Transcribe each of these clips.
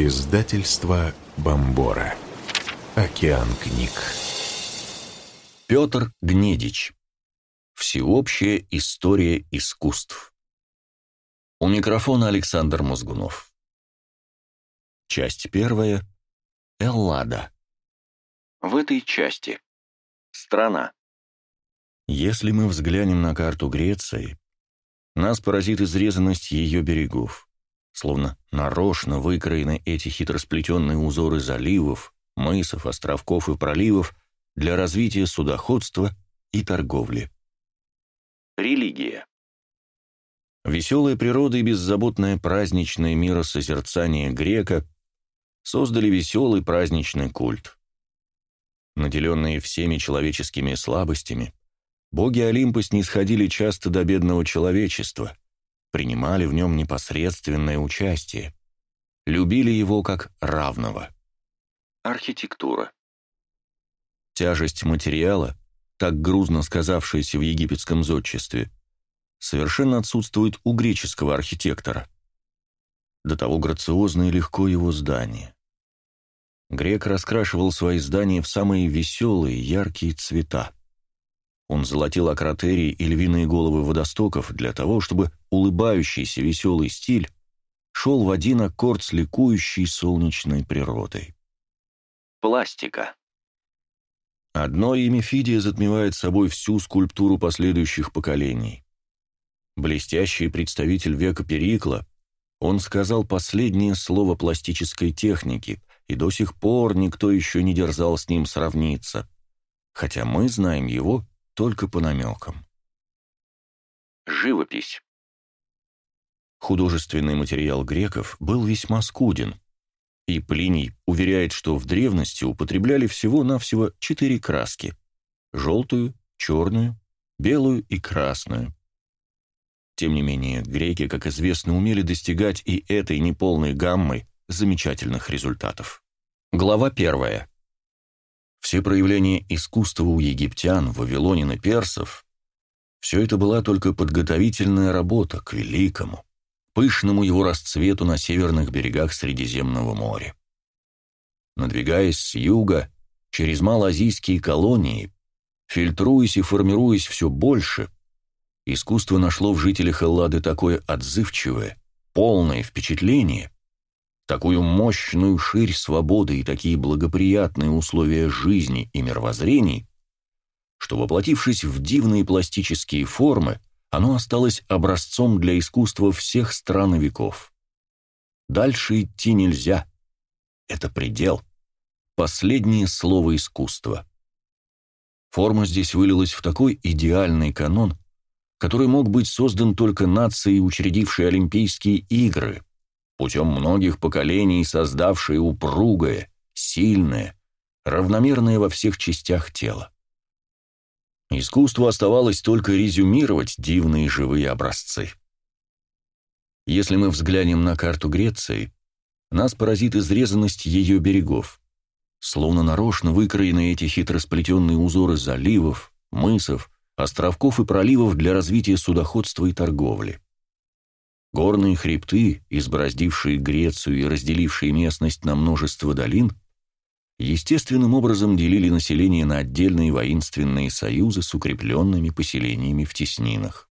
Издательство Бомбора. Океан книг. Петр Гнедич. Всеобщая история искусств. У микрофона Александр Мозгунов. Часть первая. Эллада. В этой части. Страна. Если мы взглянем на карту Греции, нас поразит изрезанность ее берегов словно нарочно выкроены эти хитросплетенные узоры заливов, мысов, островков и проливов для развития судоходства и торговли. Религия Веселая природа и беззаботное праздничное миросозерцание грека создали веселый праздничный культ. Наделенные всеми человеческими слабостями, боги Олимпа снисходили часто до бедного человечества – принимали в нем непосредственное участие, любили его как равного. Архитектура. Тяжесть материала, так грузно сказавшаяся в египетском зодчестве, совершенно отсутствует у греческого архитектора. До того грациозно и легко его здание. Грек раскрашивал свои здания в самые веселые, яркие цвета. Он золотил акротерии и львиные головы водостоков для того, чтобы улыбающийся веселый стиль шел в один аккорд с ликующей солнечной природой. Пластика. Одно имя Фидия затмевает собой всю скульптуру последующих поколений. Блестящий представитель века Перикла, он сказал последнее слово пластической техники, и до сих пор никто еще не дерзал с ним сравниться, хотя мы знаем его только по намекам. Живопись. Художественный материал греков был весьма скуден, и Плиний уверяет, что в древности употребляли всего-навсего четыре краски – желтую, черную, белую и красную. Тем не менее, греки, как известно, умели достигать и этой неполной гаммы замечательных результатов. Глава первая. Все проявления искусства у египтян, вавилонин и персов – все это была только подготовительная работа к великому, пышному его расцвету на северных берегах Средиземного моря. Надвигаясь с юга, через малоазийские колонии, фильтруясь и формируясь все больше, искусство нашло в жителях Эллады такое отзывчивое, полное впечатление – такую мощную ширь свободы и такие благоприятные условия жизни и мировоззрений, что, воплотившись в дивные пластические формы, оно осталось образцом для искусства всех стран и веков. Дальше идти нельзя. Это предел. Последнее слово искусства. Форма здесь вылилась в такой идеальный канон, который мог быть создан только нацией, учредившей Олимпийские игры – путем многих поколений создавшее упругое, сильное, равномерное во всех частях тела. Искусству оставалось только резюмировать дивные живые образцы. Если мы взглянем на карту Греции, нас поразит изрезанность ее берегов. Словно нарочно выкроены эти хитросплетенные узоры заливов, мысов, островков и проливов для развития судоходства и торговли. Горные хребты, избороздившие Грецию и разделившие местность на множество долин, естественным образом делили население на отдельные воинственные союзы с укрепленными поселениями в теснинах.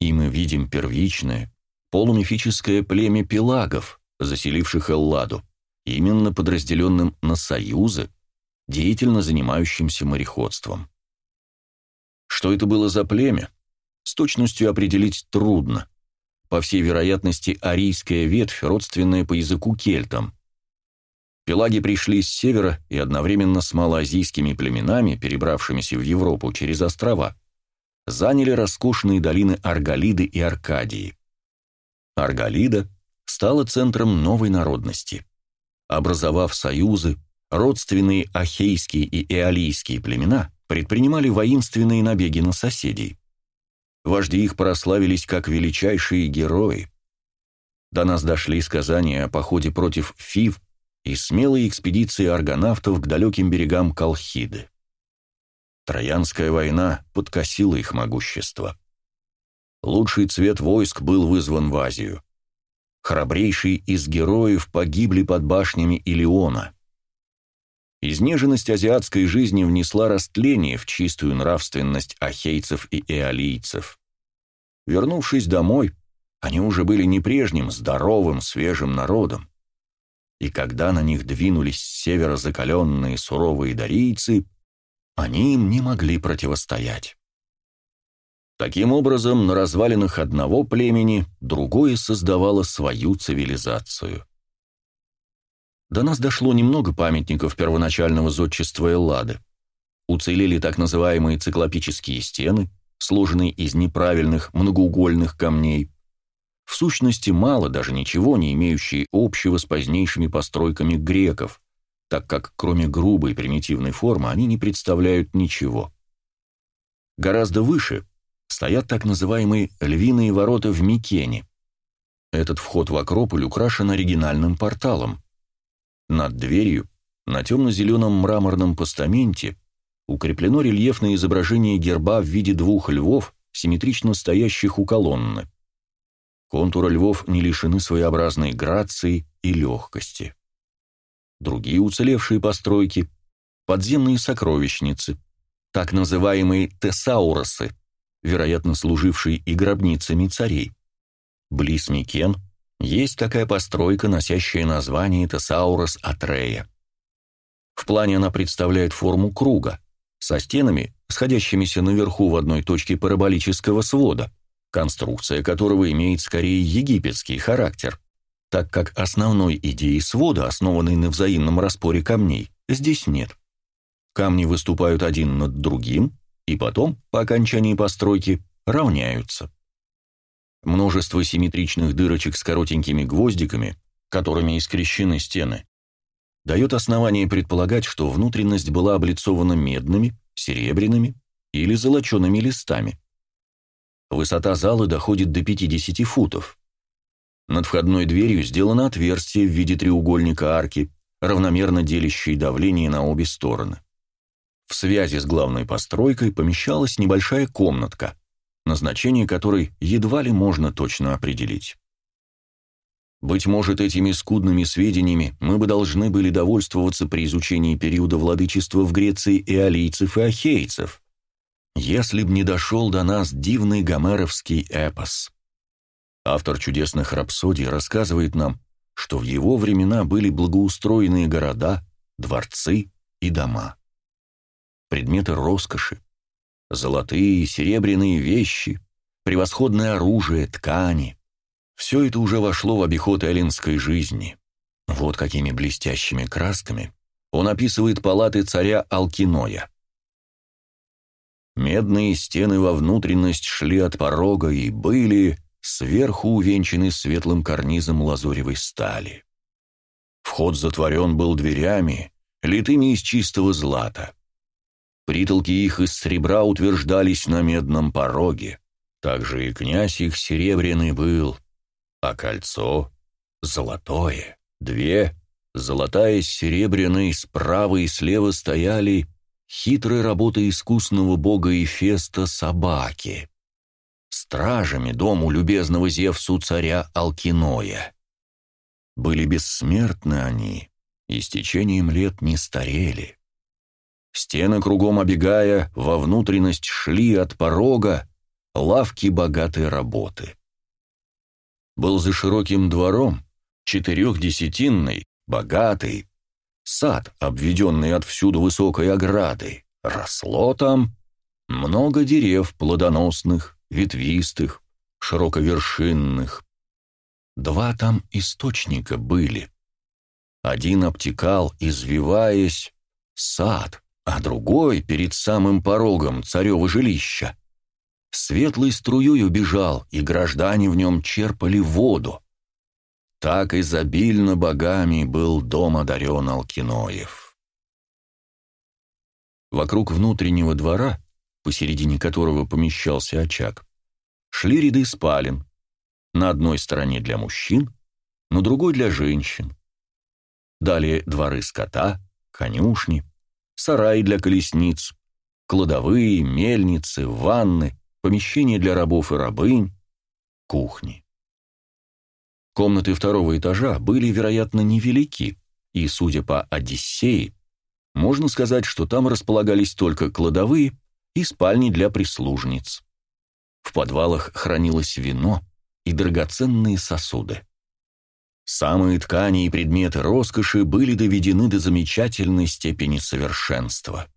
И мы видим первичное, полумифическое племя пелагов, заселивших Элладу, именно подразделенным на союзы, деятельно занимающимся мореходством. Что это было за племя? С точностью определить трудно по всей вероятности, арийская ветвь, родственная по языку кельтам. Пелаги пришли с севера и одновременно с малоазийскими племенами, перебравшимися в Европу через острова, заняли роскошные долины Арголиды и Аркадии. Арголида стала центром новой народности. Образовав союзы, родственные ахейские и эолийские племена предпринимали воинственные набеги на соседей. Вожди их прославились как величайшие герои. До нас дошли сказания о походе против Фив и смелой экспедиции аргонавтов к далеким берегам Колхиды. Троянская война подкосила их могущество. Лучший цвет войск был вызван в Азию. храбрейшие из героев погибли под башнями Илиона. Изнеженность азиатской жизни внесла растление в чистую нравственность ахейцев и эолийцев. Вернувшись домой, они уже были не прежним здоровым, свежим народом. И когда на них двинулись с севера закаленные суровые дарийцы, они им не могли противостоять. Таким образом, на развалинах одного племени другое создавало свою цивилизацию. До нас дошло немного памятников первоначального зодчества Эллады. Уцелели так называемые циклопические стены, сложенные из неправильных многоугольных камней, в сущности мало, даже ничего не имеющие общего с позднейшими постройками греков, так как кроме грубой примитивной формы они не представляют ничего. Гораздо выше стоят так называемые «львиные ворота» в Микене. Этот вход в Акрополь украшен оригинальным порталом. Над дверью, на темно-зеленом мраморном постаменте, укреплено рельефное изображение герба в виде двух львов, симметрично стоящих у колонны. Контуры львов не лишены своеобразной грации и легкости. Другие уцелевшие постройки — подземные сокровищницы, так называемые тесауросы, вероятно, служившие и гробницами царей. Близ Микен есть такая постройка, носящая название Тесаурос Атрея. В плане она представляет форму круга, со стенами, сходящимися наверху в одной точке параболического свода, конструкция которого имеет скорее египетский характер, так как основной идеи свода, основанной на взаимном распоре камней, здесь нет. Камни выступают один над другим, и потом, по окончании постройки, равняются. Множество симметричных дырочек с коротенькими гвоздиками, которыми искрещены стены, дает основание предполагать, что внутренность была облицована медными, серебряными или золочеными листами. Высота зала доходит до 50 футов. Над входной дверью сделано отверстие в виде треугольника арки, равномерно делящее давление на обе стороны. В связи с главной постройкой помещалась небольшая комнатка, назначение которой едва ли можно точно определить. Быть может, этими скудными сведениями мы бы должны были довольствоваться при изучении периода владычества в Греции и алийцев и ахейцев, если б не дошел до нас дивный гомеровский эпос. Автор чудесных рапсодий рассказывает нам, что в его времена были благоустроенные города, дворцы и дома. Предметы роскоши, Золотые, серебряные вещи, превосходное оружие, ткани. Все это уже вошло в обиход эллинской жизни. Вот какими блестящими красками он описывает палаты царя Алкиноя. Медные стены во внутренность шли от порога и были сверху увенчаны светлым карнизом лазуревой стали. Вход затворен был дверями, литыми из чистого злата. Притолки их из серебра утверждались на медном пороге. Также и князь их серебряный был, а кольцо — золотое. Две, золотая с серебряной, справа и слева стояли хитрые работы искусного бога Эфеста собаки. Стражами дому любезного Зевсу царя Алкиноя. Были бессмертны они, и с течением лет не старели. Стены кругом обегая, во внутренность шли от порога лавки богатой работы. Был за широким двором, четырехдесятинный, богатый, сад, обведенный отвсюду высокой оградой. Росло там много дерев плодоносных, ветвистых, широковершинных. Два там источника были. Один обтекал, извиваясь, сад, а другой перед самым порогом царева жилища. Светлой струей убежал, и граждане в нем черпали воду. Так изобильно богами был дом одарен Алкиноев. Вокруг внутреннего двора, посередине которого помещался очаг, шли ряды спален, на одной стороне для мужчин, на другой для женщин. Далее дворы скота, конюшни, сараи для колесниц, кладовые, мельницы, ванны, помещения для рабов и рабынь, кухни. Комнаты второго этажа были, вероятно, невелики, и, судя по Одиссее, можно сказать, что там располагались только кладовые и спальни для прислужниц. В подвалах хранилось вино и драгоценные сосуды. Самые ткани и предметы роскоши были доведены до замечательной степени совершенства.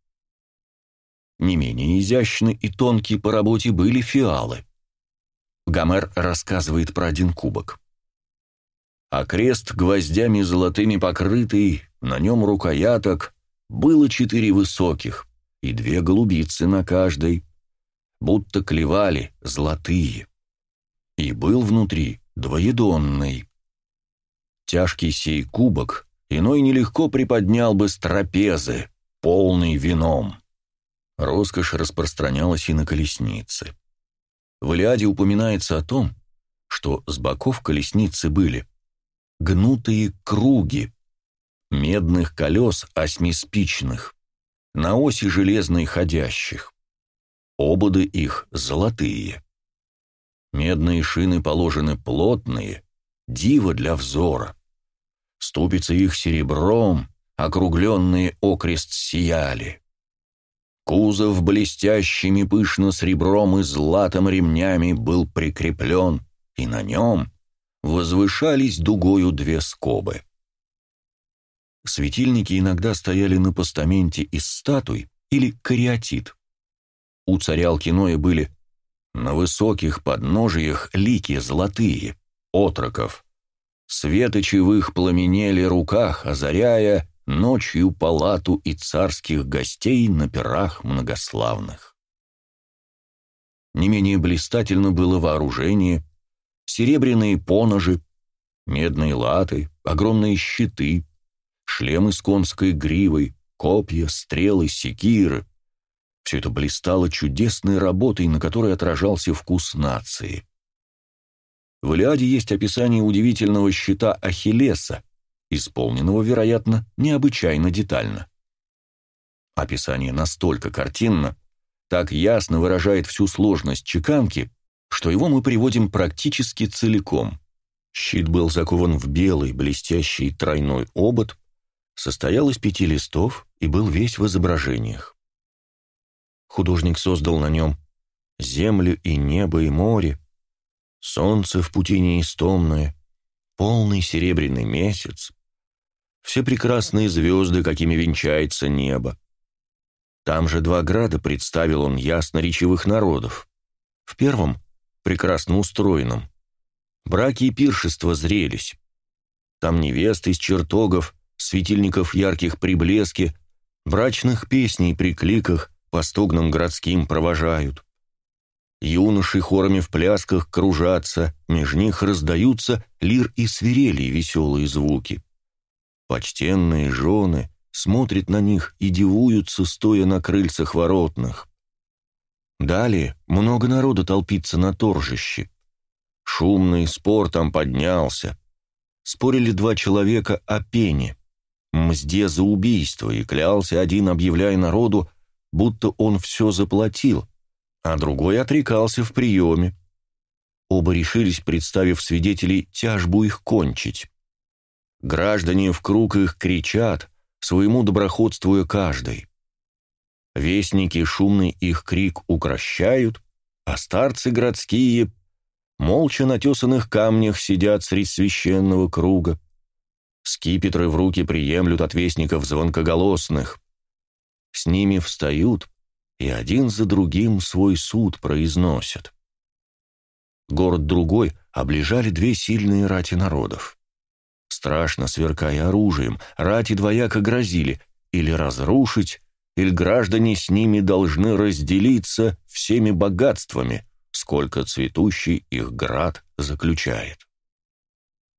Не менее изящны и тонкие по работе были фиалы. Гомер рассказывает про один кубок. А крест гвоздями золотыми покрытый, на нем рукояток, было четыре высоких и две голубицы на каждой, будто клевали золотые. И был внутри двоедонный. Тяжкий сей кубок иной нелегко приподнял бы с трапезы, полный вином. Роскошь распространялась и на колесницы. В Илиаде упоминается о том, что с боков колесницы были гнутые круги, медных колес осьмиспичных, на оси железной ходящих. Ободы их золотые. Медные шины положены плотные, диво для взора. Ступицы их серебром, округленные окрест сияли. Кузов блестящими пышно сребром и златом ремнями был прикреплен, и на нем возвышались дугою две скобы. Светильники иногда стояли на постаменте из статуй или кариатид. У царя Алкиноя были на высоких подножиях лики золотые, отроков. Светочи в их пламенели руках, озаряя ночью палату и царских гостей на пирах многославных. Не менее блистательно было вооружение, серебряные поножи, медные латы, огромные щиты, шлемы с конской гривой, копья, стрелы, секиры. Все это блистало чудесной работой, на которой отражался вкус нации. В Илиаде есть описание удивительного щита Ахиллеса, исполненного, вероятно, необычайно детально. Описание настолько картинно, так ясно выражает всю сложность чеканки, что его мы приводим практически целиком. Щит был закован в белый, блестящий тройной обод, состоял из пяти листов и был весь в изображениях. Художник создал на нем землю и небо и море, солнце в пути неистомное, полный серебряный месяц, все прекрасные звезды, какими венчается небо. Там же два града представил он ясно речевых народов. В первом, прекрасно устроенном, браки и пиршества зрелись. Там невесты из чертогов, светильников ярких при блеске, брачных песней при кликах по стогнам городским провожают. Юноши хорами в плясках кружатся, меж них раздаются лир и свирели веселые звуки. Почтенные жены смотрят на них и дивуются, стоя на крыльцах воротных. Далее много народа толпится на торжище. Шумный спор там поднялся. Спорили два человека о пене, мзде за убийство, и клялся один, объявляя народу, будто он все заплатил, а другой отрекался в приеме. Оба решились, представив свидетелей, тяжбу их кончить. Граждане в круг их кричат, своему доброходствуя каждый. Вестники шумный их крик укращают, а старцы городские молча на тесанных камнях сидят средь священного круга. Скипетры в руки приемлют от вестников звонкоголосных. С ними встают и один за другим свой суд произносят. Город другой облежали две сильные рати народов. Страшно сверкая оружием, рати двояко грозили или разрушить, или граждане с ними должны разделиться всеми богатствами, сколько цветущий их град заключает.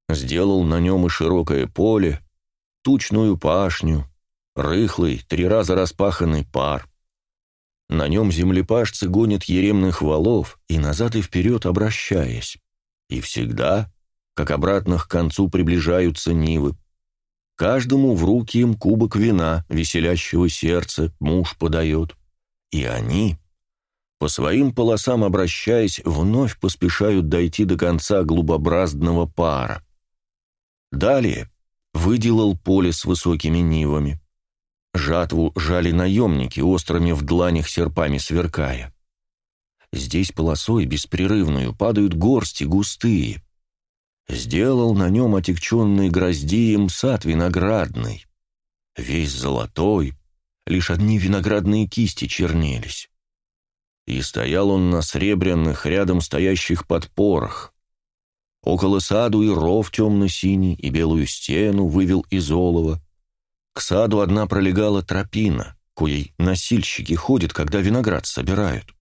Сделал на нем и широкое поле, тучную пашню, рыхлый, три раза распаханный пар. На нем землепашцы гонят еремных валов и назад и вперед обращаясь. И всегда как обратно к концу приближаются нивы. Каждому в руки им кубок вина, веселящего сердца, муж подает. И они, по своим полосам обращаясь, вновь поспешают дойти до конца глубобраздного пара. Далее выделал поле с высокими нивами. Жатву жали наемники, острыми в дланях серпами сверкая. Здесь полосой беспрерывную падают горсти густые. Сделал на нем отягченный гроздием сад виноградный. Весь золотой, лишь одни виноградные кисти чернелись. И стоял он на сребряных, рядом стоящих подпорах. Около саду и ров темно-синий, и белую стену вывел из олова. К саду одна пролегала тропина, коей носильщики ходят, когда виноград собирают.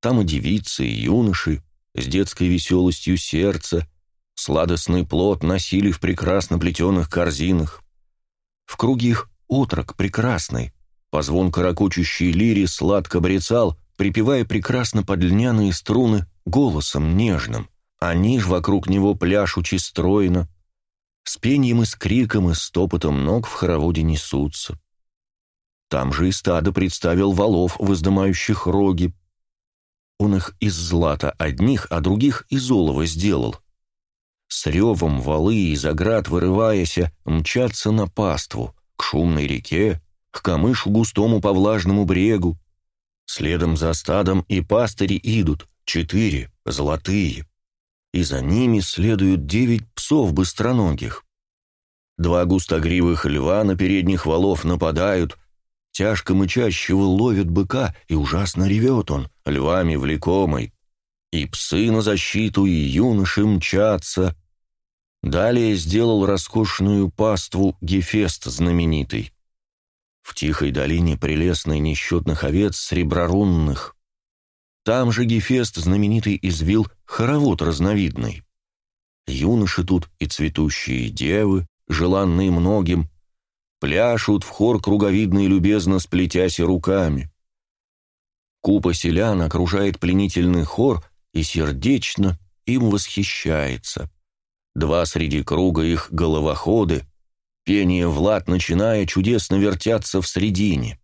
Там и девицы, и юноши, с детской веселостью сердца, сладостный плод носили в прекрасно плетеных корзинах. В круге их отрок прекрасный, по звонко ракочущей лире сладко брецал, припевая прекрасно под льняные струны голосом нежным. Они ж вокруг него пляшучи стройно, с пением и с криком и с топотом ног в хороводе несутся. Там же и стадо представил валов, воздымающих роги. Он их из злата одних, а других из олова сделал. С ревом валы из оград вырываясь, мчатся на паству, к шумной реке, к камышу густому по влажному брегу. Следом за стадом и пастыри идут, четыре, золотые и за ними следуют девять псов быстроногих. Два густогривых льва на передних валов нападают, тяжко мычащего ловят быка, и ужасно ревет он, львами влекомый. И псы на защиту, и юноши мчатся. Далее сделал роскошную паству Гефест знаменитый. В тихой долине прелестной несчетных овец среброрунных, там же Гефест знаменитый извил хоровод разновидный. Юноши тут и цветущие девы, желанные многим, пляшут в хор круговидный любезно сплетясь руками. Купа селян окружает пленительный хор и сердечно им восхищается. Два среди круга их головоходы, пение Влад начиная чудесно вертятся в средине.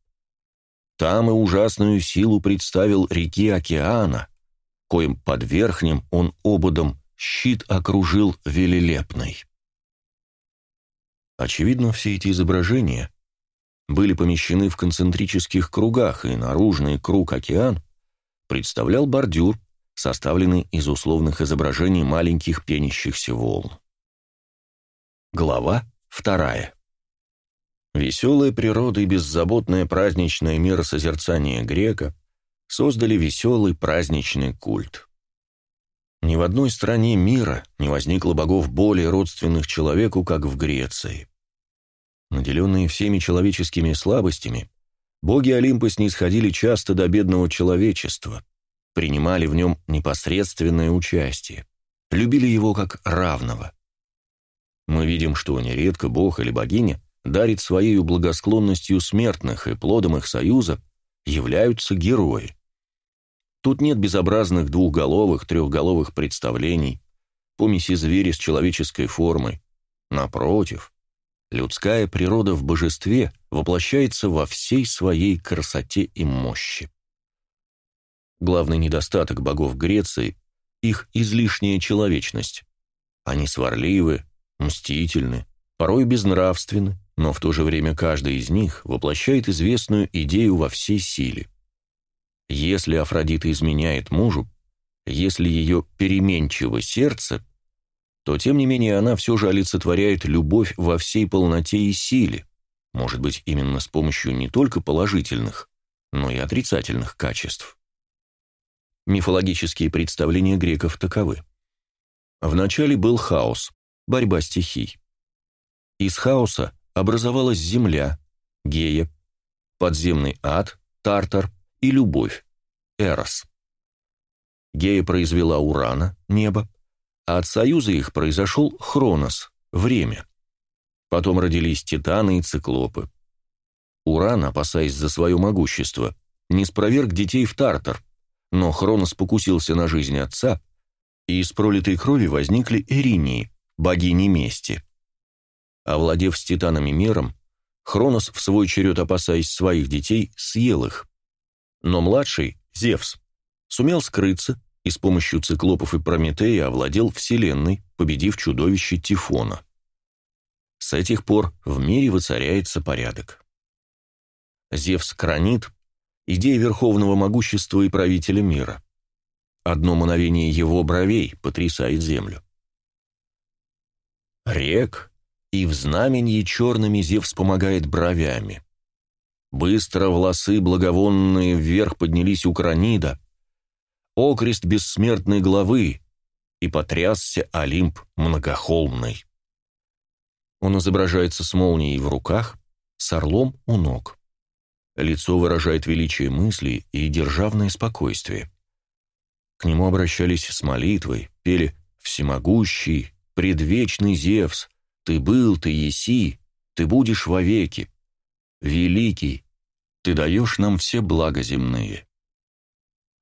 Там и ужасную силу представил реки океана, коим под верхним он ободом щит окружил велелепный. Очевидно, все эти изображения были помещены в концентрических кругах, и наружный круг океан представлял бордюр, составленный из условных изображений маленьких пенящихся волн. Глава вторая. Веселая природа и беззаботное праздничное миросозерцание грека создали веселый праздничный культ. Ни в одной стране мира не возникло богов более родственных человеку, как в Греции. Наделенные всеми человеческими слабостями, боги Олимпа снисходили часто до бедного человечества, принимали в нем непосредственное участие, любили его как равного. Мы видим, что нередко бог или богиня дарит своей благосклонностью смертных, и плодом их союза являются герои. Тут нет безобразных двухголовых, трехголовых представлений, помеси зверя с человеческой формой. Напротив, людская природа в божестве воплощается во всей своей красоте и мощи. Главный недостаток богов Греции – их излишняя человечность. Они сварливы, мстительны, порой безнравственны, но в то же время каждый из них воплощает известную идею во всей силе. Если Афродита изменяет мужу, если ее переменчиво сердце, то тем не менее она все же олицетворяет любовь во всей полноте и силе, может быть, именно с помощью не только положительных, но и отрицательных качеств. Мифологические представления греков таковы. Вначале был хаос, борьба стихий. Из хаоса образовалась земля, гея, подземный ад, тартар и любовь, эрос. Гея произвела Урана, небо, а от союза их произошел Хронос, время. Потом родились титаны и циклопы. Уран, опасаясь за свое могущество, не спроверг детей в Тартар, но Хронос покусился на жизнь отца, и из пролитой крови возникли Эринии, богини мести. Овладев с титанами миром, Хронос, в свой черед опасаясь своих детей, съел их. Но младший, Зевс, сумел скрыться и с помощью циклопов и Прометея овладел Вселенной, победив чудовище Тифона. С этих пор в мире воцаряется порядок. Зевс Кранит – идея верховного могущества и правителя мира. Одно мановение его бровей потрясает землю. Рек, и в знаменье черными Зевс помогает бровями. Быстро волосы благовонные вверх поднялись у Кранида, окрест бессмертной главы, и потрясся Олимп многохолмный. Он изображается с молнией в руках, с орлом у ног. Лицо выражает величие мысли и державное спокойствие. К нему обращались с молитвой, пели «Всемогущий, предвечный Зевс, ты был, ты еси, ты будешь вовеки. Великий, ты даешь нам все блага земные».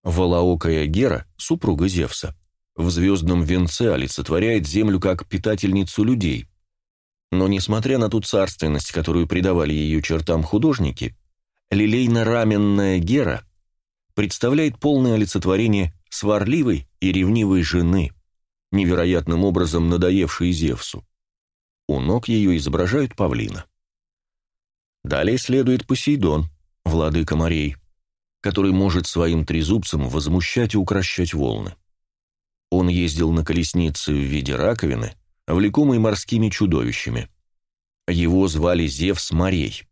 Волоокая Гера, супруга Зевса, в звездном венце олицетворяет землю как питательницу людей. Но несмотря на ту царственность, которую придавали ее чертам художники, лилейно-раменная Гера представляет полное олицетворение сварливой и ревнивой жены, невероятным образом надоевшей Зевсу. У ног ее изображают павлина. Далее следует Посейдон, владыка морей, который может своим трезубцем возмущать и укращать волны. Он ездил на колеснице в виде раковины, влекомой морскими чудовищами. Его звали Зевс морей.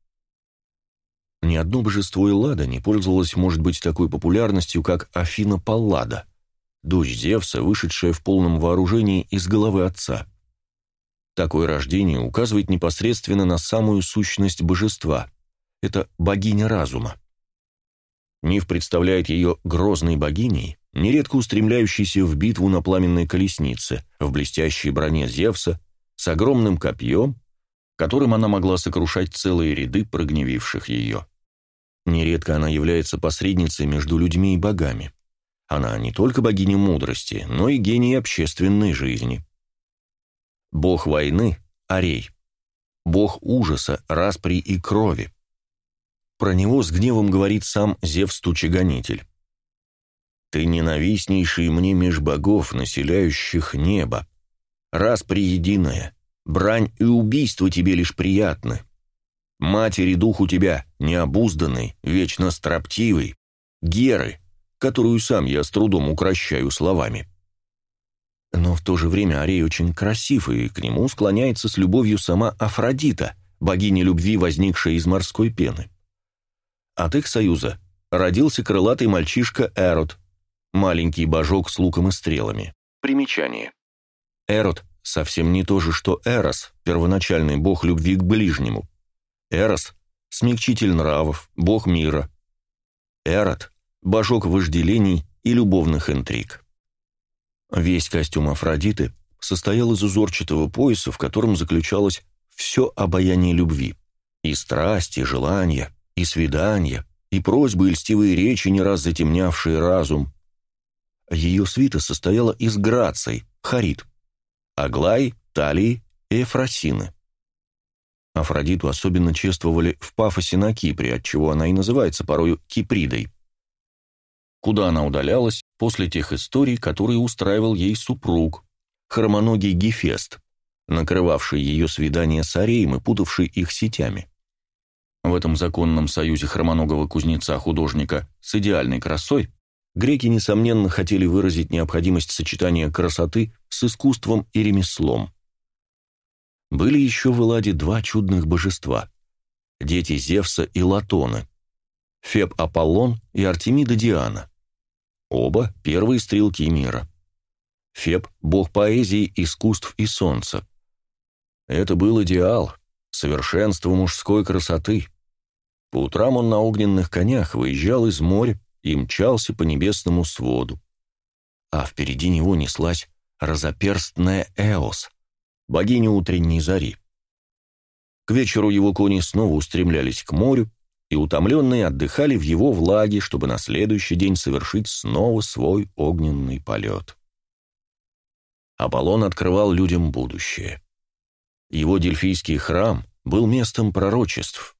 Ни одно божество Эллада не пользовалось, может быть, такой популярностью, как Афина Паллада, дочь Зевса, вышедшая в полном вооружении из головы отца. Такое рождение указывает непосредственно на самую сущность божества. Это богиня разума. Миф представляет ее грозной богиней, нередко устремляющейся в битву на пламенной колеснице, в блестящей броне Зевса, с огромным копьем, которым она могла сокрушать целые ряды прогневивших ее. Нередко она является посредницей между людьми и богами. Она не только богиня мудрости, но и гений общественной жизни. Бог войны – Арей. Бог ужаса, распри и крови. Про него с гневом говорит сам Зевс-тучегонитель. «Ты ненавистнейший мне меж богов, населяющих небо. Распри единая, брань и убийство тебе лишь приятны. Матери дух у тебя необузданный, вечно строптивый, Геры, которую сам я с трудом укращаю словами. Но в то же время Арей очень красив, и к нему склоняется с любовью сама Афродита, богиня любви, возникшая из морской пены. От их союза родился крылатый мальчишка Эрот, маленький божок с луком и стрелами. Примечание. Эрот совсем не то же, что Эрос, первоначальный бог любви к ближнему. Эрос – смягчитель нравов, бог мира. Эрот – божок вожделений и любовных интриг. Весь костюм Афродиты состоял из узорчатого пояса, в котором заключалось все обаяние любви. И страсть, и желания, и свидания, и просьбы и льстивые речи, не раз затемнявшие разум. Ее свита состояла из граций, харит, Аглай, Талии и Эфросины. Афродиту особенно чествовали в Пафосе на Кипре, отчего она и называется порою Кипридой. Куда она удалялась после тех историй, которые устраивал ей супруг, хромоногий Гефест, накрывавший ее свидания с Ареем и путавший их сетями. В этом законном союзе хромоногого кузнеца-художника с идеальной красой греки, несомненно, хотели выразить необходимость сочетания красоты с искусством и ремеслом. Были еще в Эладе два чудных божества – дети Зевса и Латона, Феб Аполлон и Артемида Диана. Оба – первые стрелки мира. Феб – бог поэзии, искусств и солнца. Это был идеал, совершенство мужской красоты. По утрам он на огненных конях выезжал из моря и мчался по небесному своду. А впереди него неслась разоперстная Эос, богиня утренней зари. К вечеру его кони снова устремлялись к морю, и утомленные отдыхали в его влаге, чтобы на следующий день совершить снова свой огненный полет. Аполлон открывал людям будущее. Его дельфийский храм был местом пророчеств.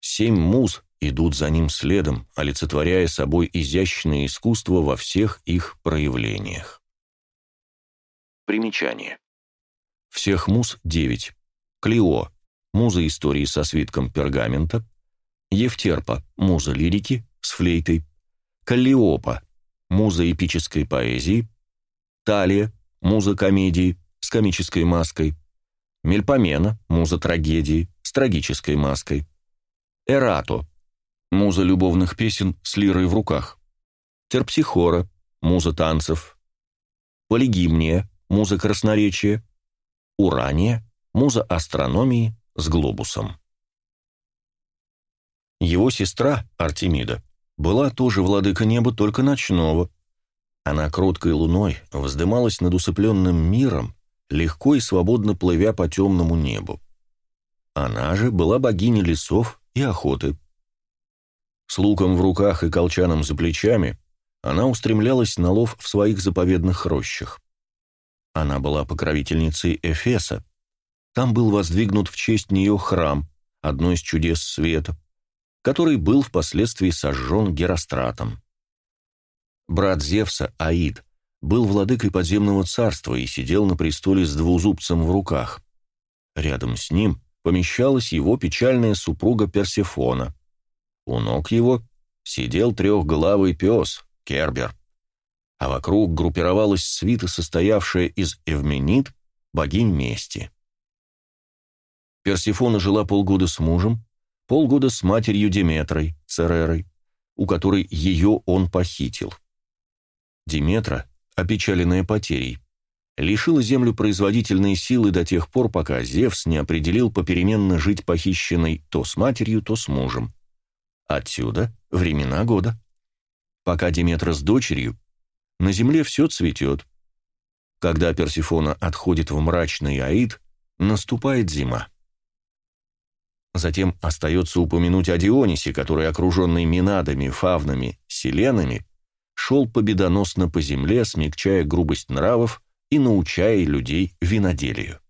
Семь муз идут за ним следом, олицетворяя собой изящное искусство во всех их проявлениях. Примечание. Всех муз девять. Клио – муза истории со свитком пергамента, Евтерпа – муза лирики с флейтой, Каллиопа – муза эпической поэзии, Талия – муза комедии с комической маской, Мельпомена – муза трагедии с трагической маской, Эрато – муза любовных песен с лирой в руках, Терпсихора – муза танцев, Полигимния – муза красноречия, Урания – муза астрономии с глобусом. Его сестра, Артемида, была тоже владыка неба, только ночного. Она кроткой луной вздымалась над усыпленным миром, легко и свободно плывя по темному небу. Она же была богиней лесов и охоты. С луком в руках и колчаном за плечами она устремлялась на лов в своих заповедных рощах. Она была покровительницей Эфеса. Там был воздвигнут в честь нее храм, одно из чудес света, который был впоследствии сожжен Геростратом. Брат Зевса, Аид, был владыкой подземного царства и сидел на престоле с двузубцем в руках. Рядом с ним помещалась его печальная супруга Персефона. У ног его сидел трехглавый пес, Кербер, а вокруг группировалась свита, состоявшая из Эвменит, богинь мести. Персефона жила полгода с мужем, полгода с матерью Деметрой, Церерой, у которой ее он похитил. Деметра, опечаленная потерей, лишила землю производительной силы до тех пор, пока Зевс не определил попеременно жить похищенной то с матерью, то с мужем. Отсюда времена года. Пока Деметра с дочерью, на земле все цветет. Когда Персифона отходит в мрачный Аид, наступает зима. Затем остается упомянуть о Дионисе, который, окруженный минадами, фавнами, селенами, шел победоносно по земле, смягчая грубость нравов и научая людей виноделию.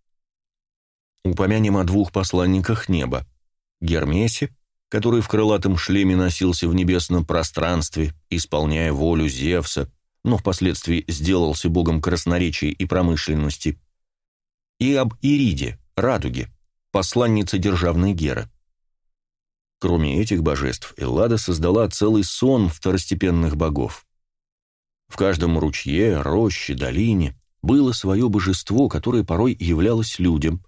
Упомянем о двух посланниках неба – Гермесе, который в крылатом шлеме носился в небесном пространстве, исполняя волю Зевса, но впоследствии сделался богом красноречия и промышленности, и об Ириде, радуге, посланница державной Геры. Кроме этих божеств, Эллада создала целый сон второстепенных богов. В каждом ручье, роще, долине было свое божество, которое порой являлось людям,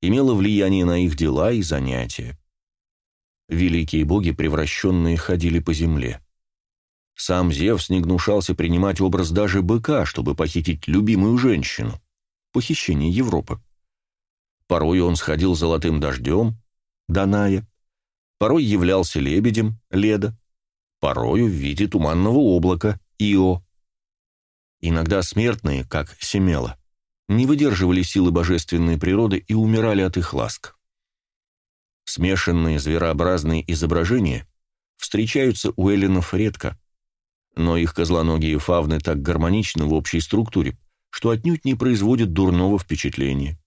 имело влияние на их дела и занятия. Великие боги, превращенные, ходили по земле. Сам Зевс не гнушался принимать образ даже быка, чтобы похитить любимую женщину. Похищение Европы. Порой он сходил золотым дождем, Даная, порой являлся лебедем, Леда, порою в виде туманного облака, Ио. Иногда смертные, как Семела, не выдерживали силы божественной природы и умирали от их ласк. Смешанные зверообразные изображения встречаются у эллинов редко, но их козлоногие фавны так гармоничны в общей структуре, что отнюдь не производят дурного впечатления.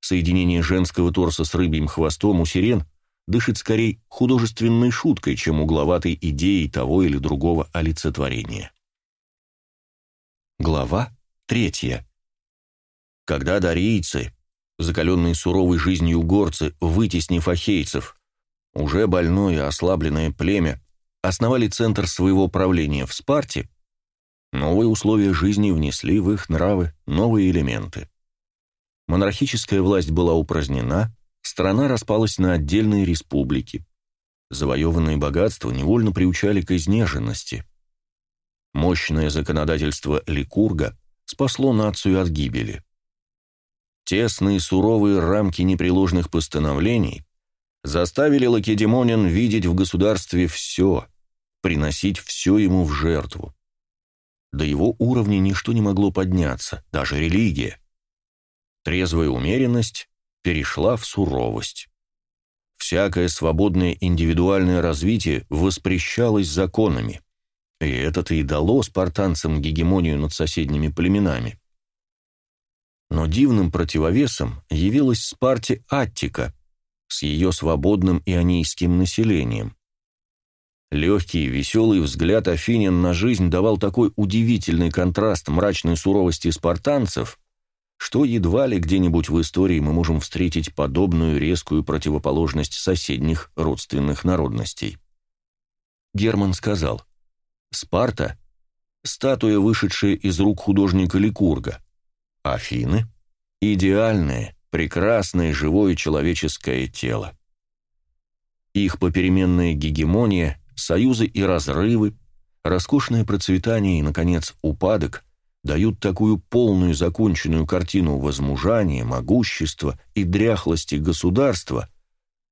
Соединение женского торса с рыбьим хвостом у сирен дышит скорее художественной шуткой, чем угловатой идеей того или другого олицетворения. Глава третья. Когда дарийцы, закаленные суровой жизнью горцы, вытеснив ахейцев, уже больное ослабленное племя, основали центр своего правления в Спарте, новые условия жизни внесли в их нравы новые элементы монархическая власть была упразднена, страна распалась на отдельные республики. Завоеванные богатства невольно приучали к изнеженности. Мощное законодательство Ликурга спасло нацию от гибели. Тесные суровые рамки непреложных постановлений заставили Лакедемониан видеть в государстве все, приносить все ему в жертву. До его уровня ничто не могло подняться, даже религия. Трезвая умеренность перешла в суровость. Всякое свободное индивидуальное развитие воспрещалось законами, и это-то и дало спартанцам гегемонию над соседними племенами. Но дивным противовесом явилась Спарте Аттика с ее свободным ионийским населением. Легкий веселый взгляд Афинян на жизнь давал такой удивительный контраст мрачной суровости спартанцев, что едва ли где-нибудь в истории мы можем встретить подобную резкую противоположность соседних родственных народностей. Герман сказал, «Спарта — статуя, вышедшая из рук художника Ликурга, Афины — идеальное, прекрасное живое человеческое тело. Их попеременная гегемония, союзы и разрывы, роскошное процветание и, наконец, упадок дают такую полную законченную картину возмужания, могущества и дряхлости государства,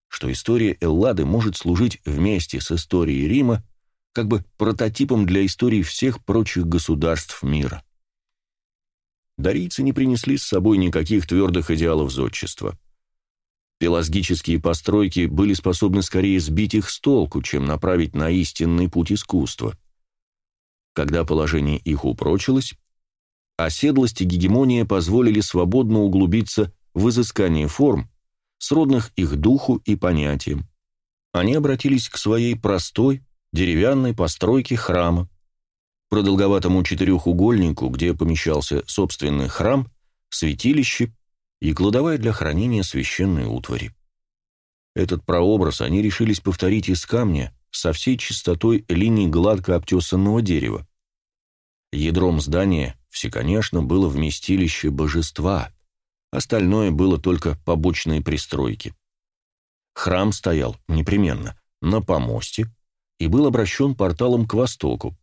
что история Эллады может служить вместе с историей Рима как бы прототипом для истории всех прочих государств мира. Дарийцы не принесли с собой никаких твердых идеалов зодчества. Пелагические постройки были способны скорее сбить их с толку, чем направить на истинный путь искусства. Когда положение их упрочилось, оседлость и гегемония позволили свободно углубиться в изыскание форм, сродных их духу и понятиям. Они обратились к своей простой, деревянной постройке храма, продолговатому четырехугольнику, где помещался собственный храм, святилище и кладовая для хранения священной утвари. Этот прообраз они решились повторить из камня со всей чистотой линий гладко обтесанного дерева. Ядром здания все, конечно, было вместилище божества, остальное было только побочные пристройки. Храм стоял непременно на помосте и был обращен порталом к востоку.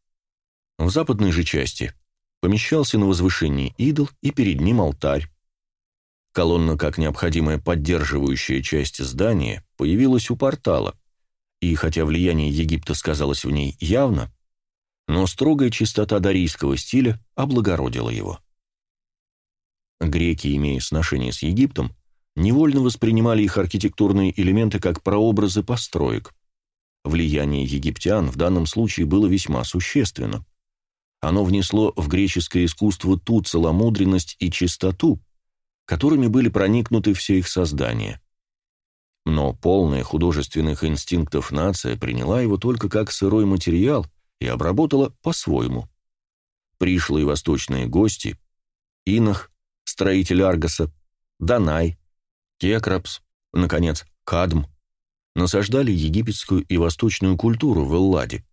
В западной же части помещался на возвышении идол и перед ним алтарь. Колонна, как необходимая поддерживающая часть здания, появилась у портала, и хотя влияние Египта сказалось в ней явно, но строгая чистота дарийского стиля облагородила его. Греки, имея сношение с Египтом, невольно воспринимали их архитектурные элементы как прообразы построек. Влияние египтян в данном случае было весьма существенно. Оно внесло в греческое искусство ту целомудренность и чистоту, которыми были проникнуты все их создания. Но полная художественных инстинктов нация приняла его только как сырой материал и обработала по-своему. Пришлые восточные гости – Инах, строитель Аргоса, Данай, Кекрапс, наконец, Кадм – насаждали египетскую и восточную культуру в Элладе,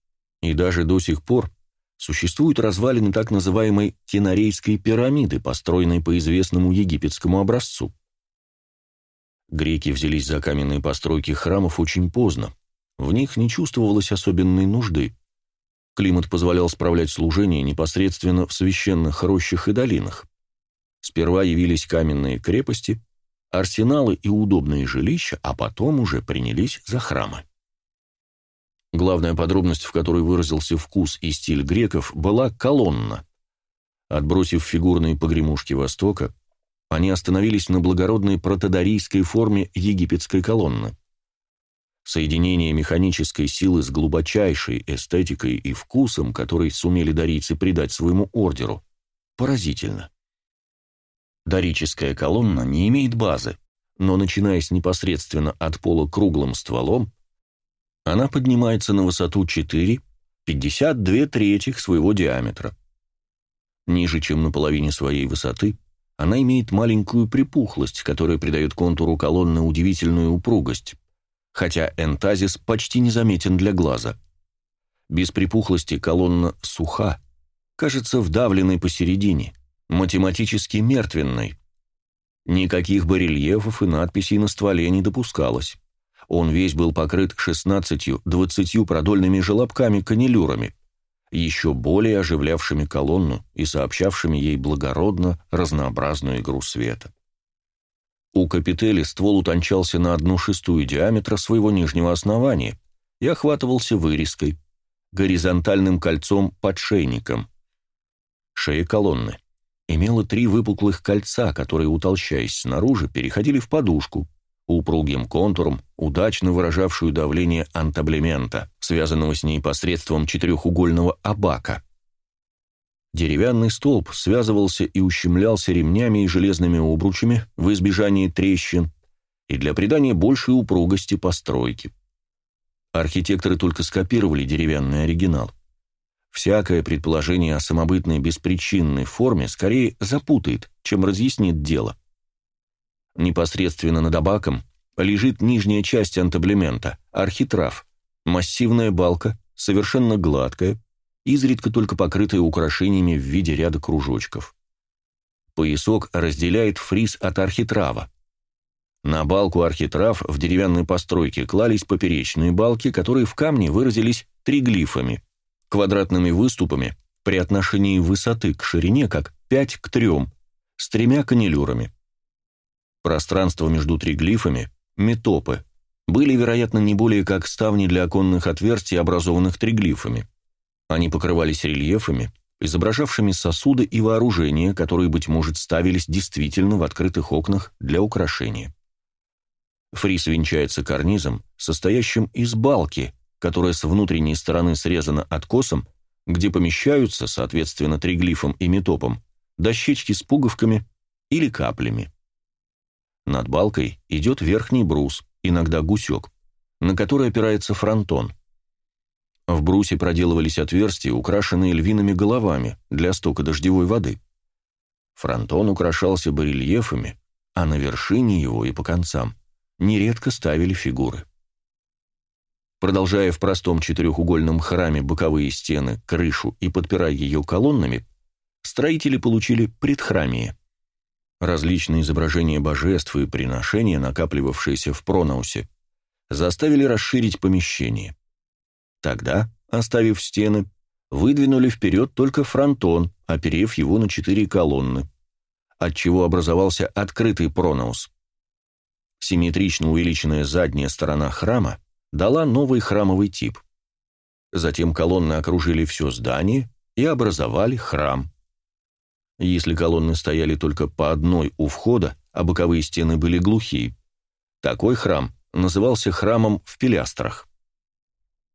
и даже до сих пор существуют развалины так называемой Тенарейской пирамиды, построенной по известному египетскому образцу. Греки взялись за каменные постройки храмов очень поздно. В них не чувствовалось особенной нужды. Климат позволял справлять служение непосредственно в священных рощах и долинах. Сперва явились каменные крепости, арсеналы и удобные жилища, а потом уже принялись за храмы. Главная подробность, в которой выразился вкус и стиль греков, была колонна. Отбросив фигурные погремушки Востока, они остановились на благородной протодарийской форме египетской колонны. Соединение механической силы с глубочайшей эстетикой и вкусом, который сумели дарийцы придать своему ордеру, поразительно. Дорическая колонна не имеет базы, но, начинаясь непосредственно от пола круглым стволом, она поднимается на высоту 4, 52 третьих своего диаметра. Ниже, чем на половине своей высоты, она имеет маленькую припухлость, которая придает контуру колонны удивительную упругость, хотя энтазис почти незаметен для глаза. Без припухлости колонна суха, кажется вдавленной посередине, математически мертвенной. Никаких барельефов и надписей на стволе не допускалось. Он весь был покрыт шестнадцатью-двадцатью продольными желобками-канилюрами, еще более оживлявшими колонну и сообщавшими ей благородно разнообразную игру света. У капители ствол утончался на одну шестую диаметра своего нижнего основания и охватывался вырезкой, горизонтальным кольцом-подшейником. Шея колонны имела три выпуклых кольца, которые, утолщаясь снаружи, переходили в подушку – упругим контуром, удачно выражавшую давление антаблемента, связанного с ней посредством четырехугольного абака. Деревянный столб связывался и ущемлялся ремнями и железными обручами в избежании трещин и для придания большей упругости постройки. Архитекторы только скопировали деревянный оригинал. всякое предположение о самобытной беспричинной форме скорее запутает, чем разъяснит дело. Непосредственно над абаком лежит нижняя часть антаблемента, архитрав, массивная балка, совершенно гладкая, изредка только покрытая украшениями в виде ряда кружочков. Поясок разделяет фриз от архитрава. На балку архитрав в деревянной постройке клались поперечные балки, которые в камне выразились триглифами, квадратными выступами при отношении высоты к ширине как 5 к 3, с тремя канилюрами. Пространство между триглифами, метопы, были, вероятно, не более как ставни для оконных отверстий, образованных триглифами. Они покрывались рельефами, изображавшими сосуды и вооружения, которые, быть может, ставились действительно в открытых окнах для украшения. Фриз венчается карнизом, состоящим из балки, которая с внутренней стороны срезана откосом, где помещаются, соответственно, триглифом и метопом, дощечки с пуговками или каплями. Над балкой идет верхний брус, иногда гусек, на который опирается фронтон. В брусе проделывались отверстия, украшенные львиными головами для стока дождевой воды. Фронтон украшался барельефами, а на вершине его и по концам нередко ставили фигуры. Продолжая в простом четырехугольном храме боковые стены, крышу и подпирая ее колоннами, строители получили предхрамие. Различные изображения божеств и приношения, накапливавшиеся в Пронаусе, заставили расширить помещение. Тогда, оставив стены, выдвинули вперед только фронтон, оперев его на четыре колонны, отчего образовался открытый пронаус. Симметрично увеличенная задняя сторона храма дала новый храмовый тип. Затем колонны окружили все здание и образовали храм. Если колонны стояли только по одной у входа, а боковые стены были глухие, такой храм назывался храмом в пилястрах.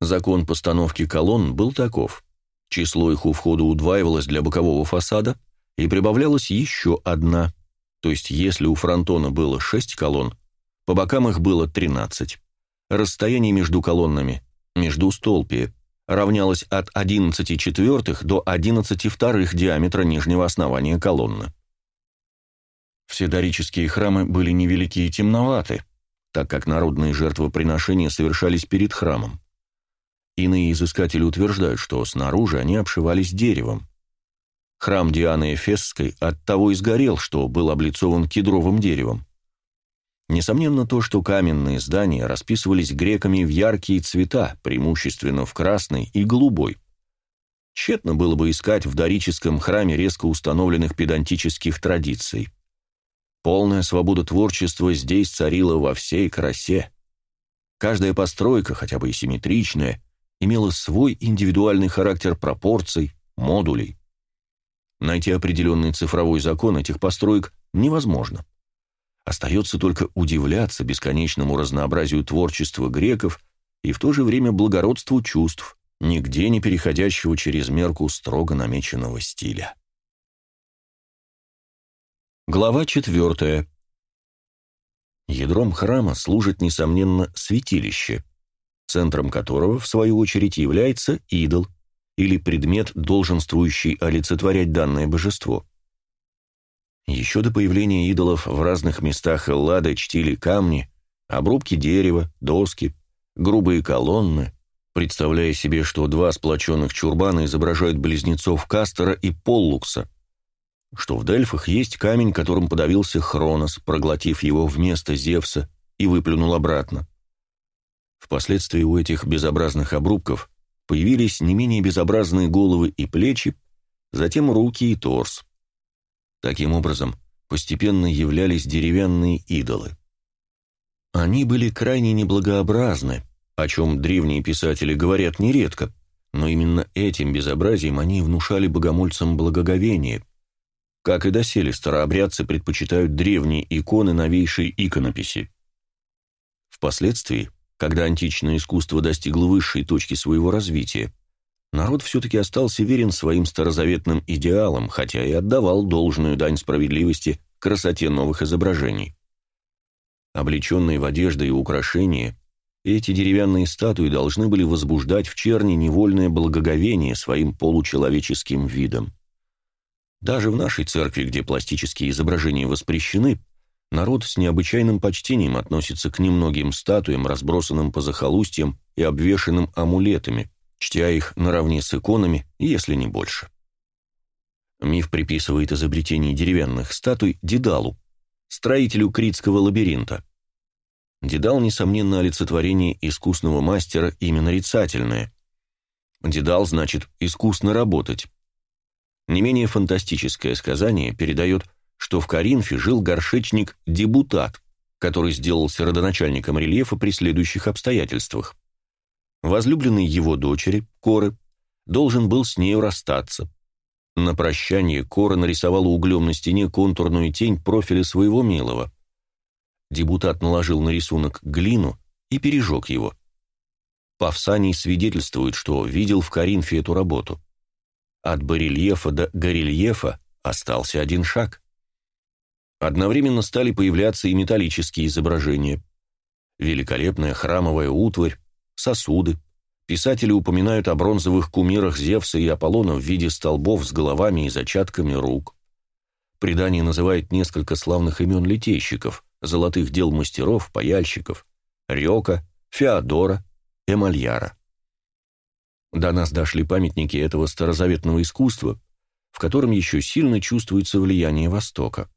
Закон постановки колонн был таков. Число их у входа удваивалось для бокового фасада и прибавлялась еще одна, то есть если у фронтона было 6 колонн, по бокам их было 13. Расстояние между колоннами, между столпи, равнялось от 11 четвертых до 11 вторых диаметра нижнего основания колонны. Все дорические храмы были невелики и темноваты, так как народные жертвоприношения совершались перед храмом. Иные изыскатели утверждают, что снаружи они обшивались деревом. Храм Дианы Эфесской оттого и сгорел, что был облицован кедровым деревом. Несомненно то, что каменные здания расписывались греками в яркие цвета, преимущественно в красный и голубой. Тщетно было бы искать в дорическом храме резко установленных педантических традиций. Полная свобода творчества здесь царила во всей красе. Каждая постройка, хотя бы и симметричная, имела свой индивидуальный характер пропорций, модулей. Найти определенный цифровой закон этих построек невозможно. Остается только удивляться бесконечному разнообразию творчества греков и в то же время благородству чувств, нигде не переходящего через мерку строго намеченного стиля. Глава четвертая. Ядром храма служит, несомненно, святилище – центром которого, в свою очередь, является идол или предмет, долженствующий олицетворять данное божество. Еще до появления идолов в разных местах Эллады чтили камни, обрубки дерева, доски, грубые колонны, представляя себе, что два сплоченных чурбана изображают близнецов Кастера и Поллукса, что в Дельфах есть камень, которым подавился Хронос, проглотив его вместо Зевса и выплюнул обратно. Впоследствии у этих безобразных обрубков появились не менее безобразные головы и плечи, затем руки и торс. Таким образом, постепенно являлись деревянные идолы. Они были крайне неблагообразны, о чем древние писатели говорят нередко, но именно этим безобразием они внушали богомольцам благоговение. Как и доселе старообрядцы предпочитают древние иконы новейшей иконописи. Впоследствии когда античное искусство достигло высшей точки своего развития, народ все-таки остался верен своим старозаветным идеалам, хотя и отдавал должную дань справедливости красоте новых изображений. Облеченные в одежды и украшения, эти деревянные статуи должны были возбуждать в черни невольное благоговение своим получеловеческим видом. Даже в нашей церкви, где пластические изображения воспрещены, народ с необычайным почтением относится к немногим статуям, разбросанным по захолустьям и обвешанным амулетами, чтя их наравне с иконами, если не больше. Миф приписывает изобретение деревянных статуй Дедалу, строителю Критского лабиринта. Дедал, несомненно, олицетворение искусного мастера именно нарицательное. Дедал значит «искусно работать». Не менее фантастическое сказание передает, что в Каринфе жил горшечник Дебутат, который сделался родоначальником рельефа при следующих обстоятельствах. Возлюбленный его дочери, Коры, должен был с нею расстаться. На прощание Кора нарисовала углем на стене контурную тень профиля своего милого. Депутат наложил на рисунок глину и пережег его. Павсаний свидетельствует, что видел в Каринфе эту работу. От барельефа до горельефа остался один шаг. Одновременно стали появляться и металлические изображения. Великолепная храмовая утварь, сосуды, Писатели упоминают о бронзовых кумирах Зевса и Аполлона в виде столбов с головами и зачатками рук. Предание называет несколько славных имен литейщиков, золотых дел мастеров, паяльщиков, Рёка, Феодора, Эмальяра. До нас дошли памятники этого старозаветного искусства, в котором еще сильно чувствуется влияние Востока.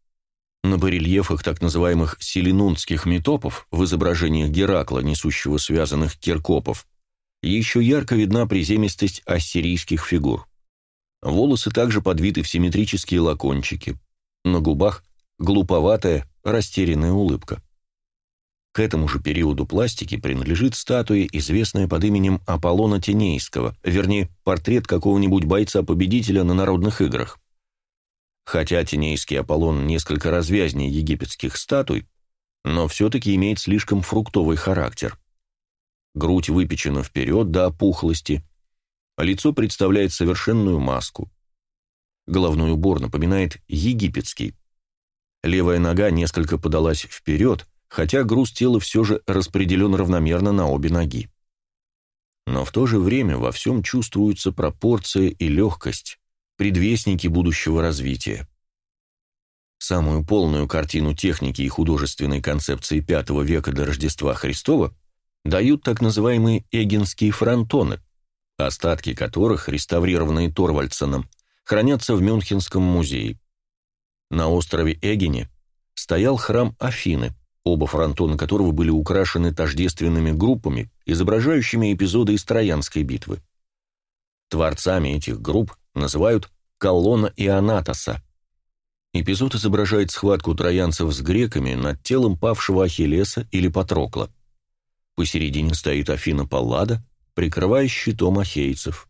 На барельефах так называемых селенунских метопов в изображениях Геракла, несущего связанных киркопов, еще ярко видна приземистость ассирийских фигур. Волосы также подвиты в симметрические лакончики. На губах глуповатая, растерянная улыбка. К этому же периоду пластики принадлежит статуя, известная под именем Аполлона Тенейского, вернее, портрет какого-нибудь бойца-победителя на народных играх. Хотя Тенейский Аполлон несколько развязнее египетских статуй, но все-таки имеет слишком фруктовый характер грудь выпечена вперед до опухлости, а лицо представляет совершенную маску. Головной убор напоминает египетский. Левая нога несколько подалась вперед, хотя груз тела все же распределен равномерно на обе ноги. Но в то же время во всем чувствуются пропорция и легкость, предвестники будущего развития. Самую полную картину техники и художественной концепции V века до Рождества Христова дают так называемые эгенские фронтоны, остатки которых, реставрированные Торвальдсеном, хранятся в Мюнхенском музее. На острове Эгене стоял храм Афины, оба фронтона которого были украшены тождественными группами, изображающими эпизоды из Троянской битвы. Творцами этих групп называют колонна Ионатоса. Эпизод изображает схватку троянцев с греками над телом павшего Ахиллеса или Патрокла. Посередине стоит Афина Паллада, прикрывая щитом ахейцев.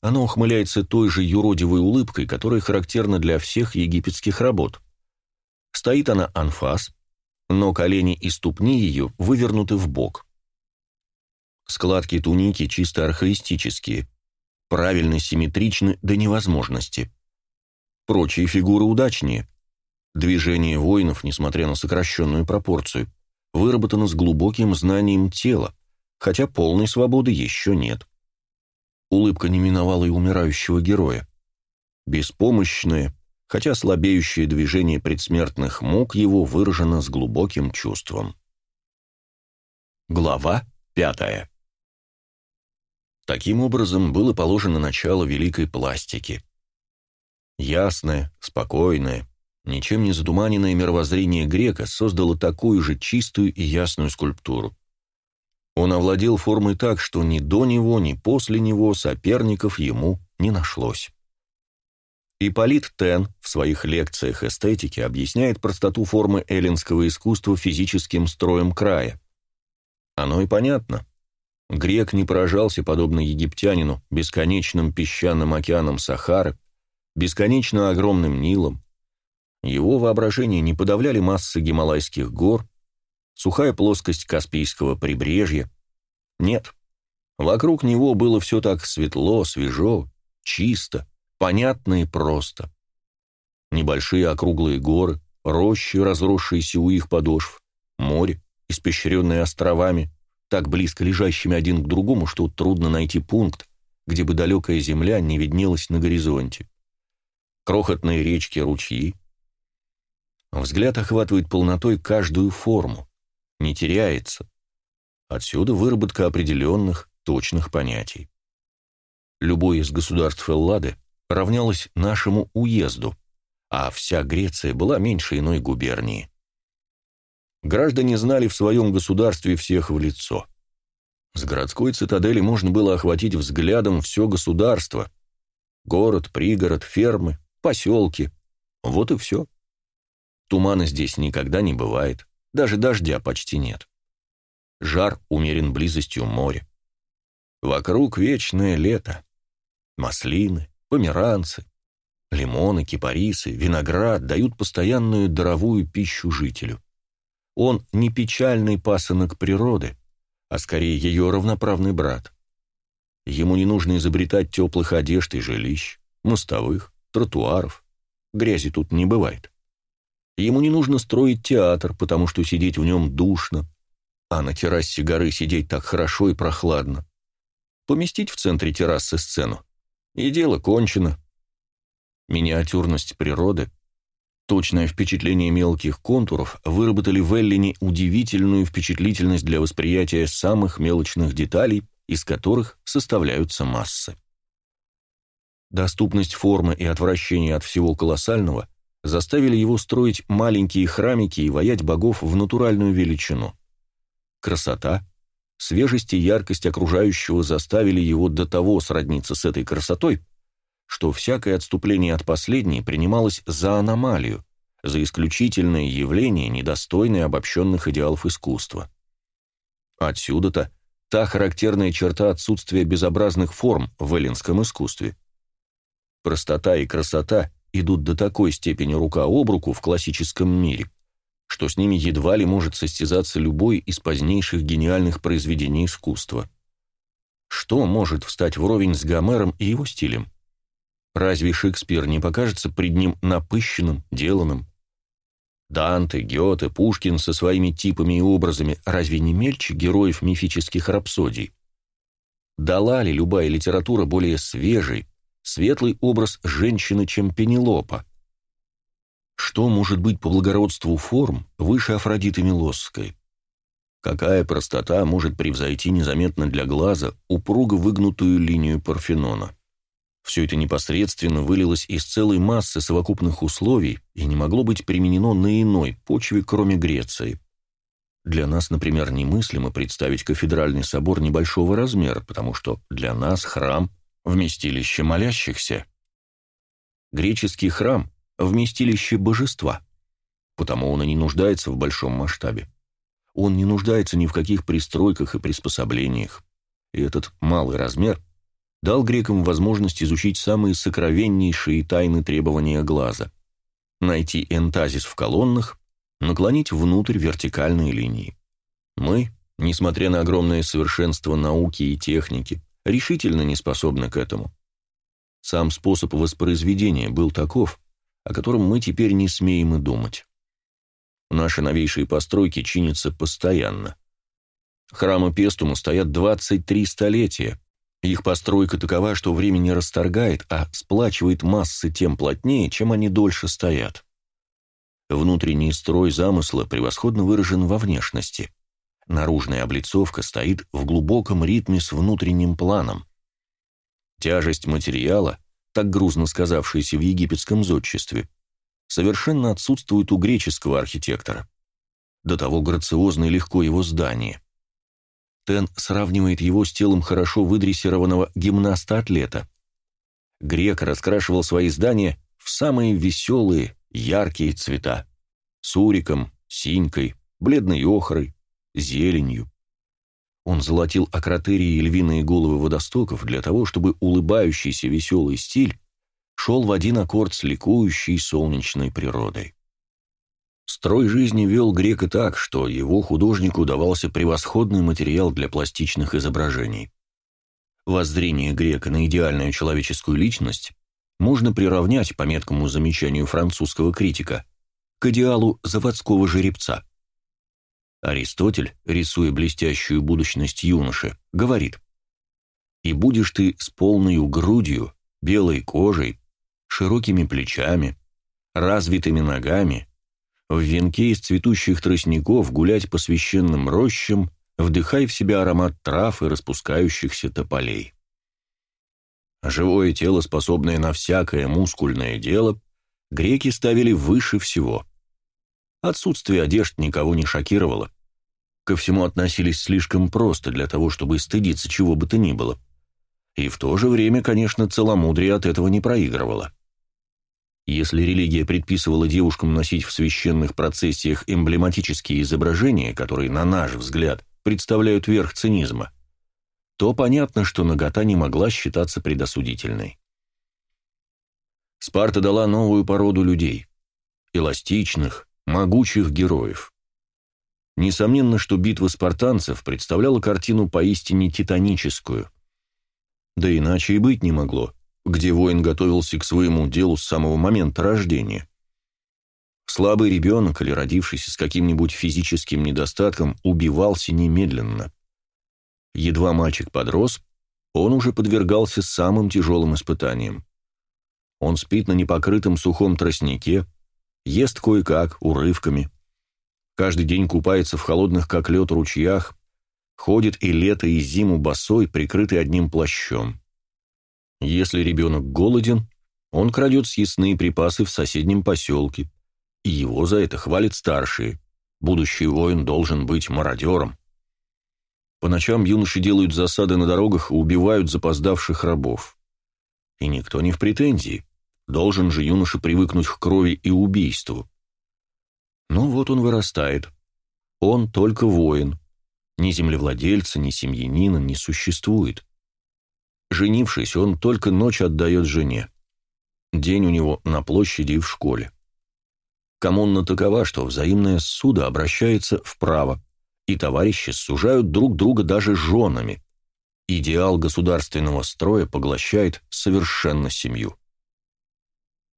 Она ухмыляется той же юродивой улыбкой, которая характерна для всех египетских работ. Стоит она анфас, но колени и ступни ее вывернуты в бок. Складки туники чисто архаистические, правильно симметричны до невозможности. Прочие фигуры удачнее. Движение воинов, несмотря на сокращенную пропорцию, выработано с глубоким знанием тела, хотя полной свободы еще нет. Улыбка не миновала и умирающего героя. Беспомощное, хотя слабеющее движение предсмертных мук его выражено с глубоким чувством. Глава пятая Таким образом, было положено начало великой пластики. Ясное, спокойное, Ничем не задуманенное мировоззрение грека создало такую же чистую и ясную скульптуру. Он овладел формой так, что ни до него, ни после него соперников ему не нашлось. Ипполит Тен в своих лекциях эстетики объясняет простоту формы эллинского искусства физическим строем края. Оно и понятно. Грек не поражался, подобно египтянину, бесконечным песчаным океаном Сахары, бесконечно огромным Нилом, его воображение не подавляли массы Гималайских гор, сухая плоскость Каспийского прибрежья. Нет. Вокруг него было все так светло, свежо, чисто, понятно и просто. Небольшие округлые горы, рощи, разросшиеся у их подошв, море, испещренное островами, так близко лежащими один к другому, что трудно найти пункт, где бы далекая земля не виднелась на горизонте. Крохотные речки, ручьи. Взгляд охватывает полнотой каждую форму, не теряется. Отсюда выработка определенных, точных понятий. Любое из государств Эллады равнялось нашему уезду, а вся Греция была меньше иной губернии. Граждане знали в своем государстве всех в лицо. С городской цитадели можно было охватить взглядом все государство. Город, пригород, фермы, поселки. Вот и все. Тумана здесь никогда не бывает, даже дождя почти нет. Жар умерен близостью моря. Вокруг вечное лето. Маслины, померанцы, лимоны, кипарисы, виноград дают постоянную даровую пищу жителю. Он не печальный пасынок природы, а скорее ее равноправный брат. Ему не нужно изобретать теплых одежд и жилищ, мостовых, тротуаров. Грязи тут не бывает. Ему не нужно строить театр, потому что сидеть в нем душно, а на террасе горы сидеть так хорошо и прохладно. Поместить в центре террасы сцену, и дело кончено. Миниатюрность природы, точное впечатление мелких контуров выработали в Эллине удивительную впечатлительность для восприятия самых мелочных деталей, из которых составляются массы. Доступность формы и отвращение от всего колоссального заставили его строить маленькие храмики и воять богов в натуральную величину. Красота, свежесть и яркость окружающего заставили его до того сродниться с этой красотой, что всякое отступление от последней принималось за аномалию, за исключительное явление, недостойное обобщенных идеалов искусства. Отсюда-то та характерная черта отсутствия безобразных форм в эллинском искусстве. Простота и красота идут до такой степени рука об руку в классическом мире – что с ними едва ли может состязаться любой из позднейших гениальных произведений искусства. Что может встать вровень с Гомером и его стилем? Разве Шекспир не покажется пред ним напыщенным, деланным? Данте, Гёте, Пушкин со своими типами и образами разве не мельче героев мифических рапсодий? Дала ли любая литература более свежий, светлый образ женщины, чем Пенелопа? Что может быть по благородству форм выше Афродиты Милосской? Какая простота может превзойти незаметно для глаза упруго выгнутую линию Парфенона? Все это непосредственно вылилось из целой массы совокупных условий и не могло быть применено на иной почве, кроме Греции. Для нас, например, немыслимо представить кафедральный собор небольшого размера, потому что для нас храм – вместилище молящихся. Греческий храм вместилище божества. Потому он и не нуждается в большом масштабе. Он не нуждается ни в каких пристройках и приспособлениях. И этот малый размер дал грекам возможность изучить самые сокровеннейшие тайны требования глаза, найти энтазис в колоннах, наклонить внутрь вертикальные линии. Мы, несмотря на огромное совершенство науки и техники, решительно не способны к этому. Сам способ воспроизведения был таков, о котором мы теперь не смеем и думать. Наши новейшие постройки чинятся постоянно. Храмы Пестума стоят 23 столетия. Их постройка такова, что время не расторгает, а сплачивает массы тем плотнее, чем они дольше стоят. Внутренний строй замысла превосходно выражен во внешности. Наружная облицовка стоит в глубоком ритме с внутренним планом. Тяжесть материала так грузно сказавшиеся в египетском зодчестве, совершенно отсутствует у греческого архитектора. До того грациозно и легко его здание. Тен сравнивает его с телом хорошо выдрессированного гимнаста-атлета. Грек раскрашивал свои здания в самые веселые, яркие цвета. Суриком, синькой, бледной охрой, зеленью. Он золотил акротерии и львиные головы водостоков для того, чтобы улыбающийся веселый стиль шел в один аккорд с ликующей солнечной природой. Строй жизни вел грека так, что его художнику давался превосходный материал для пластичных изображений. Воззрение грека на идеальную человеческую личность можно приравнять, по меткому замечанию французского критика, к идеалу заводского жеребца. Аристотель, рисуя блестящую будущность юноши, говорит «И будешь ты с полной грудью, белой кожей, широкими плечами, развитыми ногами, в венке из цветущих тростников гулять по священным рощам, вдыхай в себя аромат трав и распускающихся тополей. Живое тело, способное на всякое мускульное дело, греки ставили выше всего. Отсутствие одежд никого не шокировало. Ко всему относились слишком просто для того, чтобы стыдиться чего бы то ни было. И в то же время, конечно, целомудрие от этого не проигрывало. Если религия предписывала девушкам носить в священных процессиях эмблематические изображения, которые, на наш взгляд, представляют верх цинизма, то понятно, что нагота не могла считаться предосудительной. Спарта дала новую породу людей – эластичных, могучих героев. Несомненно, что битва спартанцев представляла картину поистине титаническую. Да иначе и быть не могло – где воин готовился к своему делу с самого момента рождения. Слабый ребенок или родившийся с каким-нибудь физическим недостатком убивался немедленно. Едва мальчик подрос, он уже подвергался самым тяжелым испытаниям. Он спит на непокрытом сухом тростнике, ест кое-как, урывками. Каждый день купается в холодных как лед ручьях, ходит и лето, и зиму босой, прикрытый одним плащом. Если ребенок голоден, он крадет съестные припасы в соседнем поселке, и его за это хвалят старшие. Будущий воин должен быть мародером. По ночам юноши делают засады на дорогах и убивают запоздавших рабов. И никто не в претензии. Должен же юноша привыкнуть к крови и убийству. Ну вот он вырастает. Он только воин. Ни землевладельца, ни семьянина не существует. Женившись, он только ночь отдает жене. День у него на площади и в школе. Коммуна такова, что взаимное суда обращается вправо, и товарищи сужают друг друга даже женами. Идеал государственного строя поглощает совершенно семью.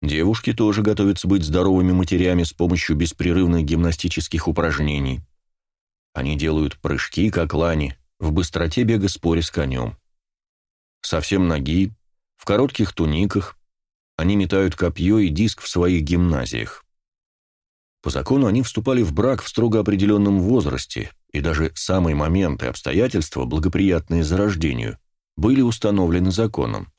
Девушки тоже готовятся быть здоровыми матерями с помощью беспрерывных гимнастических упражнений. Они делают прыжки, как лани, в быстроте бега споря с конем совсем ноги, в коротких туниках. Они метают копье и диск в своих гимназиях. По закону они вступали в брак в строго определенном возрасте, и даже самые моменты обстоятельства, благоприятные зарождению, были установлены законом.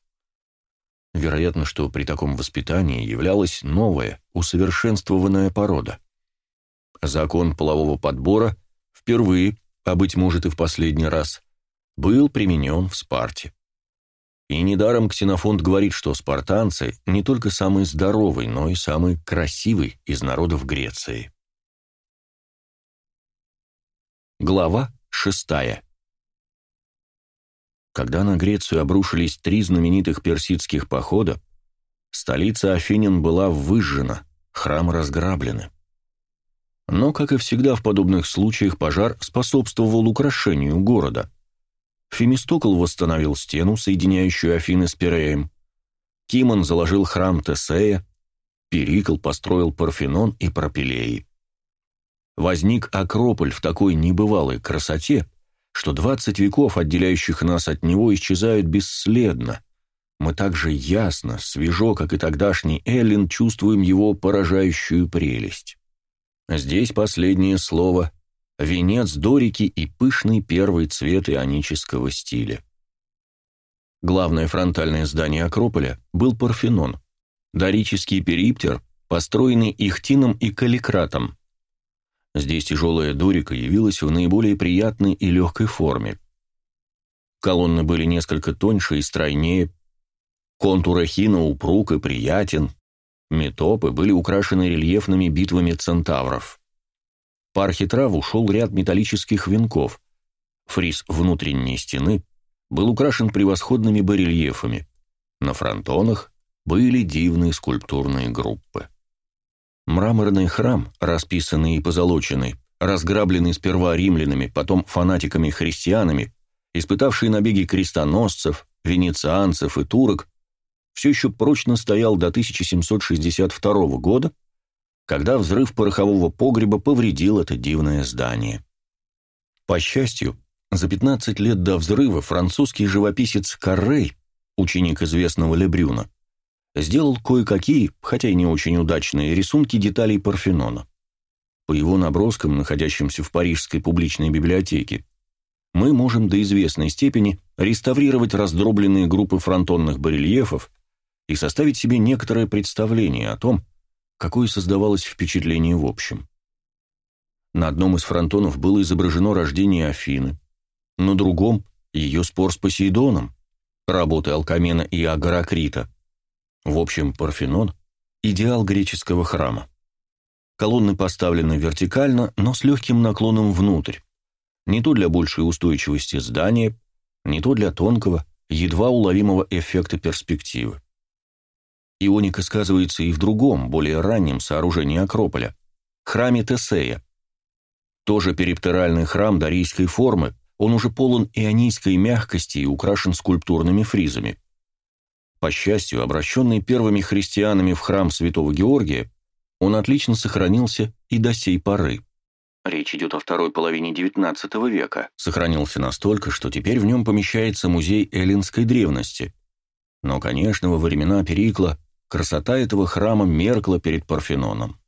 Вероятно, что при таком воспитании являлась новая, усовершенствованная порода. Закон полового подбора впервые, а быть может и в последний раз, был применен в Спарте. И недаром Ксенофонт говорит, что спартанцы не только самый здоровый, но и самый красивый из народов Греции. Глава шестая Когда на Грецию обрушились три знаменитых персидских похода, столица Афинин была выжжена, храмы разграблены. Но, как и всегда в подобных случаях, пожар способствовал украшению города – Фемистокл восстановил стену, соединяющую Афины с Пиреем. Кимон заложил храм Тесея, Перикл построил Парфенон и Пропилеи. Возник Акрополь в такой небывалой красоте, что двадцать веков, отделяющих нас от него, исчезают бесследно. Мы так же ясно, свежо, как и тогдашний Эллин, чувствуем его поражающую прелесть. Здесь последнее слово венец дорики и пышный первый цвет ионического стиля. Главное фронтальное здание Акрополя был Парфенон, дорический периптер, построенный Ихтином и Каликратом. Здесь тяжелая дорика явилась в наиболее приятной и легкой форме. Колонны были несколько тоньше и стройнее, контур эхина упруг и приятен, метопы были украшены рельефными битвами центавров. По архитраву шел ряд металлических венков. Фриз внутренней стены был украшен превосходными барельефами. На фронтонах были дивные скульптурные группы. Мраморный храм, расписанный и позолоченный, разграбленный сперва римлянами, потом фанатиками-христианами, испытавший набеги крестоносцев, венецианцев и турок, все еще прочно стоял до 1762 года, когда взрыв порохового погреба повредил это дивное здание. По счастью, за 15 лет до взрыва французский живописец Каррей, ученик известного Лебрюна, сделал кое-какие, хотя и не очень удачные, рисунки деталей Парфенона. По его наброскам, находящимся в Парижской публичной библиотеке, мы можем до известной степени реставрировать раздробленные группы фронтонных барельефов и составить себе некоторое представление о том, какое создавалось впечатление в общем. На одном из фронтонов было изображено рождение Афины, на другом — ее спор с Посейдоном, работы Алкамена и Агаракрита. В общем, Парфенон — идеал греческого храма. Колонны поставлены вертикально, но с легким наклоном внутрь. Не то для большей устойчивости здания, не то для тонкого, едва уловимого эффекта перспективы. Ионика сказывается и в другом, более раннем сооружении Акрополя – храме Тесея. Тоже периптеральный храм дарийской формы, он уже полон ионийской мягкости и украшен скульптурными фризами. По счастью, обращенный первыми христианами в храм святого Георгия, он отлично сохранился и до сей поры. Речь идет о второй половине XIX века. Сохранился настолько, что теперь в нем помещается музей эллинской древности. Но, конечно, во времена Перикла красота этого храма меркла перед Парфеноном.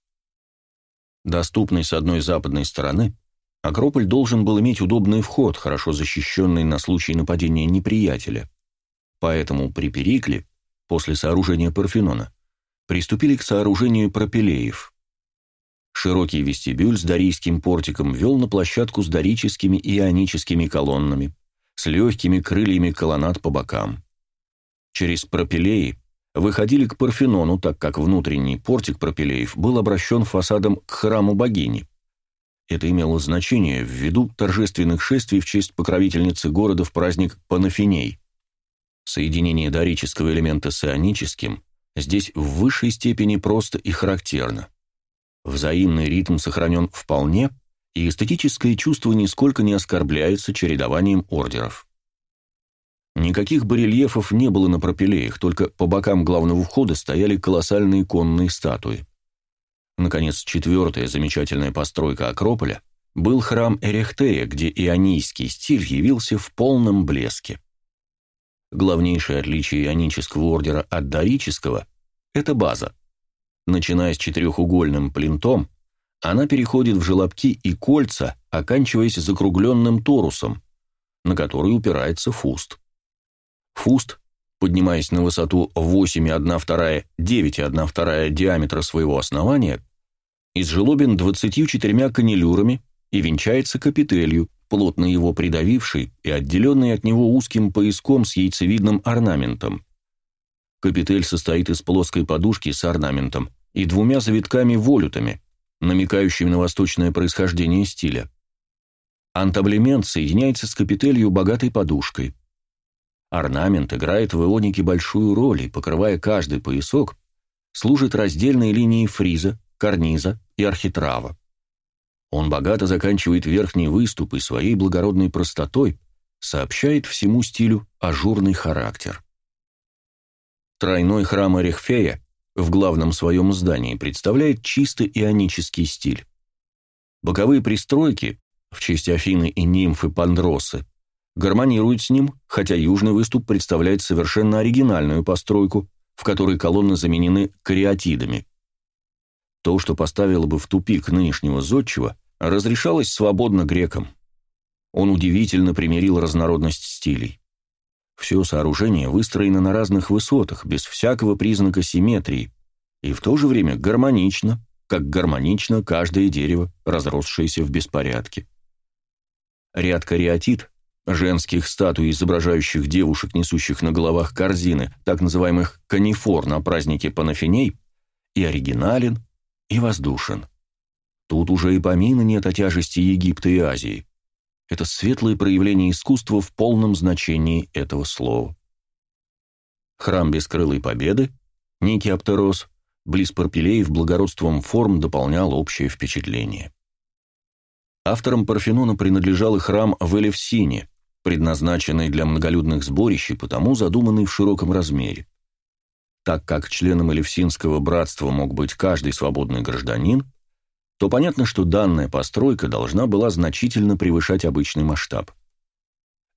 Доступный с одной западной стороны, Акрополь должен был иметь удобный вход, хорошо защищенный на случай нападения неприятеля. Поэтому при Перикле, после сооружения Парфенона, приступили к сооружению пропилеев. Широкий вестибюль с дарийским портиком вел на площадку с дорическими и ионическими колоннами, с легкими крыльями колоннад по бокам. Через пропилеи выходили к Парфенону, так как внутренний портик пропилеев был обращен фасадом к храму богини. Это имело значение ввиду торжественных шествий в честь покровительницы города в праздник Панафиней. Соединение дорического элемента с ионическим здесь в высшей степени просто и характерно. Взаимный ритм сохранен вполне, и эстетическое чувство нисколько не оскорбляется чередованием ордеров. Никаких барельефов не было на пропилеях, только по бокам главного входа стояли колоссальные конные статуи. Наконец, четвертая замечательная постройка Акрополя был храм Эрехтея, где ионийский стиль явился в полном блеске. Главнейшее отличие ионического ордера от дорического – это база. Начиная с четырехугольным плинтом, она переходит в желобки и кольца, оканчиваясь закругленным торусом, на который упирается фуст. Фуст, поднимаясь на высоту 8,1,2-9,1,2 диаметра своего основания, из желобин 24 канилюрами и венчается капителью, плотно его придавивший и отделенный от него узким пояском с яйцевидным орнаментом. Капитель состоит из плоской подушки с орнаментом и двумя завитками-волютами, намекающими на восточное происхождение стиля. Антаблемент соединяется с капителью богатой подушкой. Орнамент играет в ионике большую роль и, покрывая каждый поясок, служит раздельной линией фриза, карниза и архитрава. Он богато заканчивает верхний выступ и своей благородной простотой сообщает всему стилю ажурный характер. Тройной храм Орехфея в главном своем здании представляет чисто ионический стиль. Боковые пристройки, в честь Афины и нимфы Пандросы, гармонирует с ним, хотя южный выступ представляет совершенно оригинальную постройку, в которой колонны заменены кариатидами. То, что поставило бы в тупик нынешнего зодчего, разрешалось свободно грекам. Он удивительно примирил разнородность стилей. Все сооружение выстроено на разных высотах, без всякого признака симметрии, и в то же время гармонично, как гармонично каждое дерево, разросшееся в беспорядке. Ряд кариатид женских статуй, изображающих девушек, несущих на головах корзины, так называемых канифор на празднике Панафиней, и оригинален, и воздушен. Тут уже и помина нет о тяжести Египта и Азии. Это светлое проявление искусства в полном значении этого слова. Храм Бескрылой Победы, некий Аптерос, близ Парпилеев благородством форм дополнял общее впечатление. Авторам Парфенона принадлежал и храм в Элевсине, предназначенный для многолюдных сборищ и потому задуманный в широком размере. Так как членом Элевсинского братства мог быть каждый свободный гражданин, то понятно, что данная постройка должна была значительно превышать обычный масштаб.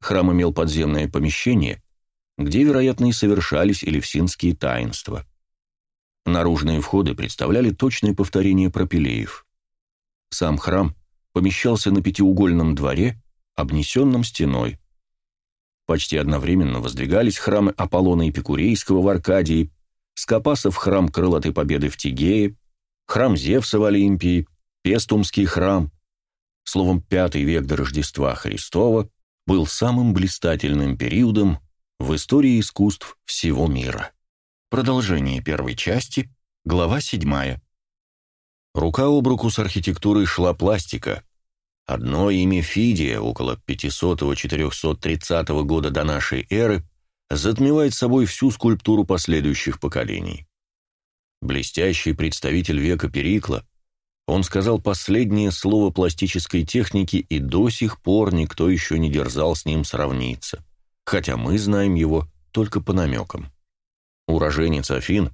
Храм имел подземное помещение, где, вероятно, и совершались элевсинские таинства. Наружные входы представляли точное повторение пропилеев. Сам храм помещался на пятиугольном дворе, обнесенном стеной. Почти одновременно воздвигались храмы Аполлона Эпикурейского в Аркадии, Скопасов храм Крылатой Победы в Тигее, храм Зевса в Олимпии, Пестумский храм. Словом, пятый век до Рождества Христова был самым блистательным периодом в истории искусств всего мира. Продолжение первой части, глава 7. Рука об руку с архитектурой шла пластика. Одно имя Фидия около 500-430 года до нашей эры затмевает собой всю скульптуру последующих поколений. Блестящий представитель века Перикла, он сказал последнее слово пластической техники, и до сих пор никто еще не дерзал с ним сравниться, хотя мы знаем его только по намекам. Уроженец Афин,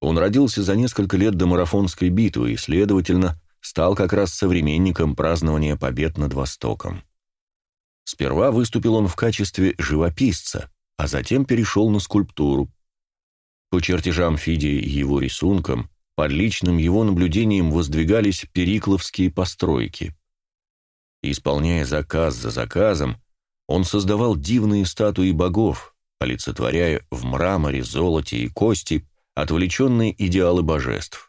он родился за несколько лет до марафонской битвы и, следовательно, стал как раз современником празднования побед над Востоком. Сперва выступил он в качестве живописца, а затем перешел на скульптуру. По чертежам Фидия и его рисункам, под личным его наблюдением воздвигались перикловские постройки. Исполняя заказ за заказом, он создавал дивные статуи богов, олицетворяя в мраморе, золоте и кости отвлеченные идеалы божеств.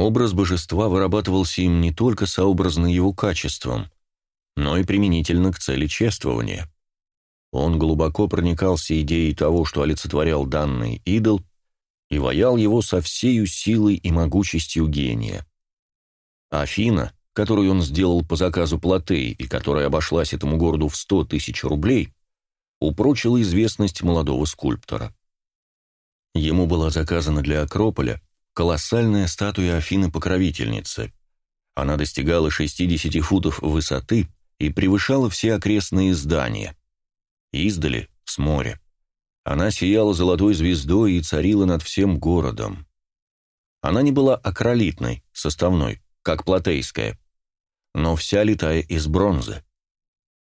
Образ божества вырабатывался им не только сообразно его качеством, но и применительно к цели чествования. Он глубоко проникался идеей того, что олицетворял данный идол, и ваял его со всею силой и могучестью гения. Афина, которую он сделал по заказу Платеи и которая обошлась этому городу в сто тысяч рублей, упрочила известность молодого скульптора. Ему была заказана для Акрополя колоссальная статуя Афины-покровительницы. Она достигала 60 футов высоты и превышала все окрестные здания. Издали, с моря. Она сияла золотой звездой и царила над всем городом. Она не была акролитной, составной, как платейская, но вся летая из бронзы.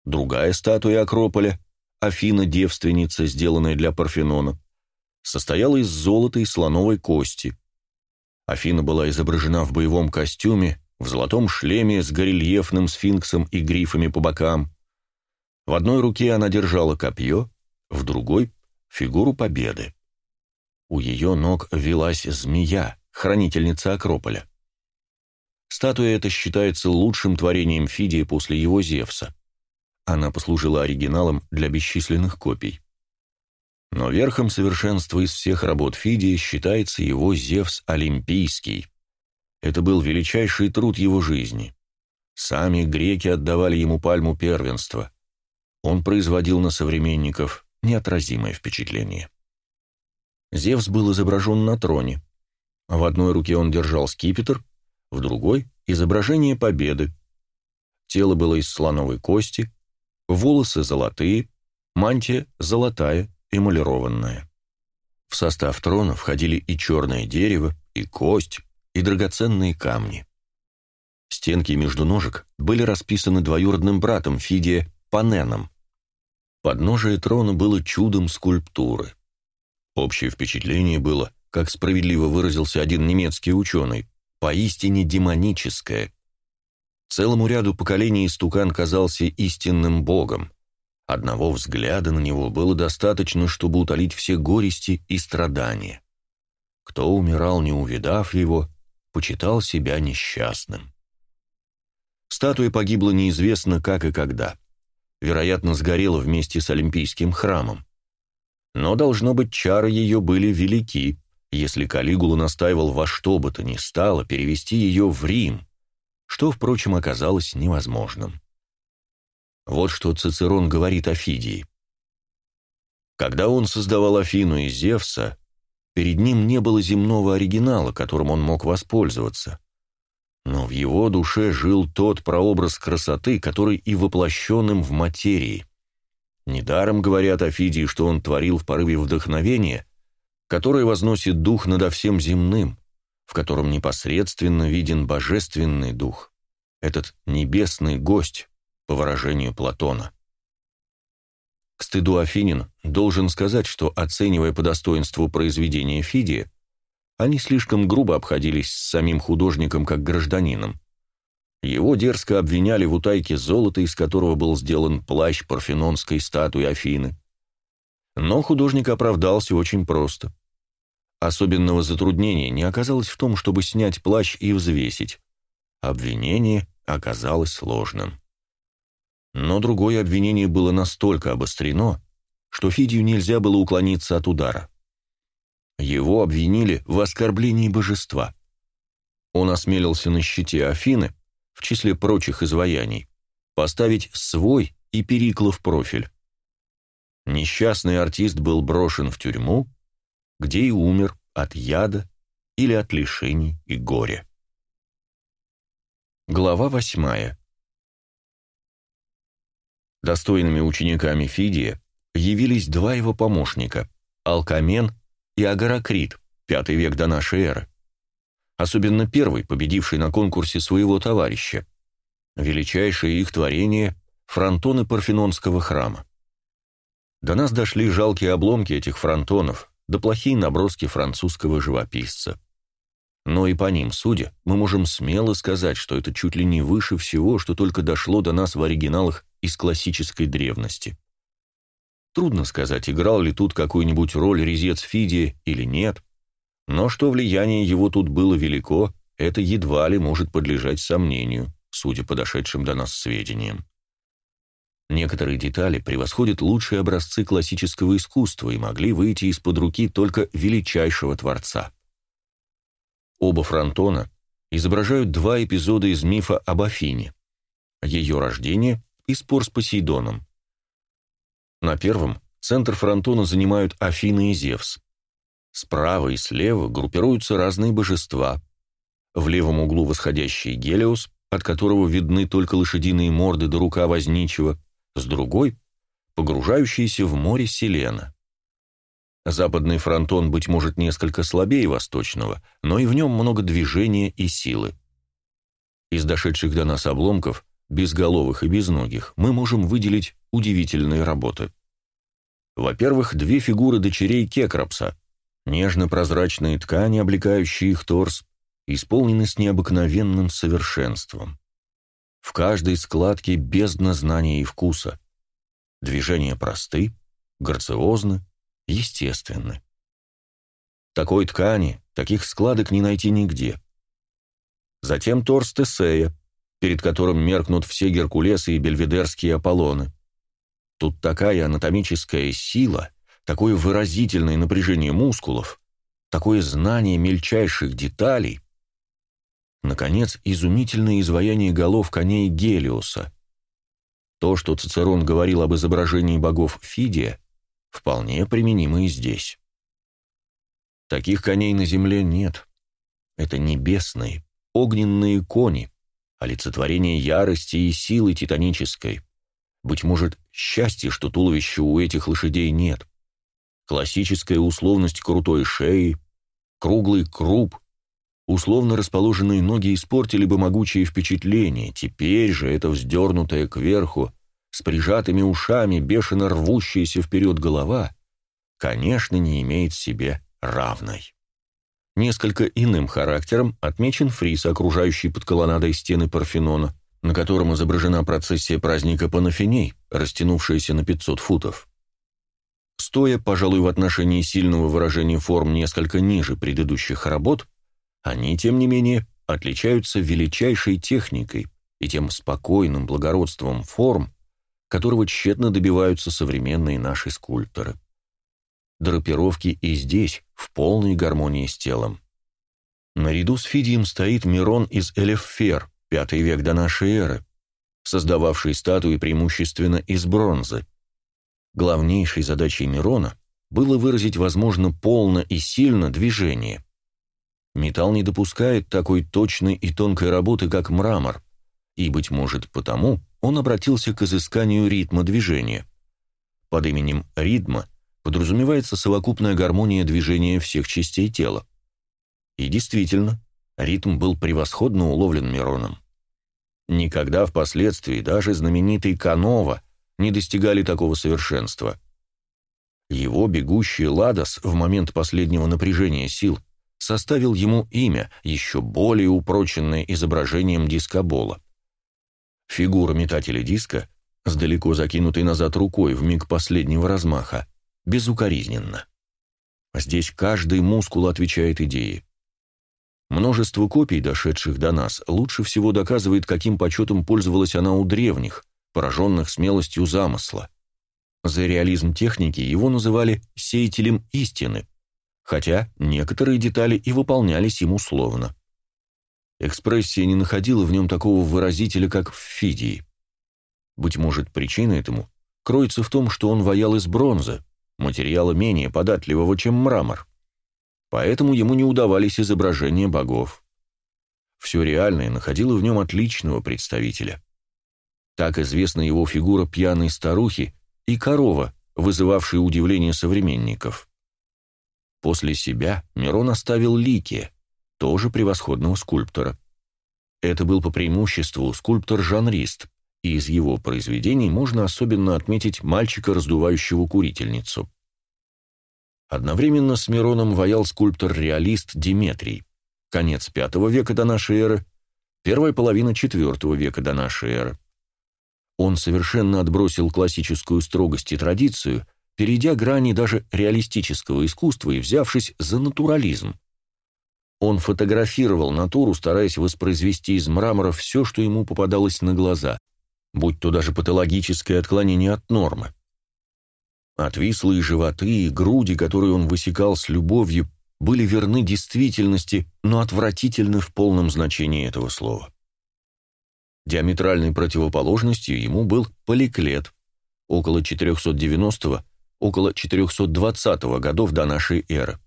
Другая статуя Акрополя Афина-девственница, сделанная для Парфенона, состояла из золота и слоновой кости. Афина была изображена в боевом костюме, в золотом шлеме с горельефным сфинксом и грифами по бокам. В одной руке она держала копье, в другой — фигуру победы. У ее ног велась змея, хранительница Акрополя. Статуя эта считается лучшим творением Фидия после его Зевса. Она послужила оригиналом для бесчисленных копий. Но верхом совершенства из всех работ Фидия считается его Зевс Олимпийский. Это был величайший труд его жизни. Сами греки отдавали ему пальму первенства. Он производил на современников неотразимое впечатление. Зевс был изображен на троне. В одной руке он держал скипетр, в другой — изображение победы. Тело было из слоновой кости, волосы золотые, мантия золотая, эмалированная. В состав трона входили и черное дерево, и кость, и драгоценные камни. Стенки между ножек были расписаны двоюродным братом Фидия Паненом. Подножие трона было чудом скульптуры. Общее впечатление было, как справедливо выразился один немецкий ученый, поистине демоническое – Целому ряду поколений истукан казался истинным богом. Одного взгляда на него было достаточно, чтобы утолить все горести и страдания. Кто умирал, не увидав его, почитал себя несчастным. Статуя погибла неизвестно как и когда. Вероятно, сгорела вместе с Олимпийским храмом. Но, должно быть, чары ее были велики, если Калигула настаивал во что бы то ни стало перевести ее в Рим – что, впрочем, оказалось невозможным. Вот что Цицерон говорит о Фидии. Когда он создавал Афину и Зевса, перед ним не было земного оригинала, которым он мог воспользоваться. Но в его душе жил тот прообраз красоты, который и воплощен им в материи. Недаром говорят о Фидии, что он творил в порыве вдохновения, которое возносит дух надо всем земным, в котором непосредственно виден божественный дух, этот небесный гость, по выражению Платона. К стыду Афинин должен сказать, что, оценивая по достоинству произведения Фидия, они слишком грубо обходились с самим художником как гражданином. Его дерзко обвиняли в утайке золота, из которого был сделан плащ парфенонской статуи Афины. Но художник оправдался очень просто. Особенного затруднения не оказалось в том, чтобы снять плащ и взвесить. Обвинение оказалось сложным. Но другое обвинение было настолько обострено, что Фидию нельзя было уклониться от удара. Его обвинили в оскорблении божества. Он осмелился на щите Афины, в числе прочих изваяний, поставить свой и Периклов профиль. Несчастный артист был брошен в тюрьму, где и умер от яда или от лишений и горя. Глава восьмая. Достойными учениками Фидия явились два его помощника – Алкамен и Агаракрит, пятый век до нашей эры. Особенно первый, победивший на конкурсе своего товарища. Величайшее их творение – фронтоны Парфенонского храма. До нас дошли жалкие обломки этих фронтонов, да плохие наброски французского живописца. Но и по ним, судя, мы можем смело сказать, что это чуть ли не выше всего, что только дошло до нас в оригиналах из классической древности. Трудно сказать, играл ли тут какую-нибудь роль резец Фидия или нет, но что влияние его тут было велико, это едва ли может подлежать сомнению, судя по дошедшим до нас сведениям. Некоторые детали превосходят лучшие образцы классического искусства и могли выйти из-под руки только величайшего творца. Оба фронтона изображают два эпизода из мифа об Афине, ее рождение и спор с Посейдоном. На первом центр фронтона занимают Афина и Зевс. Справа и слева группируются разные божества. В левом углу восходящий Гелиос, от которого видны только лошадиные морды до рука возничего, с другой — погружающийся в море Селена. Западный фронтон, быть может, несколько слабее восточного, но и в нем много движения и силы. Из дошедших до нас обломков безголовых и безногих, мы можем выделить удивительные работы. Во-первых, две фигуры дочерей Кекрапса, нежно-прозрачные ткани, облекающие их торс, исполнены с необыкновенным совершенством. В каждой складке бездна знания и вкуса. Движения просты, грациозны, естественны. Такой ткани, таких складок не найти нигде. Затем торс Тесея, перед которым меркнут все Геркулесы и бельведерские Аполлоны. Тут такая анатомическая сила, такое выразительное напряжение мускулов, такое знание мельчайших деталей. Наконец, изумительное изваяние голов коней Гелиоса. То, что Цицерон говорил об изображении богов Фидия, вполне применимо и здесь. Таких коней на земле нет. Это небесные, огненные кони, олицетворение ярости и силы титанической. Быть может, счастье, что туловища у этих лошадей нет. Классическая условность крутой шеи, круглый круп, условно расположенные ноги испортили бы могучие впечатления, теперь же это вздернутая кверху, с прижатыми ушами, бешено рвущаяся вперед голова, конечно, не имеет себе равной. Несколько иным характером отмечен фриз, окружающий под колоннадой стены Парфенона, на котором изображена процессия праздника Панафиней, растянувшаяся на 500 футов. Стоя, пожалуй, в отношении сильного выражения форм несколько ниже предыдущих работ, они, тем не менее, отличаются величайшей техникой и тем спокойным благородством форм, которого тщетно добиваются современные наши скульпторы драпировки и здесь, в полной гармонии с телом. Наряду с Фидием стоит Мирон из Элефер, пятый век до нашей эры, создававший статуи преимущественно из бронзы. Главнейшей задачей Мирона было выразить, возможно, полно и сильно движение. Металл не допускает такой точной и тонкой работы, как мрамор, и, быть может, потому он обратился к изысканию ритма движения. Под именем ритма подразумевается совокупная гармония движения всех частей тела. И действительно, ритм был превосходно уловлен Мироном. Никогда впоследствии даже знаменитый Канова не достигали такого совершенства. Его бегущий Ладос в момент последнего напряжения сил составил ему имя, еще более упроченное изображением дискобола. Фигура метателя диска, с далеко закинутой назад рукой в миг последнего размаха, безукоризненно. Здесь каждый мускул отвечает идее. Множество копий, дошедших до нас, лучше всего доказывает, каким почетом пользовалась она у древних, пораженных смелостью замысла. За реализм техники его называли «сеятелем истины», хотя некоторые детали и выполнялись им условно. Экспрессия не находила в нем такого выразителя, как в Фидии. Быть может, причина этому кроется в том, что он ваял из бронзы, материала менее податливого, чем мрамор. Поэтому ему не удавались изображения богов. Все реальное находило в нем отличного представителя. Так известна его фигура пьяной старухи и корова, вызывавшая удивление современников. После себя Мирон оставил Ликия, тоже превосходного скульптора. Это был по преимуществу скульптор-жанрист, и из его произведений можно особенно отметить мальчика, раздувающего курительницу. Одновременно с Мироном воял скульптор-реалист Диметрий, конец V века до нашей эры, первая половина IV века до нашей эры. Он совершенно отбросил классическую строгость и традицию, перейдя грани даже реалистического искусства и взявшись за натурализм. Он фотографировал натуру, стараясь воспроизвести из мрамора все, что ему попадалось на глаза, будь то даже патологическое отклонение от нормы. Отвислые животы и груди, которые он высекал с любовью, были верны действительности, но отвратительны в полном значении этого слова. Диаметральной противоположностью ему был Поликлет, около 490 около 420 годов до нашей эры,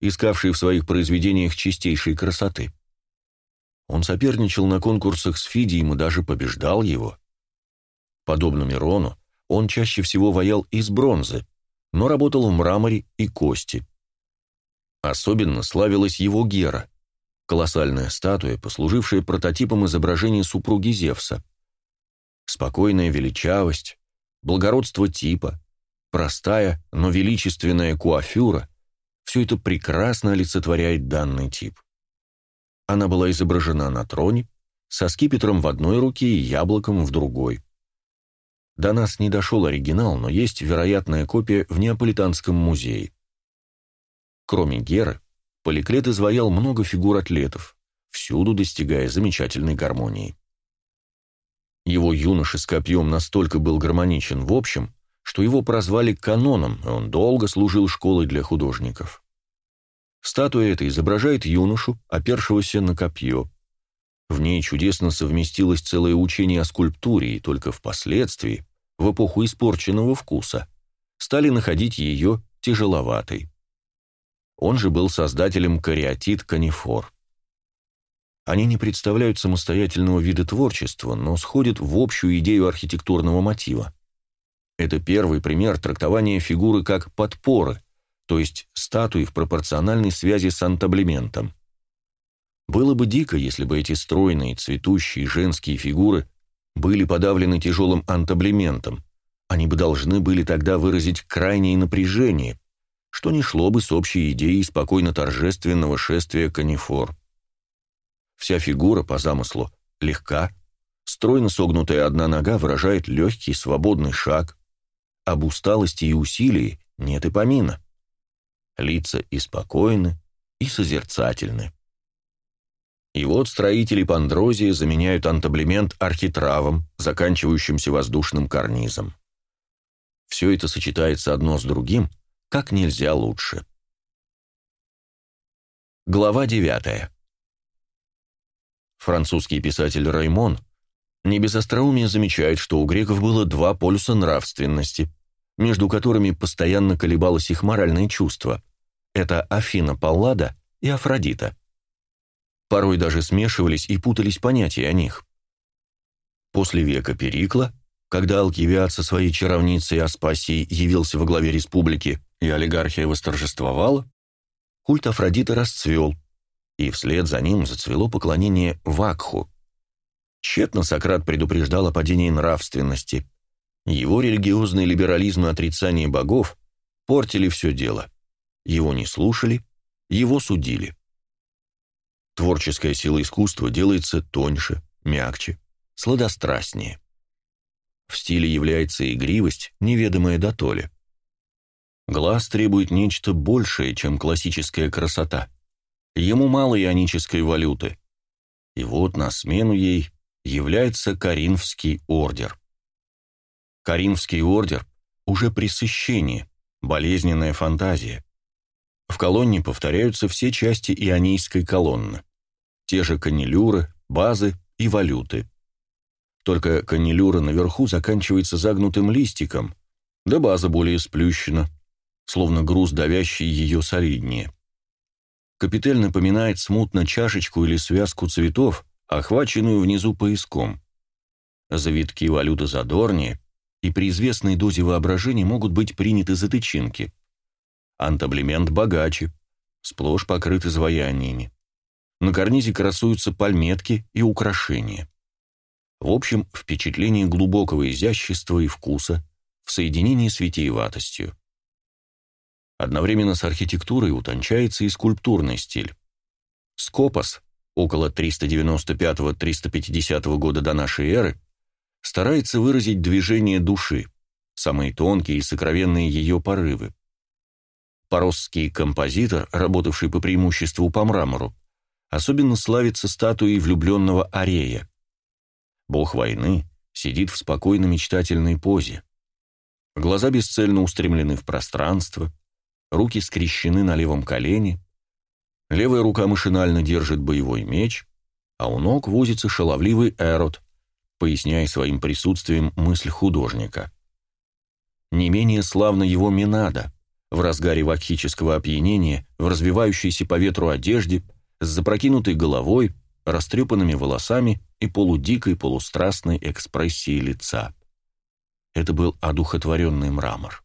искавший в своих произведениях чистейшей красоты. Он соперничал на конкурсах с Фидием и даже побеждал его. Подобно Мирону, он чаще всего ваял из бронзы, но работал в мраморе и кости. Особенно славилась его Гера, колоссальная статуя, послужившая прототипом изображения супруги Зевса. Спокойная величавость, благородство типа, простая, но величественная куафюра – все это прекрасно олицетворяет данный тип. Она была изображена на троне, со скипетром в одной руке и яблоком в другой. До нас не дошел оригинал, но есть вероятная копия в Неаполитанском музее. Кроме Геры, Поликлет изваял много фигур атлетов, всюду достигая замечательной гармонии. Его юноша с копьем настолько был гармоничен в общем, что его прозвали каноном, и он долго служил школой для художников. Статуя эта изображает юношу, опершегося на копье. В ней чудесно совместилось целое учение о скульптуре, и только впоследствии, в эпоху испорченного вкуса, стали находить ее тяжеловатой. Он же был создателем кариатид канифор. Они не представляют самостоятельного вида творчества, но сходят в общую идею архитектурного мотива. Это первый пример трактования фигуры как подпоры, то есть статуи в пропорциональной связи с антаблементом. Было бы дико, если бы эти стройные, цветущие женские фигуры были подавлены тяжелым антаблементом. Они бы должны были тогда выразить крайнее напряжение, что не шло бы с общей идеей спокойно-торжественного шествия канифор. Вся фигура, по замыслу, легка, стройно согнутая одна нога выражает легкий, свободный шаг. Об усталости и усилии нет и помина. Лица и спокойны, и созерцательны. И вот строители Пандрозии заменяют антаблемент архитравом, заканчивающимся воздушным карнизом. Все это сочетается одно с другим, как нельзя лучше. Глава 9. Французский писатель Раймон не без остроумия замечает, что у греков было два полюса нравственности, между которыми постоянно колебалось их моральное чувство. Это Афина Паллада и Афродита. Порой даже смешивались и путались понятия о них. После века Перикла, когда Алкивиад со своей чаровницей Аспасией явился во главе республики, и олигархия восторжествовала, культ Афродиты расцвел, и вслед за ним зацвело поклонение Вакху. Тщетно Сократ предупреждал о падении нравственности. Его религиозный либерализм и отрицание богов портили все дело. Его не слушали, его судили. Творческая сила искусства делается тоньше, мягче, сладострастнее. В стиле является игривость, неведомая дотоле. Глаз требует нечто большее, чем классическая красота. Ему мало ионической валюты. И вот на смену ей является Каринфский ордер. Каринфский ордер уже пресыщение, болезненная фантазия. В колонне повторяются все части ионийской колонны. Те же канилюры, базы и валюты. Только канилюра наверху заканчивается загнутым листиком, да база более сплющена, словно груз, давящий ее солиднее. Капитель напоминает смутно чашечку или связку цветов, охваченную внизу пояском. Завитки валюты задорнее, и при известной дозе воображения могут быть приняты за тычинки. Антаблемент богаче, сплошь покрыт изваяниями. На карнизе красуются пальметки и украшения. В общем, впечатление глубокого изящества и вкуса в соединении с витиеватостью. Одновременно с архитектурой утончается и скульптурный стиль. Скопос, около 395-350 года до нашей эры, старается выразить движение души, самые тонкие и сокровенные ее порывы. Поросский композитор, работавший по преимуществу по мрамору, особенно славится статуей влюбленного Арея. Бог войны сидит в спокойно-мечтательной позе. Глаза бесцельно устремлены в пространство, руки скрещены на левом колене, левая рука машинально держит боевой меч, а у ног возится шаловливый эрот, поясняя своим присутствием мысль художника. Не менее славно его Минада, в разгаре вакхического опьянения, в развивающейся по ветру одежде, с запрокинутой головой, растрепанными волосами и полудикой полустрастной экспрессией лица. Это был одухотворенный мрамор.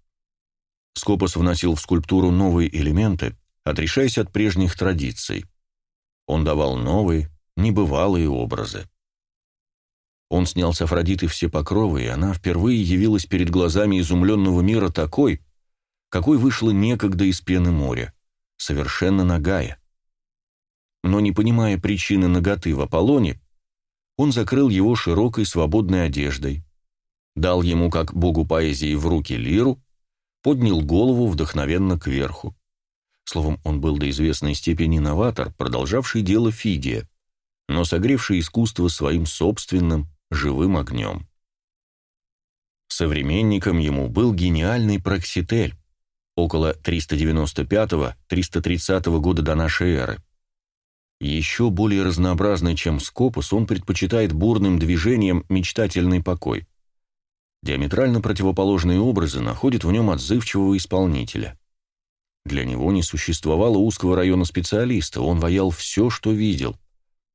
Скопос вносил в скульптуру новые элементы, отрешаясь от прежних традиций. Он давал новые, небывалые образы. Он снял с Афродиты все покровы, и она впервые явилась перед глазами изумленного мира такой, какой вышла некогда из пены моря, совершенно нагая. Но не понимая причины наготы в Аполлоне, он закрыл его широкой свободной одеждой, дал ему, как богу поэзии, в руки лиру, поднял голову вдохновенно кверху. Словом, он был до известной степени новатор, продолжавший дело Фидия, но согревший искусство своим собственным живым огнем. Современником ему был гениальный Прокситель, около 395-330 года до нашей эры. Еще более разнообразный, чем Скопус, он предпочитает бурным движением мечтательный покой. Диаметрально противоположные образы находят в нем отзывчивого исполнителя. Для него не существовало узкого района специалиста, он ваял все, что видел,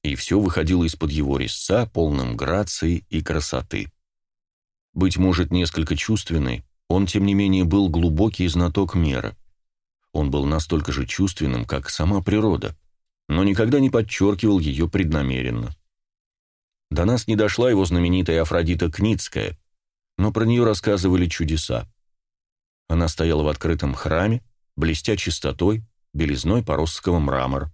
и все выходило из-под его резца, полным грации и красоты. Быть может, несколько чувственный, он, тем не менее, был глубокий знаток мира. Он был настолько же чувственным, как сама природа, но никогда не подчеркивал ее преднамеренно. До нас не дошла его знаменитая Афродита Кницкая – но про нее рассказывали чудеса. Она стояла в открытом храме, блестя чистотой, белизной поросского мрамора.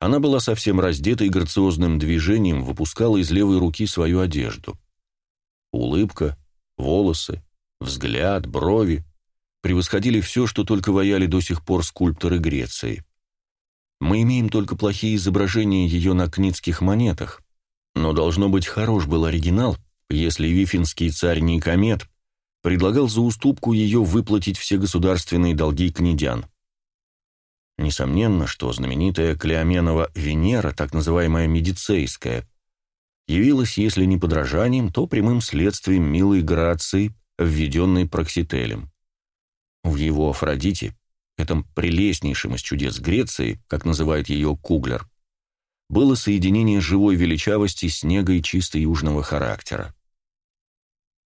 Она была совсем раздета и грациозным движением выпускала из левой руки свою одежду. Улыбка, волосы, взгляд, брови превосходили все, что только ваяли до сих пор скульпторы Греции. Мы имеем только плохие изображения ее на кницких монетах, но должно быть хорош был оригинал, если вифинский царь Никомед предлагал за уступку ее выплатить все государственные долги князян. Несомненно, что знаменитая Клеоменова Венера, так называемая Медицейская, явилась, если не подражанием, то прямым следствием милой грации, введенной Проксителем. В его Афродите, этом прелестнейшем из чудес Греции, как называет ее Куглер, было соединение живой величавости снега и чисто южного характера.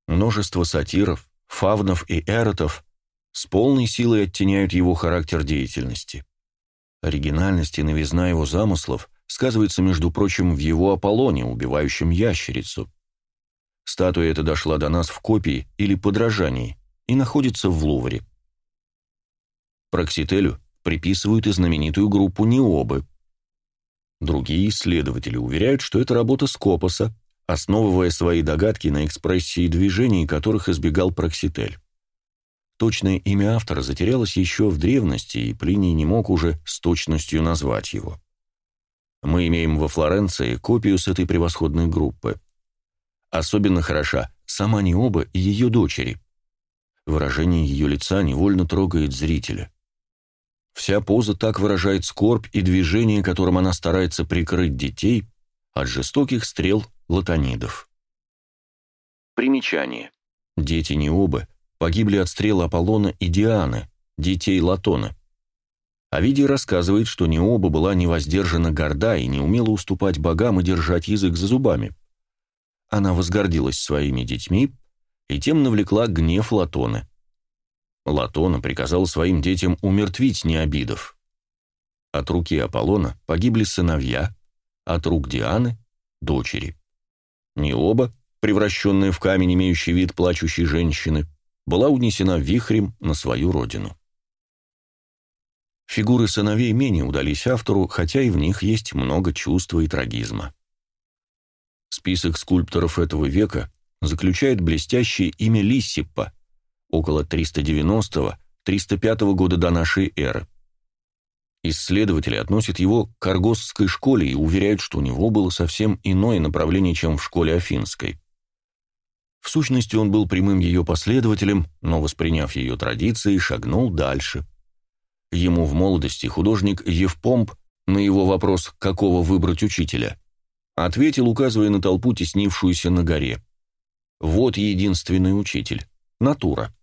Множество сатиров, фавнов и эротов с полной силой оттеняют его характер деятельности. Оригинальность и новизна его замыслов сказывается, между прочим, в его Аполлоне, убивающем ящерицу. Статуя эта дошла до нас в копии или подражании и находится в Лувре. Проксителю приписывают и знаменитую группу Необы. Другие исследователи уверяют, что это работа Скопоса, основывая свои догадки на экспрессии движений, которых избегал Прокситель. Точное имя автора затерялось еще в древности, и Плиний не мог уже с точностью назвать его. Мы имеем во Флоренции копию с этой превосходной группы. Особенно хороша сама Необа и ее дочери. Выражение ее лица невольно трогает зрителя. Вся поза так выражает скорбь и движение, которым она старается прикрыть детей от жестоких стрел латонидов. Примечание. Дети Необы погибли от стрел Аполлона и Дианы, детей Латона. Овидий рассказывает, что Необа была невоздержана горда и не умела уступать богам и держать язык за зубами. Она возгордилась своими детьми и тем навлекла гнев Латона. Латона приказал своим детям умертвить необидов. От руки Аполлона погибли сыновья, от рук Дианы – дочери. Необа, превращенная в камень, имеющий вид плачущей женщины – была унесена вихрем на свою родину. Фигуры сыновей менее удались автору, хотя и в них есть много чувства и трагизма. Список скульпторов этого века заключает блестящее имя Лиссиппа, около 390-305 года до нашей эры. Исследователи относят его к Аргосской школе и уверяют, что у него было совсем иное направление, чем в школе Афинской. В сущности, он был прямым ее последователем, но, восприняв ее традиции, шагнул дальше. Ему в молодости художник Евпомп на его вопрос «какого выбрать учителя?» ответил, указывая на толпу, теснившуюся на горе. «Вот единственный учитель. Натура».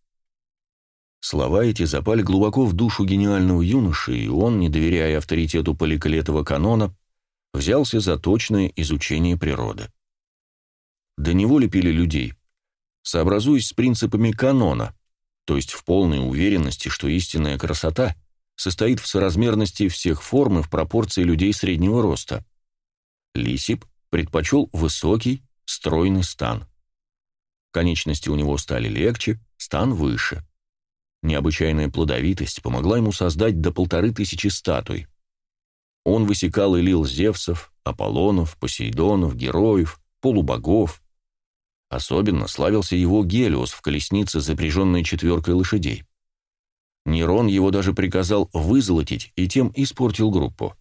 Слова эти запали глубоко в душу гениального юноши, и он, не доверяя авторитету поликолетого канона, взялся за точное изучение природы. До него лепили людей, сообразуясь с принципами канона, то есть в полной уверенности, что истинная красота состоит в соразмерности всех форм и в пропорции людей среднего роста. Лисип предпочел высокий, стройный стан. Конечности у него стали легче, стан выше. Необычайная плодовитость помогла ему создать до полторы тысячи статуй. Он высекал и лил Зевсов, Аполлонов, Посейдонов, героев, полубогов, Особенно славился его Гелиос в колеснице, запряженной четверкой лошадей. Нерон его даже приказал вызолотить и тем испортил группу.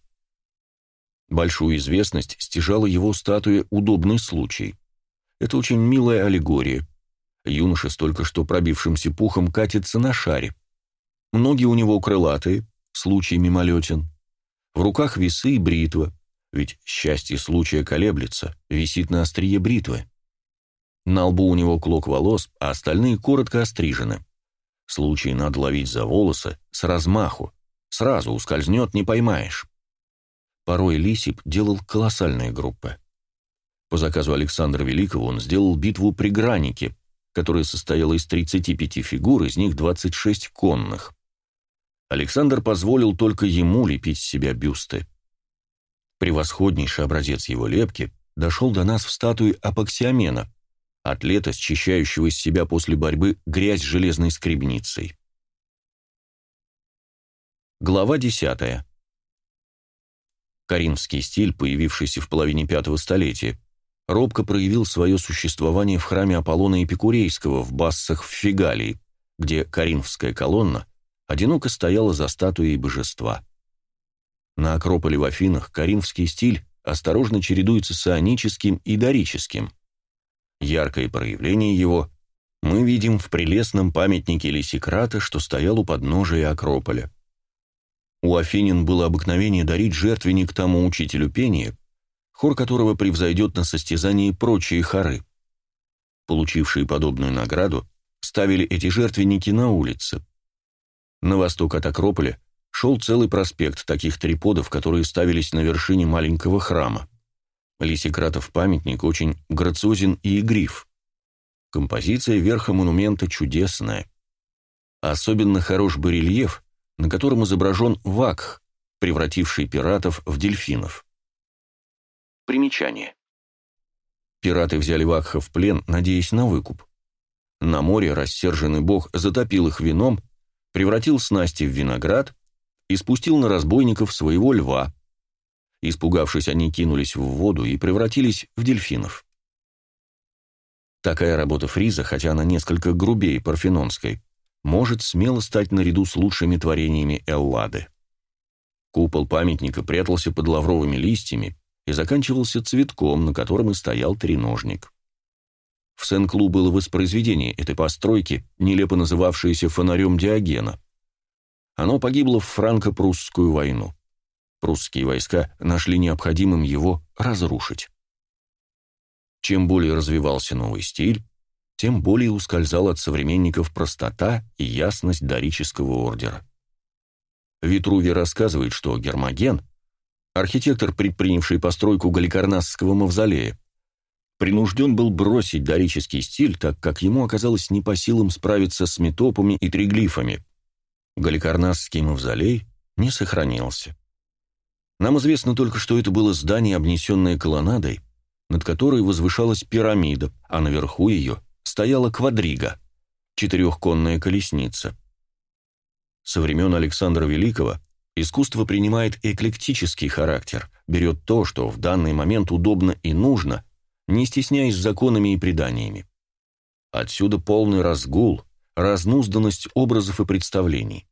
Большую известность стяжала его статуя «Удобный случай». Это очень милая аллегория. Юноша с только что пробившимся пухом катится на шаре. Ноги у него крылатые, случай мимолетен. В руках весы и бритва, ведь счастье случая колеблется, висит на острие бритвы. На лбу у него клок волос, а остальные коротко острижены. Случай надо ловить за волосы, с размаху. Сразу ускользнет, не поймаешь. Порой Лисип делал колоссальные группы. По заказу Александра Великого он сделал битву при Гранике, которая состояла из 35 фигур, из них 26 конных. Александр позволил только ему лепить с себя бюсты. Превосходнейший образец его лепки дошел до нас в статуе Апоксиомена, атлета, счищающего из себя после борьбы грязь железной скребницей. Глава 10. Каринский стиль, появившийся в половине пятого столетия, робко проявил свое существование в храме Аполлона Эпикурейского в Бассах в Фигалии, где Каринфская колонна одиноко стояла за статуей божества. На Акрополе в Афинах каринфский стиль осторожно чередуется с ионическим и дорическим. Яркое проявление его мы видим в прелестном памятнике Лисикрата, что стоял у подножия Акрополя. У Афинин было обыкновение дарить жертвенник тому учителю пения, хор которого превзойдет на состязании прочие хоры. Получившие подобную награду ставили эти жертвенники на улице. На восток от Акрополя шел целый проспект таких триподов, которые ставились на вершине маленького храма. Лисикратов памятник очень грациозен и игрив. Композиция верха монумента чудесная. Особенно хорош барельеф, на котором изображен вакх, превративший пиратов в дельфинов. Примечание. Пираты взяли Вакха в плен, надеясь на выкуп. На море рассерженный бог затопил их вином, превратил снасти в виноград и спустил на разбойников своего льва. Испугавшись, они кинулись в воду и превратились в дельфинов. Такая работа фриза, хотя она несколько грубее парфенонской, может смело стать наряду с лучшими творениями Эллады. Купол памятника прятался под лавровыми листьями и заканчивался цветком, на котором и стоял треножник. В Сен-Клу было воспроизведение этой постройки, нелепо называвшееся фонарем Диогена. Оно погибло в франко-прусскую войну. Прусские войска нашли необходимым его разрушить. Чем более развивался новый стиль, тем более ускользал от современников простота и ясность дорического ордера. Витрувий рассказывает, что Гермоген, архитектор, предпринявший постройку Галикарнасского мавзолея, принужден был бросить дорический стиль, так как ему оказалось не по силам справиться с метопами и триглифами. Галикарнасский мавзолей не сохранился. Нам известно только, что это было здание, обнесенное колоннадой, над которой возвышалась пирамида, а наверху ее стояла квадрига, четырехконная колесница. Со времен Александра Великого искусство принимает эклектический характер, берет то, что в данный момент удобно и нужно, не стесняясь законами и преданиями. Отсюда полный разгул, разнузданность образов и представлений.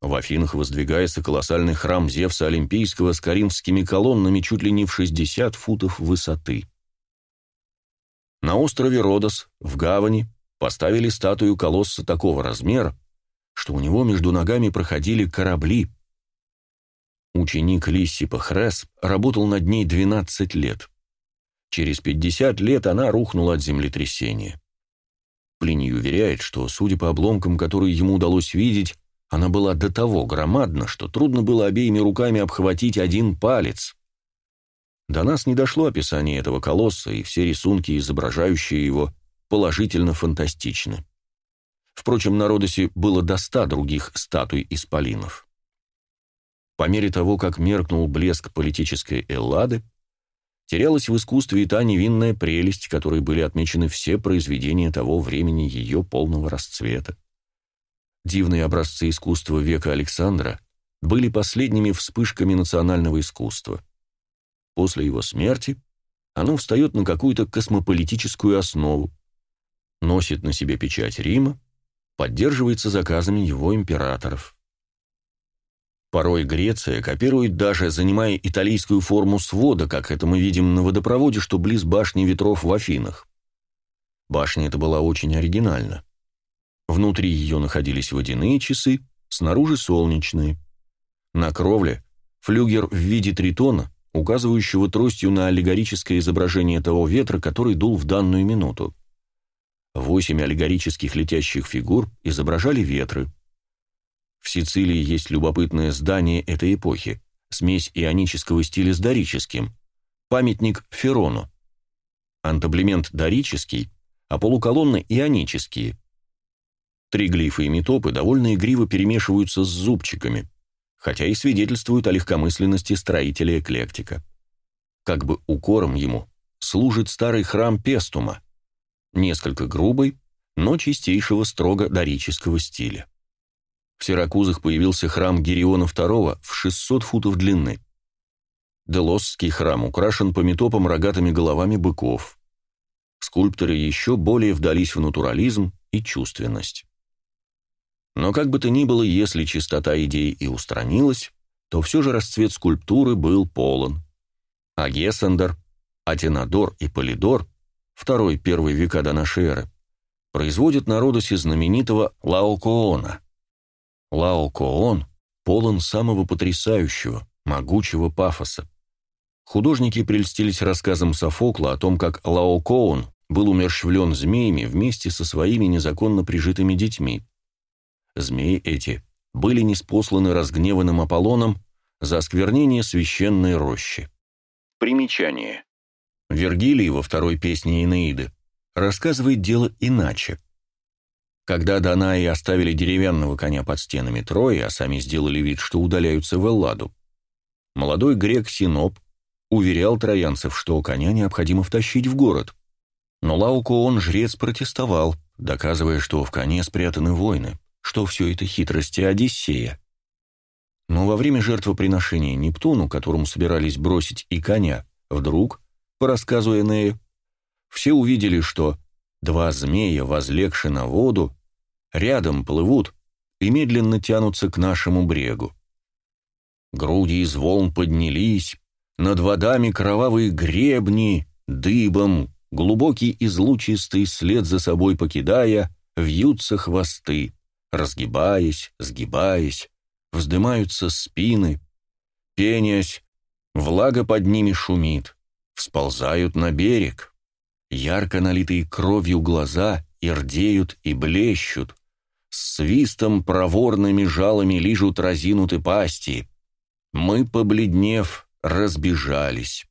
В Афинах воздвигается колоссальный храм Зевса Олимпийского с коринфскими колоннами чуть ли не в 60 футов высоты. На острове Родос, в гавани, поставили статую колосса такого размера, что у него между ногами проходили корабли. Ученик Лиссипа Хрес работал над ней 12 лет. Через 50 лет она рухнула от землетрясения. Плиний уверяет, что, судя по обломкам, которые ему удалось видеть, она была до того громадна, что трудно было обеими руками обхватить один палец. До нас не дошло описание этого колосса, и все рисунки, изображающие его, положительно фантастичны. Впрочем, на Родосе было до ста других статуй исполинов. По мере того, как меркнул блеск политической Эллады, терялась в искусстве и та невинная прелесть, которой были отмечены все произведения того времени ее полного расцвета. Дивные образцы искусства века Александра были последними вспышками национального искусства. После его смерти оно встает на какую-то космополитическую основу, носит на себе печать Рима, поддерживается заказами его императоров. Порой Греция копирует даже, занимая итальянскую форму свода, как это мы видим на водопроводе, что близ башни ветров в Афинах. Башня эта была очень оригинальна. Внутри ее находились водяные часы, снаружи солнечные. На кровле флюгер в виде тритона, указывающего тростью на аллегорическое изображение того ветра, который дул в данную минуту. Восемь аллегорических летящих фигур изображали ветры. В Сицилии есть любопытное здание этой эпохи, смесь ионического стиля с дорическим, памятник Ферону. Антаблемент дорический, а полуколонны ионические. Три глифы и метопы довольно игриво перемешиваются с зубчиками, хотя и свидетельствуют о легкомысленности строителя-эклектика. Как бы укором ему служит старый храм Пестума, несколько грубый, но чистейшего строго дорического стиля. В Сиракузах появился храм Гериона II в 600 футов длины. Делосский храм украшен пометопом рогатыми головами быков. Скульпторы еще более вдались в натурализм и чувственность. Но как бы то ни было, если чистота идей и устранилась, то все же расцвет скульптуры был полон. А Гессендер, Атенадор и Полидор, второй-первый века до нашей эры, производят на Родосе знаменитого Лаокоона, Лао-Коон полон самого потрясающего, могучего пафоса. Художники прельстились рассказом Софокла о том, как Лао-Коон был умерщвлен змеями вместе со своими незаконно прижитыми детьми. Змеи эти были неспосланы разгневанным Аполлоном за осквернение священной рощи. Примечание. Вергилий во второй песне Инеиды рассказывает дело иначе. Когда Данаи оставили деревянного коня под стенами Трои, а сами сделали вид, что удаляются в Элладу, молодой грек Синоп уверял троянцев, что коня необходимо втащить в город. Но Лаукоон жрец протестовал, доказывая, что в коне спрятаны войны, что все это хитрости Одиссея. Но во время жертвоприношения Нептуну, которому собирались бросить и коня, вдруг, по рассказу Энея, все увидели, что два змея, возлегши на воду, рядом плывут и медленно тянутся к нашему брегу. Груди из волн поднялись, над водами кровавые гребни, дыбом, глубокий излучистый след за собой покидая, вьются хвосты, разгибаясь, сгибаясь, вздымаются спины, пенясь, влага под ними шумит, всползают на берег, ярко налитые кровью глаза ирдеют и блещут, с свистом проворными жалами лижут разинуты пасти. Мы, побледнев, разбежались.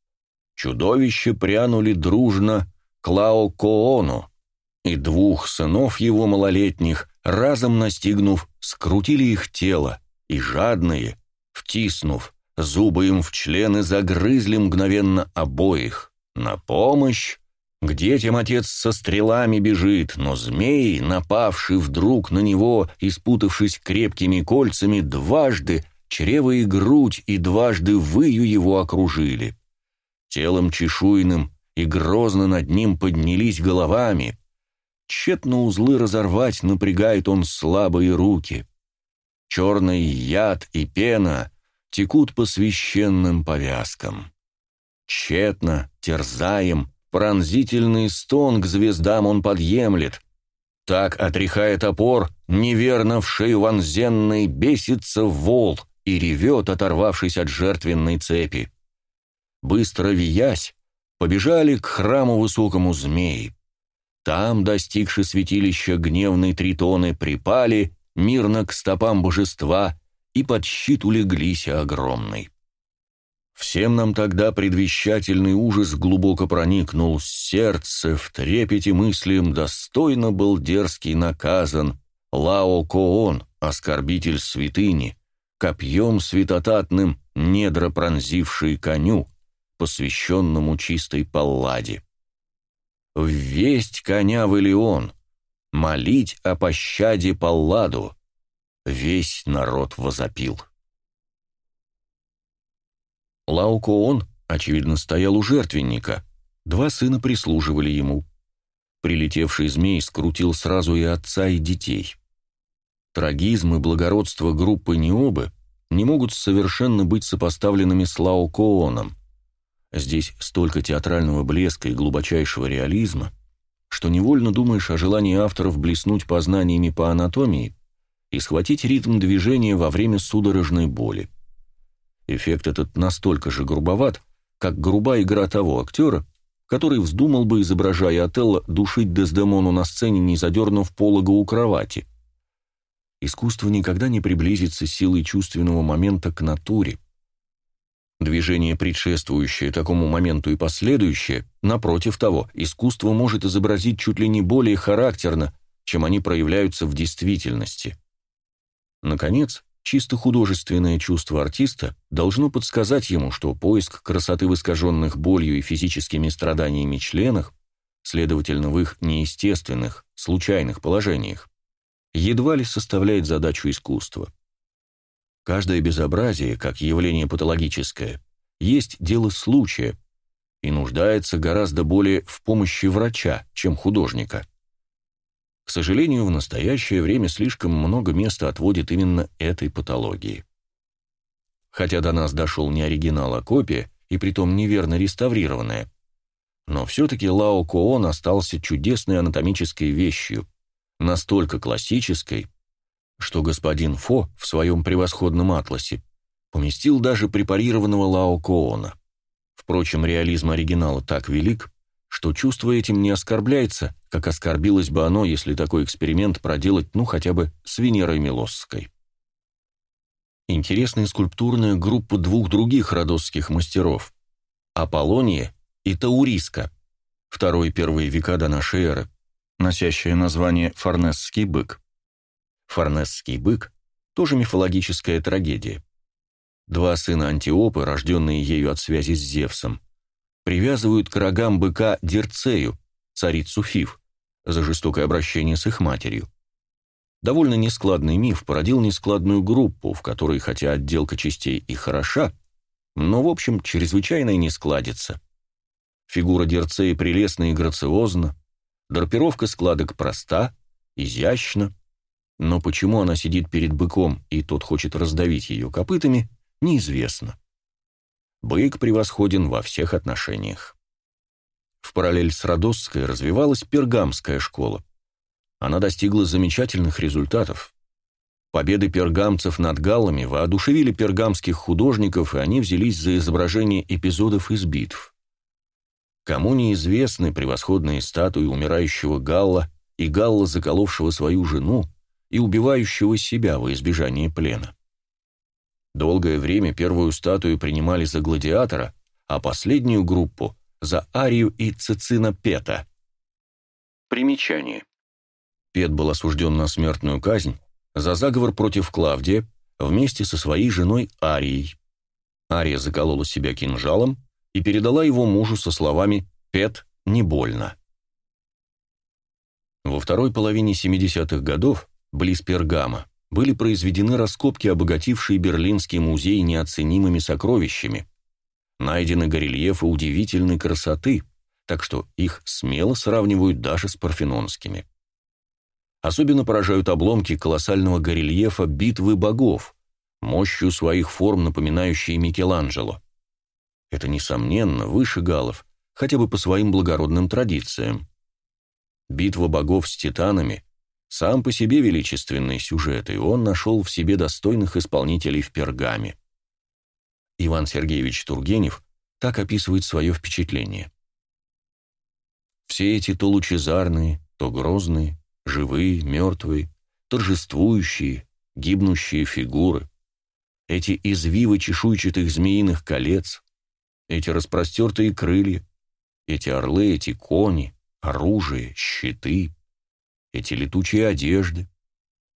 Чудовища прянули дружно к Лао-Коону, и двух сынов его малолетних, разом настигнув, скрутили их тело, и жадные, втиснув, зубы им в члены загрызли мгновенно обоих. На помощь к детям отец со стрелами бежит, но змей, напавший вдруг на него и спутавшись крепкими кольцами, дважды чрево и грудь и дважды выю его окружили. Телом чешуйным и грозно над ним поднялись головами. Тщетно узлы разорвать напрягает он слабые руки. Черный яд и пена текут по священным повязкам. Тщетно, терзаем, Пронзительный стон к звездам он подъемлет. Так, отряхая топор, неверно в шею вонзенной бесится вол и ревет, оторвавшись от жертвенной цепи. Быстро виясь, побежали к храму высокому змеи. Там, достигши святилища гневной тритоны, припали мирно к стопам божества и под щит улеглись огромный. Всем нам тогда предвещательный ужас глубоко проникнул в сердце, в трепете мыслям достойно был дерзкий наказан Лао Коон, оскорбитель святыни, копьем святотатным недра пронзивший коню, посвященному чистой Палладе. Весть коня в Илеон, молить о пощаде Палладу, весь народ возопил. Лаукоон, очевидно, стоял у жертвенника. Два сына прислуживали ему. Прилетевший змей скрутил сразу и отца, и детей. Трагизм и благородство группы Необы не могут совершенно быть сопоставленными с Лаукооном. Здесь столько театрального блеска и глубочайшего реализма, что невольно думаешь о желании авторов блеснуть познаниями по анатомии и схватить ритм движения во время судорожной боли. Эффект этот настолько же грубоват, как груба игра того актера, который вздумал бы, изображая Отелло, душить Дездемону на сцене, не задернув полога у кровати. Искусство никогда не приблизится силой чувственного момента к натуре. Движение, предшествующее такому моменту и последующее, напротив того, искусство может изобразить чуть ли не более характерно, чем они проявляются в действительности. Наконец, Чисто художественное чувство артиста должно подсказать ему, что поиск красоты в искаженных болью и физическими страданиями членах, следовательно, в их неестественных, случайных положениях, едва ли составляет задачу искусства. Каждое безобразие, как явление патологическое, есть дело случая и нуждается гораздо более в помощи врача, чем художника. К сожалению, в настоящее время слишком много места отводит именно этой патологии. Хотя до нас дошел не оригинал, а копия, и притом неверно реставрированная, но все-таки Лао Коон остался чудесной анатомической вещью, настолько классической, что господин Фо в своем превосходном атласе поместил даже препарированного Лао Коона. Впрочем, реализм оригинала так велик, что чувство этим не оскорбляется, как оскорбилось бы оно, если такой эксперимент проделать, ну, хотя бы с Венерой Милосской. Интересная скульптурная группа двух других родосских мастеров – Аполлония и Тауриска, второй и первые века до нашей эры, носящая название «Форнесский бык». Форнесский бык – тоже мифологическая трагедия. Два сына Антиопы, рожденные ею от связи с Зевсом, привязывают к рогам быка Дерцею, царицу Фив, за жестокое обращение с их матерью. Довольно нескладный миф породил нескладную группу, в которой, хотя отделка частей и хороша, но, в общем, чрезвычайно не складится. Фигура Дерцея прелестна и грациозна, драпировка складок проста, изящна, но почему она сидит перед быком, и тот хочет раздавить ее копытами, неизвестно. Бык превосходен во всех отношениях. В параллель с Родосской развивалась пергамская школа. Она достигла замечательных результатов. Победы пергамцев над галлами воодушевили пергамских художников, и они взялись за изображение эпизодов из битв. Кому неизвестны превосходные статуи умирающего Галла и Галла, заколовшего свою жену и убивающего себя во избежание плена. Долгое время первую статую принимали за гладиатора, а последнюю группу – за Арию и Цицина Пета. Примечание. Пет был осужден на смертную казнь за заговор против Клавдия вместе со своей женой Арией. Ария заколола себя кинжалом и передала его мужу со словами «Пет, не больно». Во второй половине 70-х годов, близ Пергама, были произведены раскопки, обогатившие Берлинский музей неоценимыми сокровищами. Найдены горельефы удивительной красоты, так что их смело сравнивают даже с парфенонскими. Особенно поражают обломки колоссального горельефа «Битвы богов», мощью своих форм напоминающие Микеланджело. Это, несомненно, выше галов, хотя бы по своим благородным традициям. Битва богов с титанами – сам по себе величественный сюжет, и он нашел в себе достойных исполнителей в пергаме. Иван Сергеевич Тургенев так описывает свое впечатление. Все эти то лучезарные, то грозные, живые, мертвые, торжествующие, гибнущие фигуры, эти извивы чешуйчатых змеиных колец, эти распростертые крылья, эти орлы, эти кони, оружие, щиты, эти летучие одежды,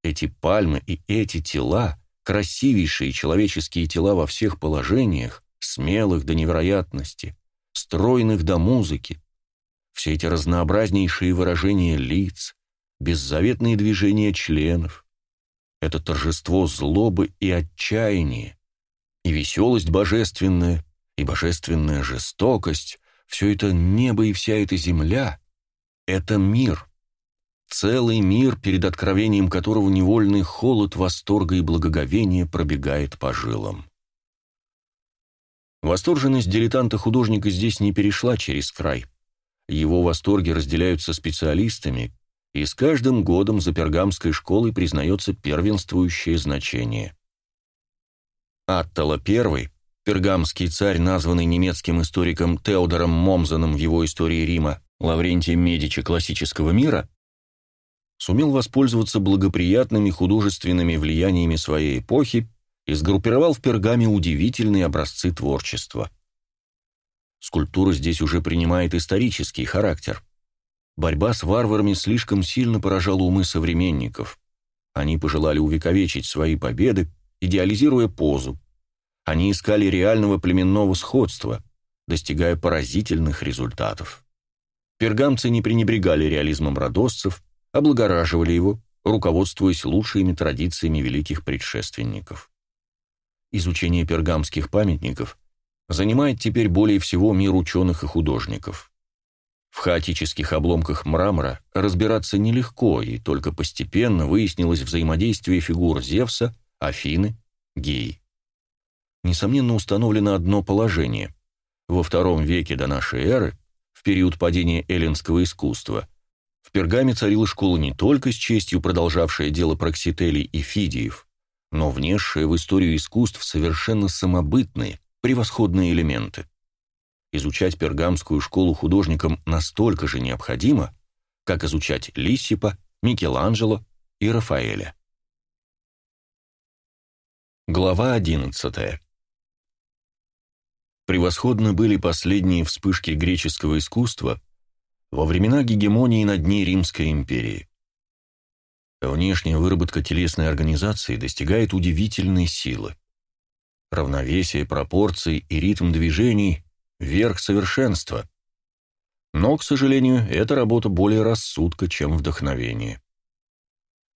эти пальмы и эти тела, красивейшие человеческие тела во всех положениях, смелых до невероятности, стройных до музыки, все эти разнообразнейшие выражения лиц, беззаветные движения членов, это торжество злобы и отчаяния, и веселость божественная, и божественная жестокость, все это небо и вся эта земля — это мир, целый мир, перед откровением которого невольный холод восторга и благоговения пробегает по жилам. Восторженность дилетанта-художника здесь не перешла через край. Его восторги разделяются специалистами, и с каждым годом за пергамской школой признается первенствующее значение. Аттала I, пергамский царь, названный немецким историком Теодором Момзеном в его истории Рима, Лаврентием Медичи классического мира, сумел воспользоваться благоприятными художественными влияниями своей эпохи и сгруппировал в пергаме удивительные образцы творчества. Скульптура здесь уже принимает исторический характер – Борьба с варварами слишком сильно поражала умы современников. Они пожелали увековечить свои победы, идеализируя позу. Они искали реального племенного сходства, достигая поразительных результатов. Пергамцы не пренебрегали реализмом родосцев, облагораживали его, руководствуясь лучшими традициями великих предшественников. Изучение пергамских памятников занимает теперь более всего мир ученых и художников. В хаотических обломках мрамора разбираться нелегко, и только постепенно выяснилось взаимодействие фигур Зевса, Афины, Геи. Несомненно, установлено одно положение. Во втором веке до нашей эры, в период падения эллинского искусства, в Пергаме царила школа не только с честью продолжавшая дело Проксителей и Фидиев, но внесшая в историю искусств совершенно самобытные, превосходные элементы изучать пергамскую школу художникам настолько же необходимо, как изучать Лиссипа, Микеланджело и Рафаэля. Глава 11. Превосходны были последние вспышки греческого искусства во времена гегемонии над ней Римской империи. Внешняя выработка телесной организации достигает удивительной силы. равновесие пропорций и ритм движений — верх совершенства. Но, к сожалению, эта работа более рассудка, чем вдохновение.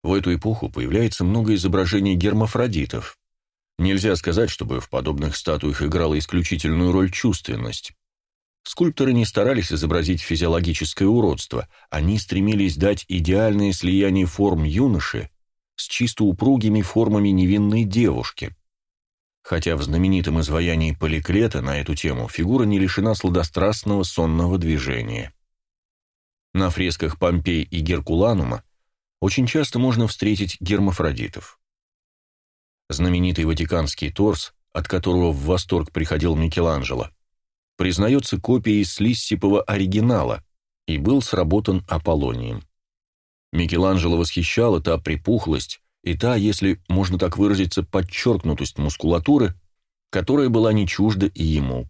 В эту эпоху появляется много изображений гермафродитов. Нельзя сказать, чтобы в подобных статуях играла исключительную роль чувственность. Скульпторы не старались изобразить физиологическое уродство, они стремились дать идеальное слияние форм юноши с чисто упругими формами невинной девушки. Хотя в знаменитом изваянии Поликлета на эту тему фигура не лишена сладострастного сонного движения. На фресках Помпей и Геркуланума очень часто можно встретить гермафродитов. Знаменитый ватиканский торс, от которого в восторг приходил Микеланджело, признается копией Слиссипова оригинала и был сработан Аполлонием. Микеланджело восхищала та припухлость и та, если можно так выразиться, подчеркнутость мускулатуры, которая была не чужда и ему.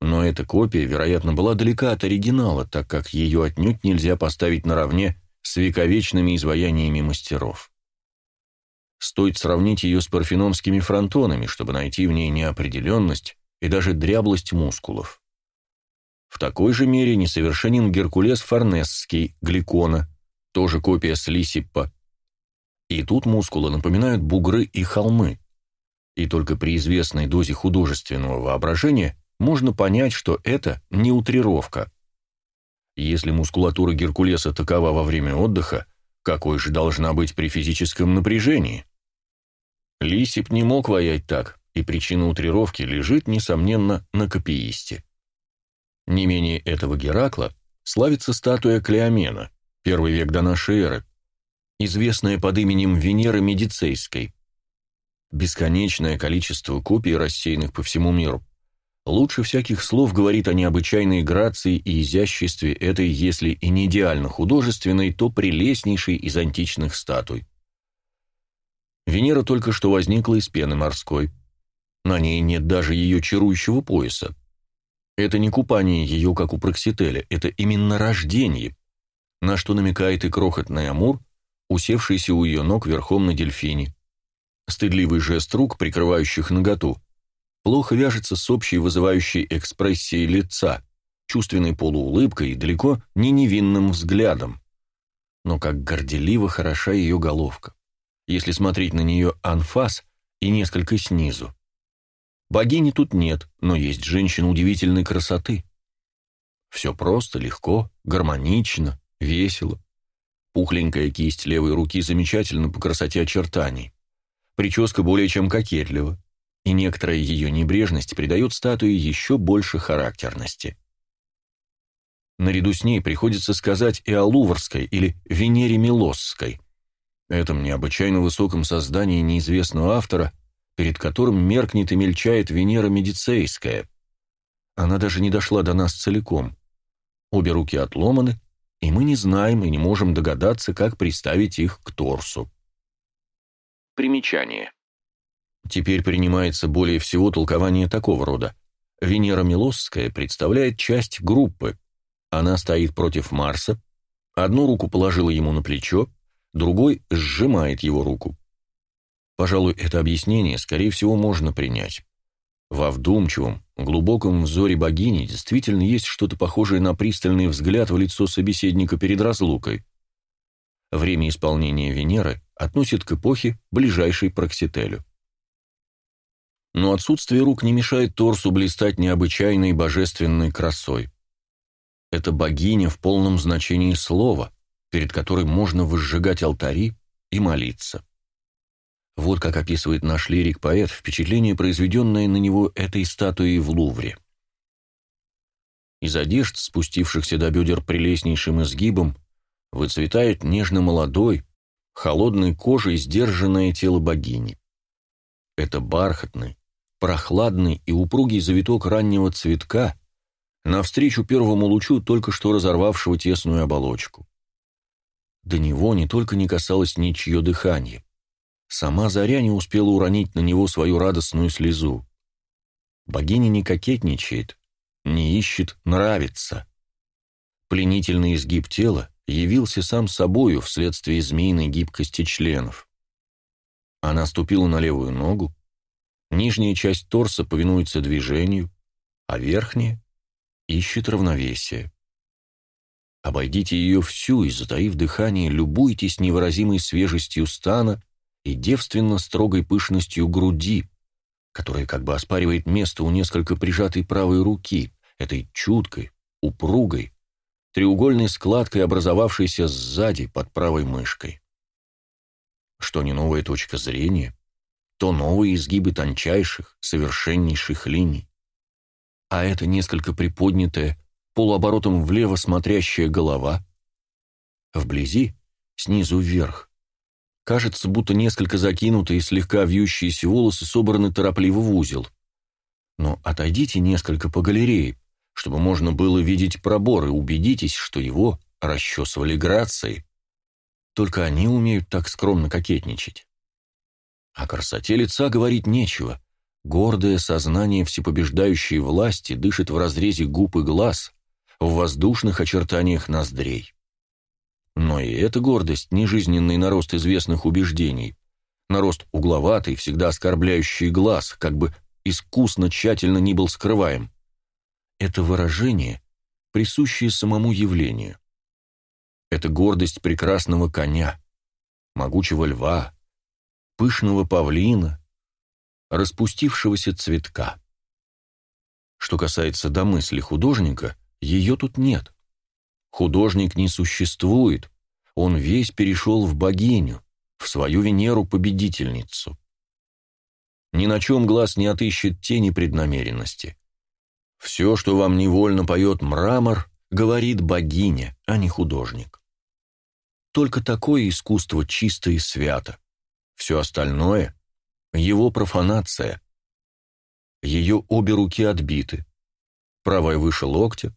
Но эта копия, вероятно, была далека от оригинала, так как ее отнюдь нельзя поставить наравне с вековечными изваяниями мастеров. Стоит сравнить ее с парфенонскими фронтонами, чтобы найти в ней неопределенность и даже дряблость мускулов. В такой же мере несовершенен Геркулес Форнесский, Гликона, тоже копия Слисиппа. И тут мускулы напоминают бугры и холмы. И только при известной дозе художественного воображения можно понять, что это не утрировка. Если мускулатура Геркулеса такова во время отдыха, какой же должна быть при физическом напряжении? Лисип не мог воять так, и причина утрировки лежит, несомненно, на копиисте. Не менее этого Геракла славится статуя Клеомена, первый век до нашей эры, известная под именем Венеры Медицейской. Бесконечное количество копий, рассеянных по всему миру, лучше всяких слов говорит о необычайной грации и изяществе этой, если и не идеально художественной, то прелестнейшей из античных статуй. Венера только что возникла из пены морской – на ней нет даже ее чарующего пояса. Это не купание ее, как у Проксителя, это именно рождение, на что намекает и крохотный Амур, усевшийся у ее ног верхом на дельфине. Стыдливый жест рук, прикрывающих наготу, плохо вяжется с общей вызывающей экспрессией лица, чувственной полуулыбкой и далеко не невинным взглядом. Но как горделиво хороша ее головка, если смотреть на нее анфас и несколько снизу. Богини тут нет, но есть женщины удивительной красоты. Все просто, легко, гармонично, весело. Пухленькая кисть левой руки замечательна по красоте очертаний. Прическа более чем кокетлива, и некоторая ее небрежность придает статуе еще больше характерности. Наряду с ней приходится сказать и о Луврской или Венере Милосской, этом необычайно высоком создании неизвестного автора – перед которым меркнет и мельчает Венера Медицейская. Она даже не дошла до нас целиком. Обе руки отломаны, и мы не знаем и не можем догадаться, как приставить их к торсу. Примечание. Теперь принимается более всего толкование такого рода. Венера Милосская представляет часть группы. Она стоит против Марса, одну руку положила ему на плечо, другой сжимает его руку. Пожалуй, это объяснение, скорее всего, можно принять. Во вдумчивом, глубоком взоре богини действительно есть что-то похожее на пристальный взгляд в лицо собеседника перед разлукой. Время исполнения Венеры относит к эпохе, ближайшей Проксителю. Но отсутствие рук не мешает торсу блистать необычайной божественной красой. Это богиня в полном значении слова, перед которой можно возжигать алтари и молиться. Вот как описывает наш лирик-поэт впечатление, произведенное на него этой статуей в Лувре. Из одежд, спустившихся до бедер прелестнейшим изгибом, выцветает нежно-молодой, холодной кожей сдержанное тело богини. Это бархатный, прохладный и упругий завиток раннего цветка, навстречу первому лучу только что разорвавшего тесную оболочку. До него не только не касалось ничье дыхание, Сама Заря не успела уронить на него свою радостную слезу. Богиня не кокетничает, не ищет нравится. Пленительный изгиб тела явился сам собою вследствие змеиной гибкости членов. Она ступила на левую ногу, Нижняя часть торса повинуется движению, а верхняя ищет равновесие. Обойдите ее всю и, затаив дыхание, любуйтесь невыразимой свежестью стана и девственно строгой пышностью груди, которая как бы оспаривает место у несколько прижатой правой руки, этой чуткой, упругой, треугольной складкой, образовавшейся сзади под правой мышкой. Что не новая точка зрения, то новые изгибы тончайших, совершеннейших линий. А это несколько приподнятая, полуоборотом влево смотрящая голова. Вблизи, снизу вверх, кажется, будто несколько закинутые слегка вьющиеся волосы собраны торопливо в узел. Но отойдите несколько по галерее, чтобы можно было видеть пробор, и убедитесь, что его расчесывали грацией. Только они умеют так скромно кокетничать. О красоте лица говорить нечего. Гордое сознание всепобеждающей власти дышит в разрезе губ и глаз, в воздушных очертаниях ноздрей. Но и эта гордость не жизненный нарост известных убеждений, нарост угловатый, всегда оскорбляющий глаз, как бы искусно, тщательно ни был скрываем. Это выражение, присущее самому явлению. Это гордость прекрасного коня, могучего льва, пышного павлина, распустившегося цветка. Что касается домысли художника, ее тут нет. Художник не существует, он весь перешел в богиню, в свою Венеру-победительницу. Ни на чем глаз не отыщет тени преднамеренности. Все, что вам невольно поет мрамор, говорит богиня, а не художник. Только такое искусство чисто и свято. Все остальное — его профанация. Ее обе руки отбиты. Правая выше локтя,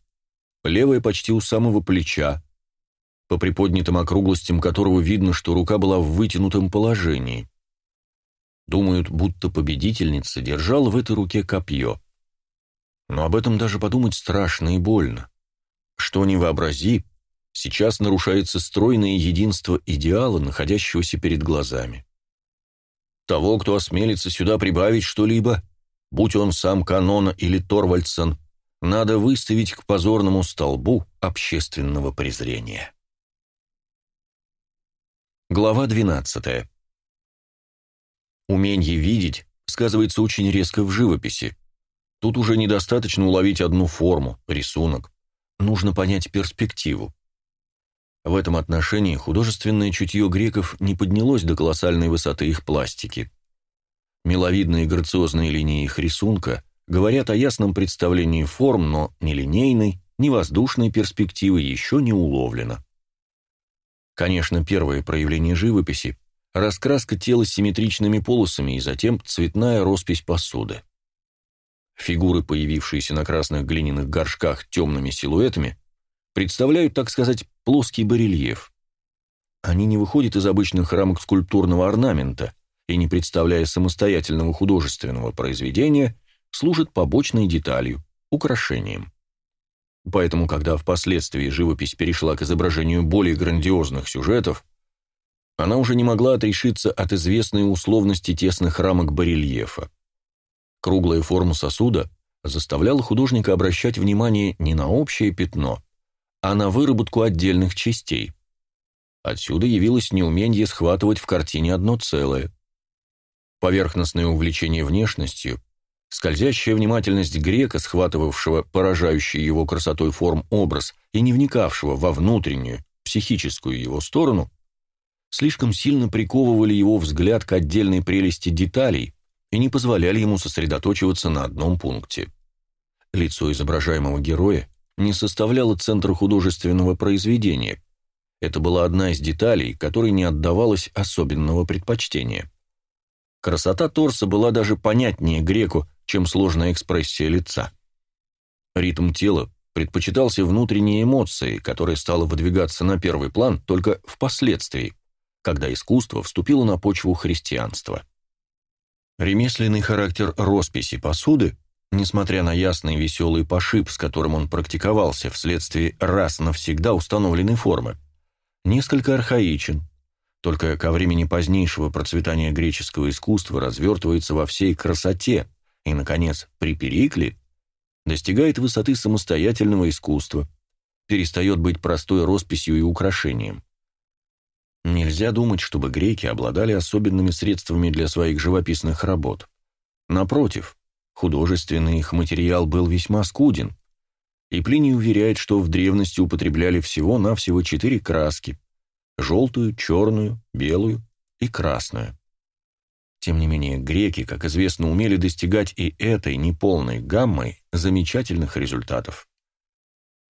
левая почти у самого плеча, по приподнятым округлостям которого видно, что рука была в вытянутом положении. Думают, будто победительница держала в этой руке копье. Но об этом даже подумать страшно и больно. Что ни вообрази, сейчас нарушается стройное единство идеала, находящегося перед глазами. Того, кто осмелится сюда прибавить что-либо, будь он сам Канона или Торвальдсен, надо выставить к позорному столбу общественного презрения. Глава 12. Уменье видеть сказывается очень резко в живописи, Тут уже недостаточно уловить одну форму, рисунок. Нужно понять перспективу. В этом отношении художественное чутье греков не поднялось до колоссальной высоты их пластики. Миловидные грациозные линии их рисунка говорят о ясном представлении форм, но ни линейной, ни воздушной перспективы еще не уловлено. Конечно, первое проявление живописи – раскраска тела с симметричными полосами и затем цветная роспись посуды. Фигуры, появившиеся на красных глиняных горшках темными силуэтами, представляют, так сказать, плоский барельеф. Они не выходят из обычных рамок скульптурного орнамента и, не представляя самостоятельного художественного произведения, служат побочной деталью, украшением. Поэтому, когда впоследствии живопись перешла к изображению более грандиозных сюжетов, она уже не могла отрешиться от известной условности тесных рамок барельефа. Круглая форма сосуда заставляла художника обращать внимание не на общее пятно, а на выработку отдельных частей. Отсюда явилось неумение схватывать в картине одно целое. Поверхностное увлечение внешностью, скользящая внимательность грека, схватывавшего поражающий его красотой форм образ и не вникавшего во внутреннюю, психическую его сторону, слишком сильно приковывали его взгляд к отдельной прелести деталей, и не позволяли ему сосредоточиваться на одном пункте. Лицо изображаемого героя не составляло центра художественного произведения. Это была одна из деталей, которой не отдавалось особенного предпочтения. Красота торса была даже понятнее греку, чем сложная экспрессия лица. Ритм тела предпочитался внутренней эмоции, которая стала выдвигаться на первый план только впоследствии, когда искусство вступило на почву христианства. Ремесленный характер росписи посуды, несмотря на ясный веселый пошиб, с которым он практиковался вследствие раз навсегда установленной формы, несколько архаичен, только ко времени позднейшего процветания греческого искусства развертывается во всей красоте и, наконец, при Перикле достигает высоты самостоятельного искусства, перестает быть простой росписью и украшением. Нельзя думать, чтобы греки обладали особенными средствами для своих живописных работ. Напротив, художественный их материал был весьма скуден, и Плиний уверяет, что в древности употребляли всего-навсего четыре краски – желтую, черную, белую и красную. Тем не менее, греки, как известно, умели достигать и этой неполной гаммой замечательных результатов.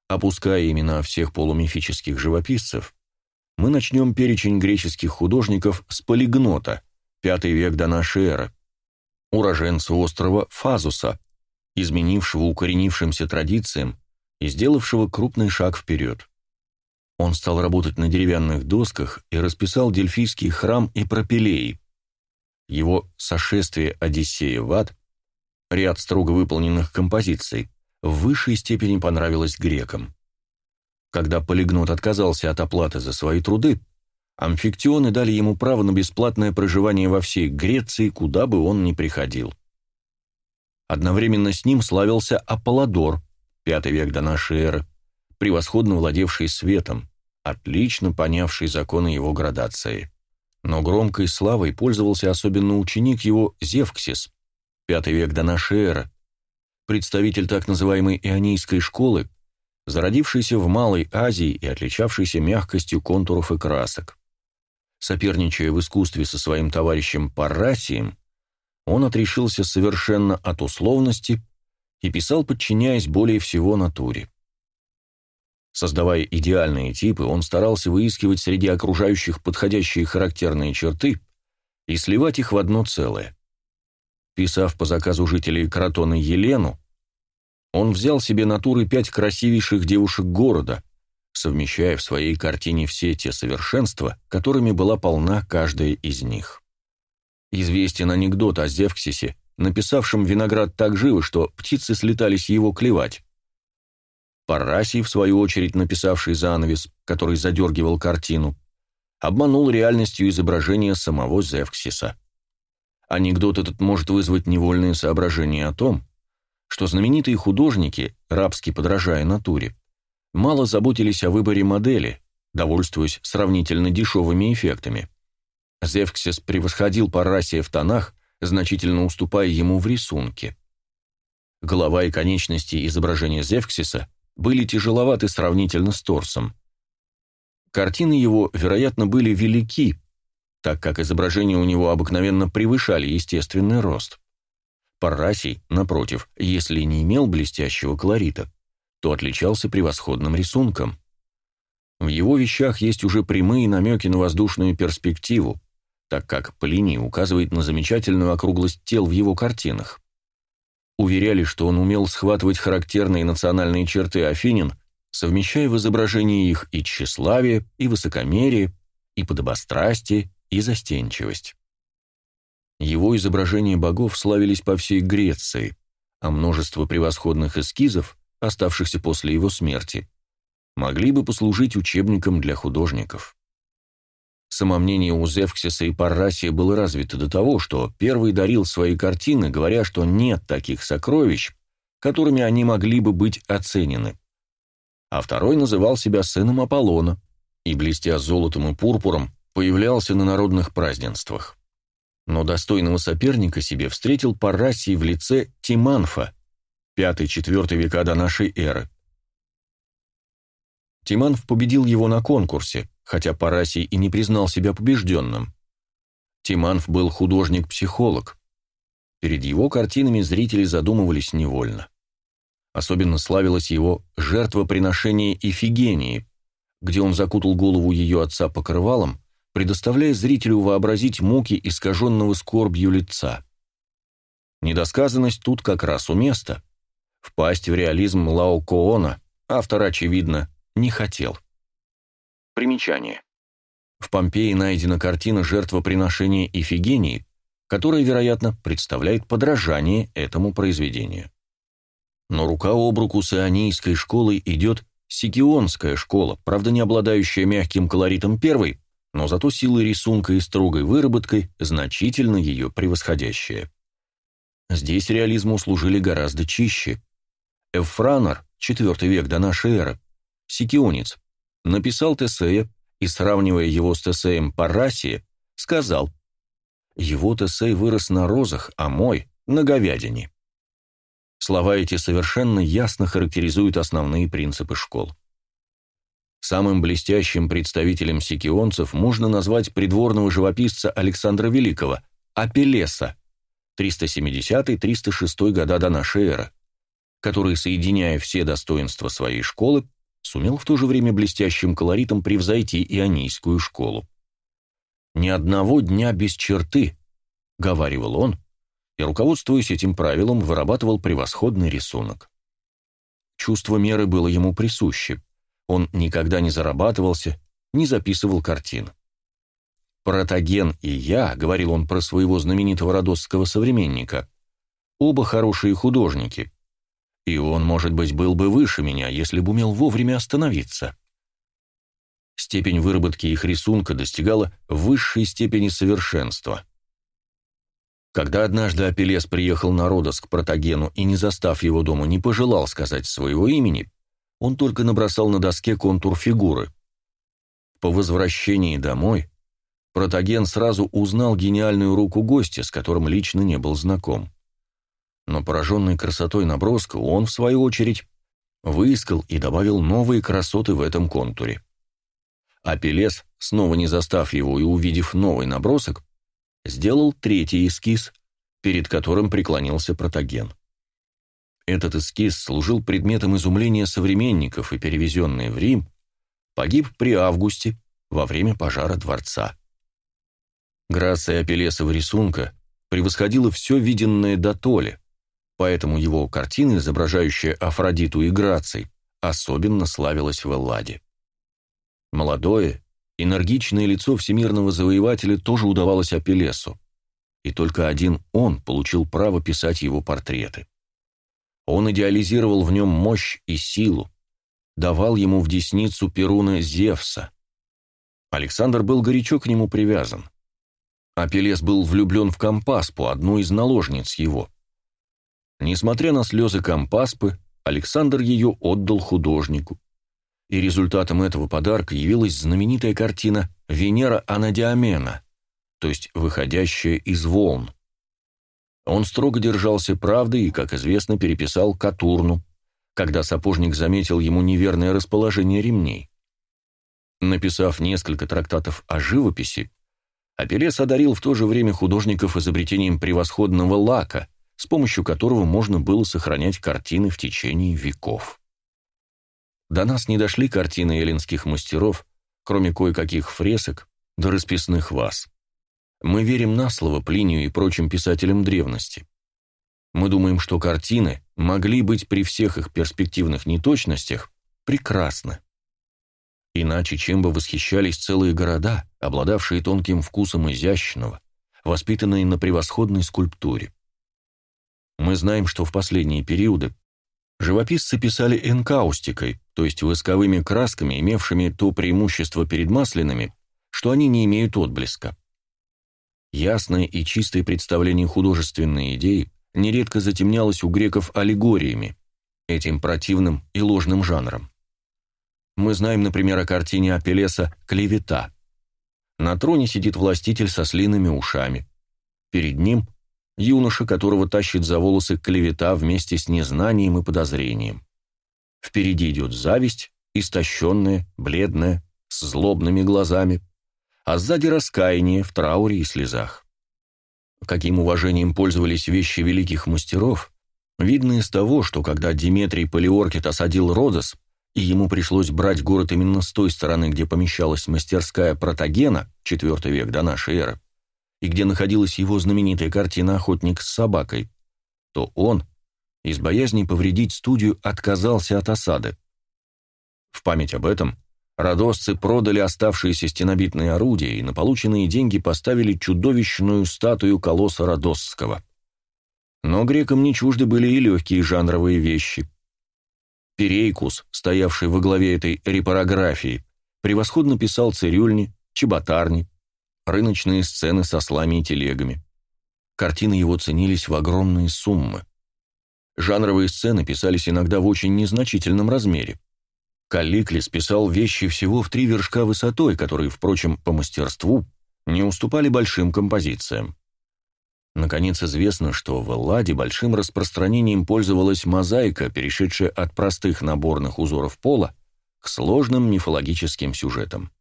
Опуская имена всех полумифических живописцев, мы начнем перечень греческих художников с полигнота, пятый век до нашей эры, уроженца острова Фазуса, изменившего укоренившимся традициям и сделавшего крупный шаг вперед. Он стал работать на деревянных досках и расписал Дельфийский храм и пропилеи. Его «Сошествие Одиссея в ад», ряд строго выполненных композиций, в высшей степени понравилось грекам. Когда Полигнот отказался от оплаты за свои труды, амфиктионы дали ему право на бесплатное проживание во всей Греции, куда бы он ни приходил. Одновременно с ним славился Аполлодор, V век до нашей эры, превосходно владевший светом, отлично понявший законы его градации. Но громкой славой пользовался особенно ученик его Зевксис, V век до нашей эры, представитель так называемой ионийской школы, зародившийся в Малой Азии и отличавшийся мягкостью контуров и красок. Соперничая в искусстве со своим товарищем Парасием, он отрешился совершенно от условности и писал, подчиняясь более всего натуре. Создавая идеальные типы, он старался выискивать среди окружающих подходящие характерные черты и сливать их в одно целое. Писав по заказу жителей Кротона Елену, он взял себе натуры пять красивейших девушек города, совмещая в своей картине все те совершенства, которыми была полна каждая из них. Известен анекдот о Зевксисе, написавшем виноград так живо, что птицы слетались его клевать. Парасий, в свою очередь написавший занавес, который задергивал картину, обманул реальностью изображения самого Зевксиса. Анекдот этот может вызвать невольные соображения о том, что знаменитые художники, рабски подражая натуре, мало заботились о выборе модели, довольствуясь сравнительно дешевыми эффектами. Зевксис превосходил Парасия в тонах, значительно уступая ему в рисунке. Голова и конечности изображения Зевксиса были тяжеловаты сравнительно с торсом. Картины его, вероятно, были велики, так как изображения у него обыкновенно превышали естественный рост. Парасий, напротив, если не имел блестящего колорита, то отличался превосходным рисунком. В его вещах есть уже прямые намеки на воздушную перспективу, так как Плиний указывает на замечательную округлость тел в его картинах. Уверяли, что он умел схватывать характерные национальные черты афинин, совмещая в изображении их и тщеславие, и высокомерие, и подобострастие, и застенчивость. Его изображения богов славились по всей Греции, а множество превосходных эскизов, оставшихся после его смерти, могли бы послужить учебником для художников. Самомнение у Зевксиса и Паррасия было развито до того, что первый дарил свои картины, говоря, что нет таких сокровищ, которыми они могли бы быть оценены. А второй называл себя сыном Аполлона и, блестя золотом и пурпуром, появлялся на народных празднествах но достойного соперника себе встретил Парасий в лице Тиманфа, 5-4 века до нашей эры. Тиманф победил его на конкурсе, хотя Парасий и не признал себя побежденным. Тиманф был художник-психолог. Перед его картинами зрители задумывались невольно. Особенно славилось его «Жертвоприношение Ифигении», где он закутал голову ее отца покрывалом, предоставляя зрителю вообразить муки искаженного скорбью лица. Недосказанность тут как раз у места. Впасть в реализм Лао Коона автор, очевидно, не хотел. Примечание. В Помпеи найдена картина жертвоприношения Ифигении, которая, вероятно, представляет подражание этому произведению. Но рука об руку с ионийской школой идет сикионская школа, правда не обладающая мягким колоритом первой, но зато силой рисунка и строгой выработкой значительно ее превосходящая. Здесь реализму служили гораздо чище. Эвфранер, IV век до нашей эры, сикионец, написал Тесея и, сравнивая его с Тесеем Парасия, сказал «Его Тесей вырос на розах, а мой — на говядине». Слова эти совершенно ясно характеризуют основные принципы школ. Самым блестящим представителем сикионцев можно назвать придворного живописца Александра Великого, Апеллеса, 370-306 года до нашей эры, который, соединяя все достоинства своей школы, сумел в то же время блестящим колоритом превзойти ионийскую школу. «Ни одного дня без черты», — говаривал он, и, руководствуясь этим правилом, вырабатывал превосходный рисунок. Чувство меры было ему присуще. Он никогда не зарабатывался, не записывал картин. «Протаген и я», — говорил он про своего знаменитого родосского современника, «оба хорошие художники, и он, может быть, был бы выше меня, если бы умел вовремя остановиться». Степень выработки их рисунка достигала высшей степени совершенства. Когда однажды Апеллес приехал на Родос к Протагену и, не застав его дома, не пожелал сказать своего имени, он только набросал на доске контур фигуры. По возвращении домой Протаген сразу узнал гениальную руку гостя, с которым лично не был знаком. Но пораженный красотой наброска, он, в свою очередь, выискал и добавил новые красоты в этом контуре. Апеллес, снова не застав его и увидев новый набросок, сделал третий эскиз, перед которым преклонился Протаген. Этот эскиз служил предметом изумления современников и, перевезенный в Рим, погиб при Августе во время пожара дворца. Грация Апеллесова рисунка превосходила все виденное до толи, поэтому его картина, изображающая Афродиту и Граций, особенно славилась в Элладе. Молодое, энергичное лицо всемирного завоевателя тоже удавалось Апеллесу, и только один он получил право писать его портреты. Он идеализировал в нем мощь и силу, давал ему в десницу Перуна Зевса. Александр был горячо к нему привязан. Апеллес был влюблен в Кампаспу, одну из наложниц его. Несмотря на слезы Кампаспы, Александр ее отдал художнику. И результатом этого подарка явилась знаменитая картина «Венера Анадиамена», то есть выходящая из волн. Он строго держался правды и, как известно, переписал Катурну, когда сапожник заметил ему неверное расположение ремней. Написав несколько трактатов о живописи, Апеллес одарил в то же время художников изобретением превосходного лака, с помощью которого можно было сохранять картины в течение веков. До нас не дошли картины эллинских мастеров, кроме кое-каких фресок до расписных ваз. Мы верим на слово Плинию и прочим писателям древности. Мы думаем, что картины могли быть при всех их перспективных неточностях прекрасны. Иначе чем бы восхищались целые города, обладавшие тонким вкусом изящного, воспитанные на превосходной скульптуре. Мы знаем, что в последние периоды живописцы писали энкаустикой, то есть восковыми красками, имевшими то преимущество перед масляными, что они не имеют отблеска. Ясное и чистое представление художественной идеи нередко затемнялось у греков аллегориями, этим противным и ложным жанром. Мы знаем, например, о картине Апеллеса «Клевета». На троне сидит властитель со слиными ушами. Перед ним юноша, которого тащит за волосы клевета вместе с незнанием и подозрением. Впереди идет зависть, истощенная, бледная, с злобными глазами, а сзади раскаяние в трауре и слезах. Каким уважением пользовались вещи великих мастеров, видно из того, что когда Диметрий Палеоркет осадил Родос, и ему пришлось брать город именно с той стороны, где помещалась мастерская Протагена, IV век до нашей эры, и где находилась его знаменитая картина «Охотник с собакой», то он, из боязни повредить студию, отказался от осады. В память об этом Родосцы продали оставшиеся стенобитные орудия и на полученные деньги поставили чудовищную статую колосса Родосского. Но грекам не чужды были и легкие жанровые вещи. Перейкус, стоявший во главе этой репарографии, превосходно писал цирюльни, чеботарни, рыночные сцены со слами и телегами. Картины его ценились в огромные суммы. Жанровые сцены писались иногда в очень незначительном размере. Калликлис писал вещи всего в три вершка высотой, которые, впрочем, по мастерству не уступали большим композициям. Наконец известно, что в Элладе большим распространением пользовалась мозаика, перешедшая от простых наборных узоров пола к сложным мифологическим сюжетам.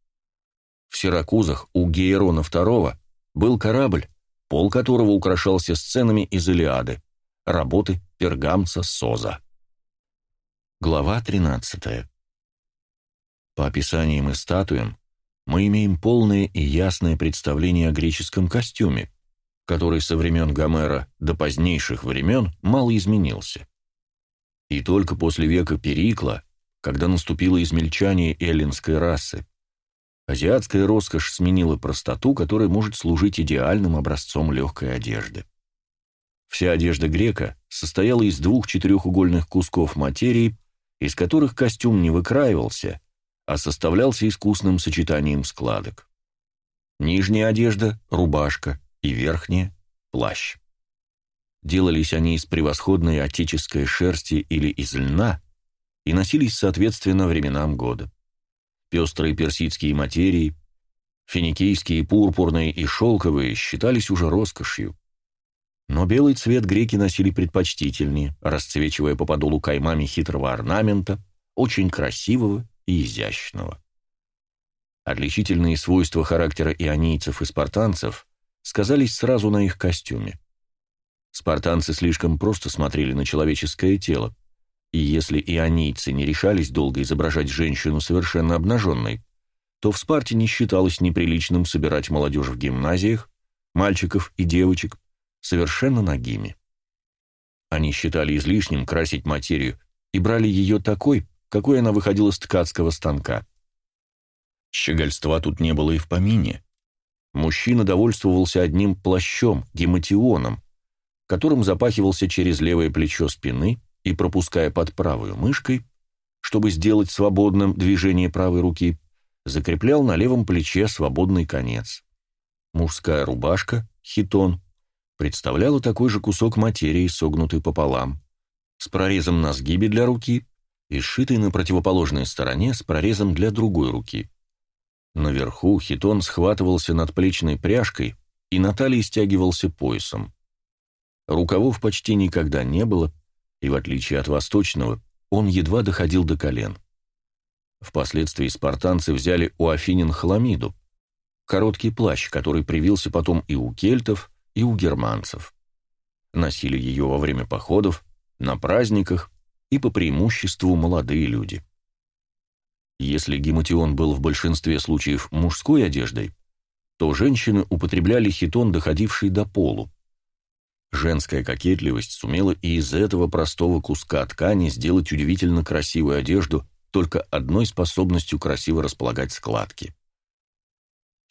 В Сиракузах у Гейрона II был корабль, пол которого украшался сценами из Илиады, работы пергамца Соза. Глава 13. По описаниям и статуям мы имеем полное и ясное представление о греческом костюме, который со времен Гомера до позднейших времен мало изменился. И только после века Перикла, когда наступило измельчание эллинской расы, азиатская роскошь сменила простоту, которая может служить идеальным образцом легкой одежды. Вся одежда грека состояла из двух четырехугольных кусков материи, из которых костюм не выкраивался, а составлялся искусным сочетанием складок. Нижняя одежда – рубашка, и верхняя – плащ. Делались они из превосходной отеческой шерсти или из льна и носились соответственно временам года. Пестрые персидские материи, финикийские, пурпурные и шелковые считались уже роскошью. Но белый цвет греки носили предпочтительнее, расцвечивая по подолу каймами хитрого орнамента, очень красивого и изящного. Отличительные свойства характера ионийцев и спартанцев сказались сразу на их костюме. Спартанцы слишком просто смотрели на человеческое тело, и если ионийцы не решались долго изображать женщину совершенно обнаженной, то в Спарте не считалось неприличным собирать молодежь в гимназиях, мальчиков и девочек, совершенно нагими. Они считали излишним красить материю и брали ее такой, какой она выходила с ткацкого станка. Щегольства тут не было и в помине. Мужчина довольствовался одним плащом, гематионом, которым запахивался через левое плечо спины и, пропуская под правую мышкой, чтобы сделать свободным движение правой руки, закреплял на левом плече свободный конец. Мужская рубашка, хитон, представляла такой же кусок материи, согнутый пополам, с прорезом на сгибе для руки и сшитый на противоположной стороне с прорезом для другой руки. Наверху хитон схватывался над плечной пряжкой и на талии стягивался поясом. Рукавов почти никогда не было, и в отличие от восточного, он едва доходил до колен. Впоследствии спартанцы взяли у афинин хламиду, короткий плащ, который привился потом и у кельтов, и у германцев. Носили ее во время походов, на праздниках и по преимуществу молодые люди. Если гематион был в большинстве случаев мужской одеждой, то женщины употребляли хитон, доходивший до полу. Женская кокетливость сумела и из этого простого куска ткани сделать удивительно красивую одежду только одной способностью красиво располагать складки.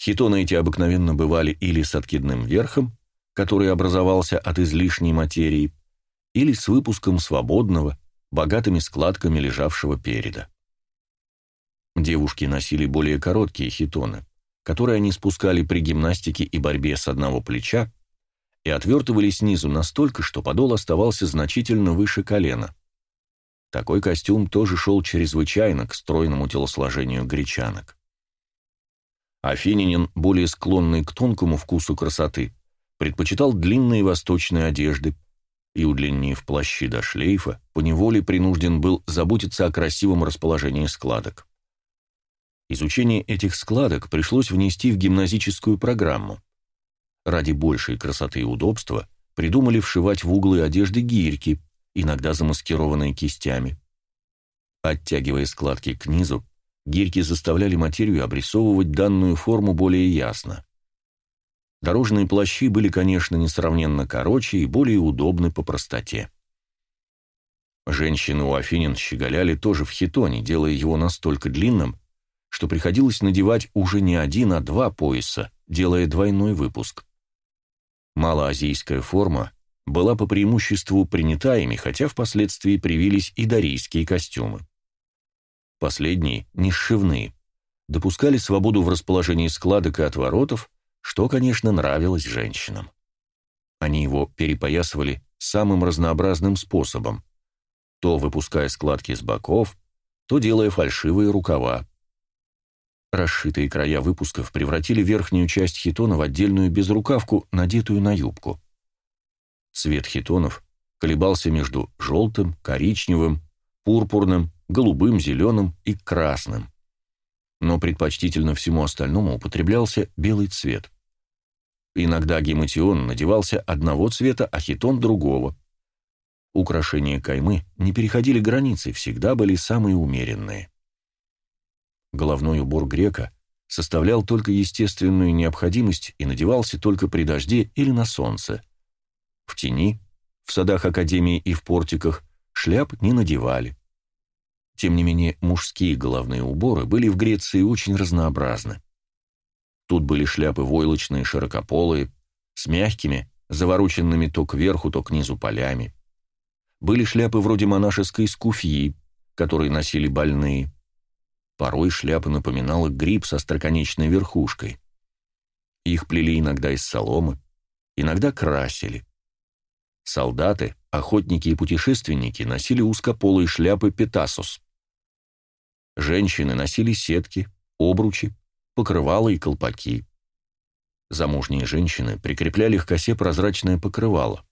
Хитоны эти обыкновенно бывали или с откидным верхом, который образовался от излишней материи, или с выпуском свободного, богатыми складками лежавшего переда. Девушки носили более короткие хитоны, которые они спускали при гимнастике и борьбе с одного плеча и отвертывали снизу настолько, что подол оставался значительно выше колена. Такой костюм тоже шел чрезвычайно к стройному телосложению гречанок. Афининин, более склонный к тонкому вкусу красоты, предпочитал длинные восточные одежды и, удлинив плащи до шлейфа, поневоле принужден был заботиться о красивом расположении складок. Изучение этих складок пришлось внести в гимназическую программу. Ради большей красоты и удобства придумали вшивать в углы одежды гирьки, иногда замаскированные кистями. Оттягивая складки к низу, гирьки заставляли материю обрисовывать данную форму более ясно. Дорожные плащи были, конечно, несравненно короче и более удобны по простоте. Женщины у Афинин щеголяли тоже в хитоне, делая его настолько длинным, что приходилось надевать уже не один, а два пояса, делая двойной выпуск. Малоазийская форма была по преимуществу принята ими, хотя впоследствии привились и дарийские костюмы. Последние – не допускали свободу в расположении складок и отворотов, что, конечно, нравилось женщинам. Они его перепоясывали самым разнообразным способом, то выпуская складки с боков, то делая фальшивые рукава. Расшитые края выпусков превратили верхнюю часть хитона в отдельную безрукавку, надетую на юбку. Цвет хитонов колебался между желтым, коричневым, пурпурным, голубым, зеленым и красным. Но предпочтительно всему остальному употреблялся белый цвет. Иногда гематион надевался одного цвета, а хитон другого. Украшения каймы не переходили границы, всегда были самые умеренные. Головной убор грека составлял только естественную необходимость и надевался только при дожде или на солнце. В тени, в садах академии и в портиках шляп не надевали. Тем не менее, мужские головные уборы были в Греции очень разнообразны. Тут были шляпы войлочные, широкополые, с мягкими, завороченными то кверху, то к низу полями. Были шляпы вроде монашеской скуфьи, которые носили больные. Порой шляпа напоминала гриб со строконечной верхушкой. Их плели иногда из соломы, иногда красили. Солдаты, охотники и путешественники носили узкополые шляпы петасос. Женщины носили сетки, обручи, покрывала и колпаки. Замужние женщины прикрепляли к косе прозрачное покрывало.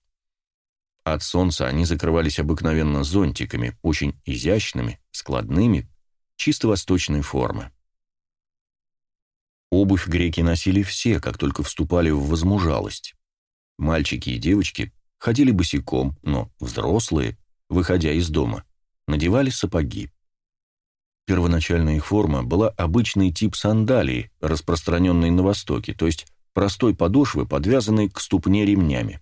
От солнца они закрывались обыкновенно зонтиками, очень изящными, складными, чисто восточной формы. Обувь греки носили все, как только вступали в возмужалость. Мальчики и девочки ходили босиком, но взрослые, выходя из дома, надевали сапоги. Первоначальная их форма была обычный тип сандалии, распространенной на Востоке, то есть простой подошвы, подвязанной к ступне ремнями.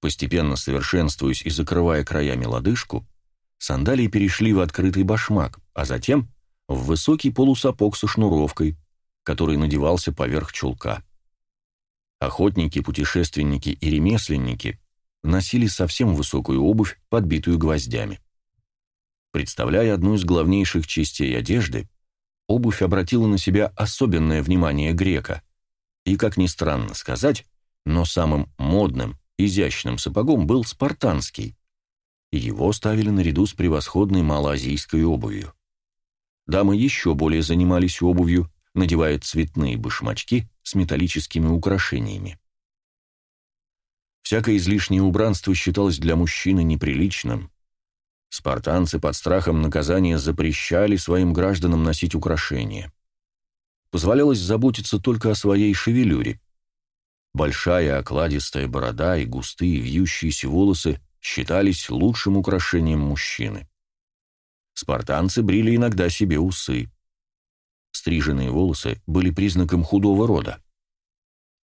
Постепенно совершенствуясь и закрывая краями лодыжку, сандалии перешли в открытый башмак, а затем в высокий полусапог со шнуровкой, который надевался поверх чулка. Охотники, путешественники и ремесленники носили совсем высокую обувь, подбитую гвоздями. Представляя одну из главнейших частей одежды, обувь обратила на себя особенное внимание грека. И, как ни странно сказать, но самым модным, изящным сапогом был спартанский. И его ставили наряду с превосходной малоазийской обувью. Дамы еще более занимались обувью, надевая цветные башмачки с металлическими украшениями. Всякое излишнее убранство считалось для мужчины неприличным, Спартанцы под страхом наказания запрещали своим гражданам носить украшения. Позволялось заботиться только о своей шевелюре. Большая окладистая борода и густые вьющиеся волосы считались лучшим украшением мужчины. Спартанцы брили иногда себе усы. Стриженные волосы были признаком худого рода.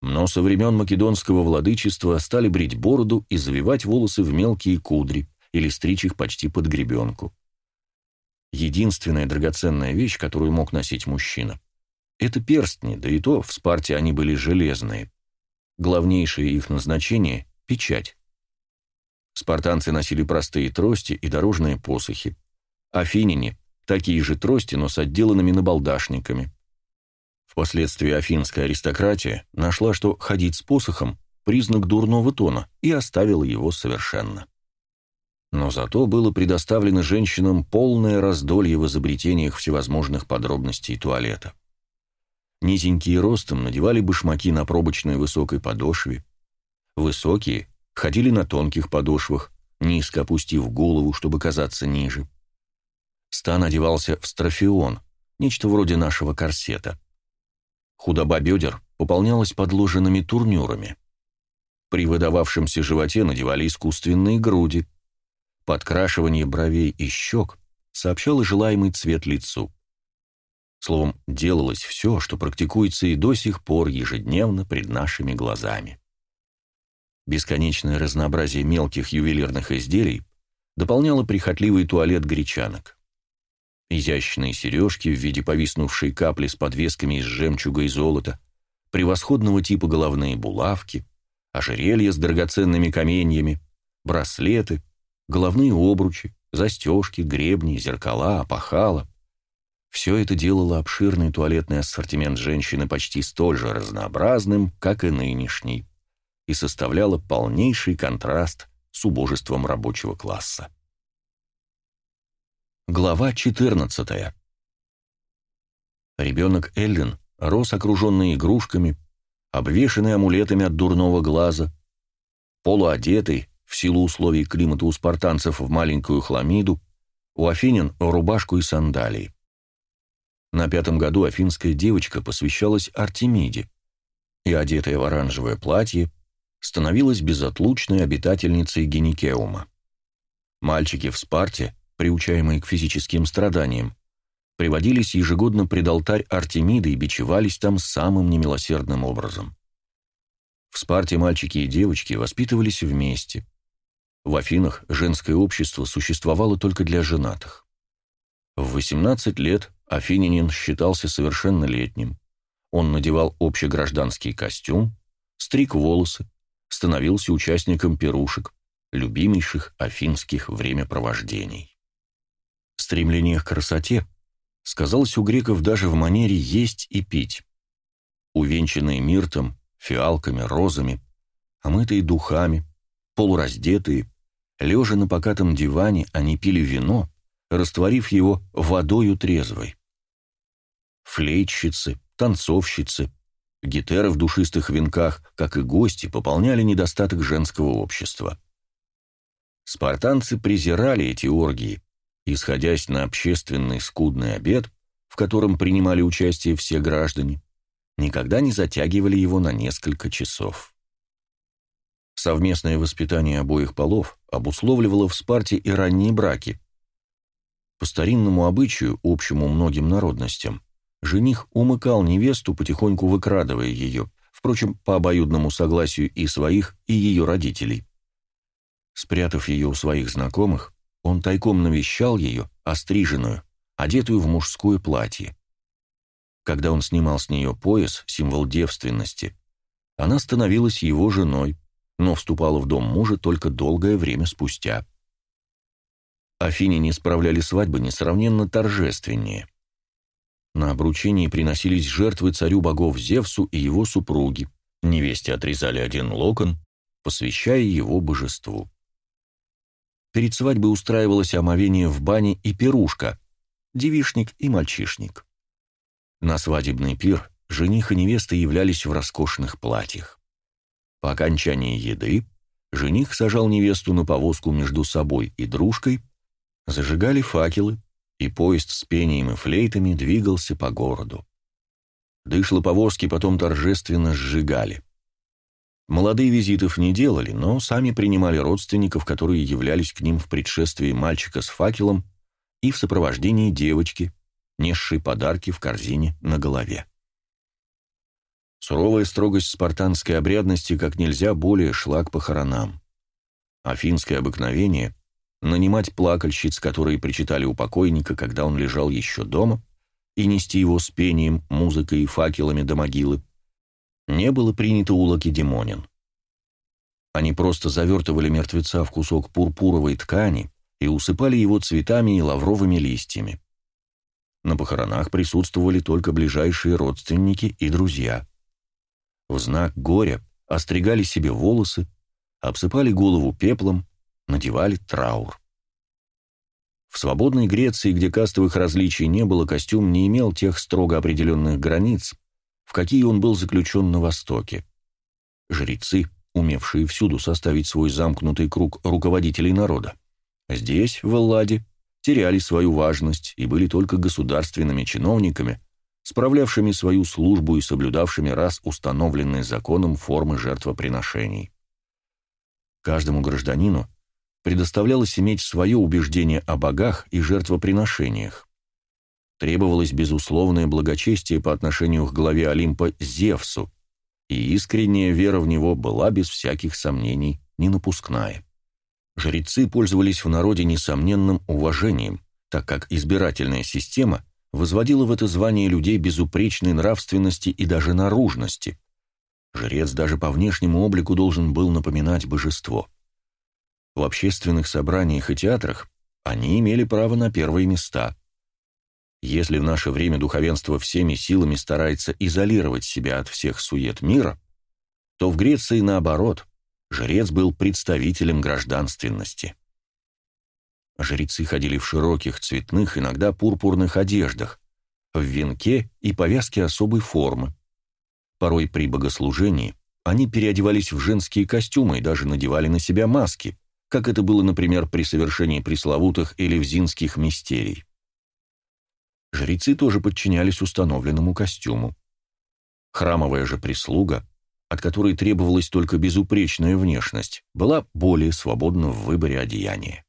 Но со времен македонского владычества стали брить бороду и завивать волосы в мелкие кудри, или стричь их почти под гребенку. Единственная драгоценная вещь, которую мог носить мужчина, это перстни, да и то в Спарте они были железные. Главнейшее их назначение – печать. Спартанцы носили простые трости и дорожные посохи. Афиняне – такие же трости, но с отделанными набалдашниками. Впоследствии афинская аристократия нашла, что ходить с посохом – признак дурного тона, и оставила его совершенно. Но зато было предоставлено женщинам полное раздолье в изобретениях всевозможных подробностей туалета. Низенькие ростом надевали башмаки на пробочной высокой подошве. Высокие ходили на тонких подошвах, низко опустив голову, чтобы казаться ниже. Стан одевался в строфион, нечто вроде нашего корсета. Худоба бедер пополнялась подложенными турнюрами. При выдававшемся животе надевали искусственные груди, Подкрашивание бровей и щек сообщало желаемый цвет лицу. Словом, делалось все, что практикуется и до сих пор ежедневно пред нашими глазами. Бесконечное разнообразие мелких ювелирных изделий дополняло прихотливый туалет гречанок. Изящные сережки в виде повиснувшей капли с подвесками из жемчуга и золота, превосходного типа головные булавки, ожерелья с драгоценными каменьями, браслеты, головные обручи, застежки, гребни, зеркала, опахала. Все это делало обширный туалетный ассортимент женщины почти столь же разнообразным, как и нынешний, и составляло полнейший контраст с убожеством рабочего класса. Глава 14 Ребенок Эллен рос окруженный игрушками, обвешанный амулетами от дурного глаза, полуодетый, в силу условий климата у спартанцев в маленькую хламиду, у афинин рубашку и сандалии. На пятом году афинская девочка посвящалась Артемиде, и, одетая в оранжевое платье, становилась безотлучной обитательницей Геникеума. Мальчики в Спарте, приучаемые к физическим страданиям, приводились ежегодно пред алтарь Артемиды и бичевались там самым немилосердным образом. В Спарте мальчики и девочки воспитывались вместе. В Афинах женское общество существовало только для женатых. В 18 лет Афининин считался совершеннолетним. Он надевал общегражданский костюм, стриг волосы, становился участником пирушек, любимейших афинских времяпровождений. Стремление к красоте сказалось у греков даже в манере есть и пить. Увенчанные миртом, фиалками, розами, омытые духами, полураздетые, лежа на покатом диване, они пили вино, растворив его водою трезвой флейтщицы, танцовщицы, гитеры в душистых венках, как и гости, пополняли недостаток женского общества. Спартанцы презирали эти оргии, исходясь на общественный скудный обед, в котором принимали участие все граждане, никогда не затягивали его на несколько часов. Совместное воспитание обоих полов обусловливало в Спарте и ранние браки. По старинному обычаю, общему многим народностям, Жених умыкал невесту, потихоньку выкрадывая ее, впрочем, по обоюдному согласию и своих, и ее родителей. Спрятав ее у своих знакомых, он тайком навещал ее, остриженную, одетую в мужское платье. Когда он снимал с нее пояс, символ девственности, она становилась его женой, но вступала в дом мужа только долгое время спустя. Афине справляли свадьбы несравненно торжественнее. На обручении приносились жертвы царю богов Зевсу и его супруги. Невесте отрезали один локон, посвящая его божеству. Перед свадьбой устраивалось омовение в бане и пирушка, девишник и мальчишник. На свадебный пир жених и невеста являлись в роскошных платьях. По окончании еды жених сажал невесту на повозку между собой и дружкой, зажигали факелы, и поезд с пением и флейтами двигался по городу. Дышло повозки потом торжественно сжигали. Молодые визитов не делали, но сами принимали родственников, которые являлись к ним в предшествии мальчика с факелом и в сопровождении девочки, несшей подарки в корзине на голове. Суровая строгость спартанской обрядности как нельзя более шла к похоронам. Афинское обыкновение нанимать плакальщиц, которые причитали у покойника, когда он лежал еще дома, и нести его с пением, музыкой и факелами до могилы, не было принято у лакедемонин. Они просто завертывали мертвеца в кусок пурпуровой ткани и усыпали его цветами и лавровыми листьями. На похоронах присутствовали только ближайшие родственники и друзья. В знак горя остригали себе волосы, обсыпали голову пеплом, надевали траур. В свободной Греции, где кастовых различий не было, костюм не имел тех строго определенных границ, в какие он был заключен на Востоке. Жрецы, умевшие всюду составить свой замкнутый круг руководителей народа, здесь, в Элладе, теряли свою важность и были только государственными чиновниками, справлявшими свою службу и соблюдавшими раз установленные законом формы жертвоприношений. Каждому гражданину предоставлялось иметь свое убеждение о богах и жертвоприношениях. Требовалось безусловное благочестие по отношению к главе Олимпа Зевсу, и искренняя вера в него была без всяких сомнений ненапускная. Жрецы пользовались в народе несомненным уважением, так как избирательная система возводила в это звание людей безупречной нравственности и даже наружности. Жрец даже по внешнему облику должен был напоминать божество – в общественных собраниях и театрах они имели право на первые места. Если в наше время духовенство всеми силами старается изолировать себя от всех сует мира, то в Греции наоборот, жрец был представителем гражданственности. Жрецы ходили в широких цветных, иногда пурпурных одеждах, в венке и повязке особой формы. Порой при богослужении они переодевались в женские костюмы и даже надевали на себя маски, как это было, например, при совершении пресловутых элевзинских мистерий. Жрецы тоже подчинялись установленному костюму. Храмовая же прислуга, от которой требовалась только безупречная внешность, была более свободна в выборе одеяния.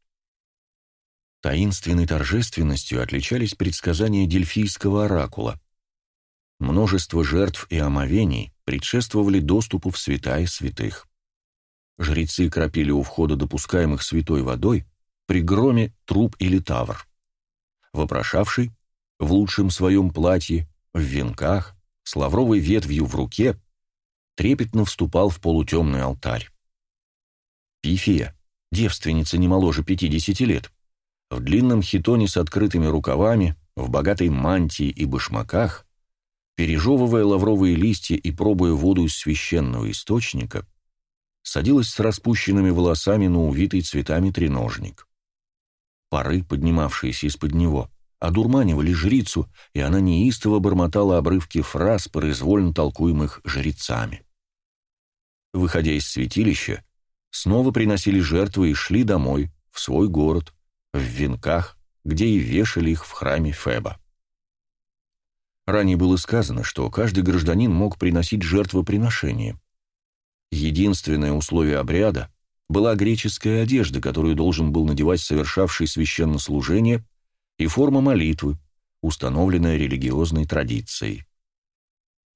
Таинственной торжественностью отличались предсказания дельфийского оракула. Множество жертв и омовений предшествовали доступу в святая святых. Жрецы кропили у входа допускаемых святой водой при громе труп или тавр. Вопрошавший, в лучшем своем платье, в венках, с лавровой ветвью в руке, трепетно вступал в полутемный алтарь. Пифия, девственница не моложе пятидесяти лет, в длинном хитоне с открытыми рукавами, в богатой мантии и башмаках, пережевывая лавровые листья и пробуя воду из священного источника, садилась с распущенными волосами на увитый цветами треножник. Пары, поднимавшиеся из-под него, одурманивали жрицу, и она неистово бормотала обрывки фраз, произвольно толкуемых жрецами. Выходя из святилища, снова приносили жертвы и шли домой, в свой город, в венках, где и вешали их в храме Феба. Ранее было сказано, что каждый гражданин мог приносить жертвоприношение. Единственное условие обряда была греческая одежда, которую должен был надевать совершавший священнослужение, и форма молитвы, установленная религиозной традицией.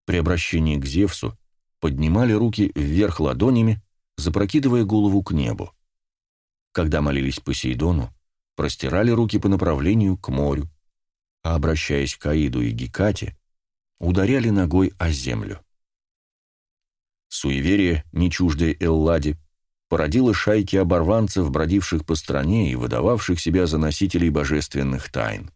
При обращении к Зевсу поднимали руки вверх ладонями, запрокидывая голову к небу. Когда молились Посейдону, простирали руки по направлению к морю, а, обращаясь к Аиду и Гекате, ударяли ногой о землю. Суеверие, не чуждое Элладе, породило шайки оборванцев, бродивших по стране и выдававших себя за носителей божественных тайн.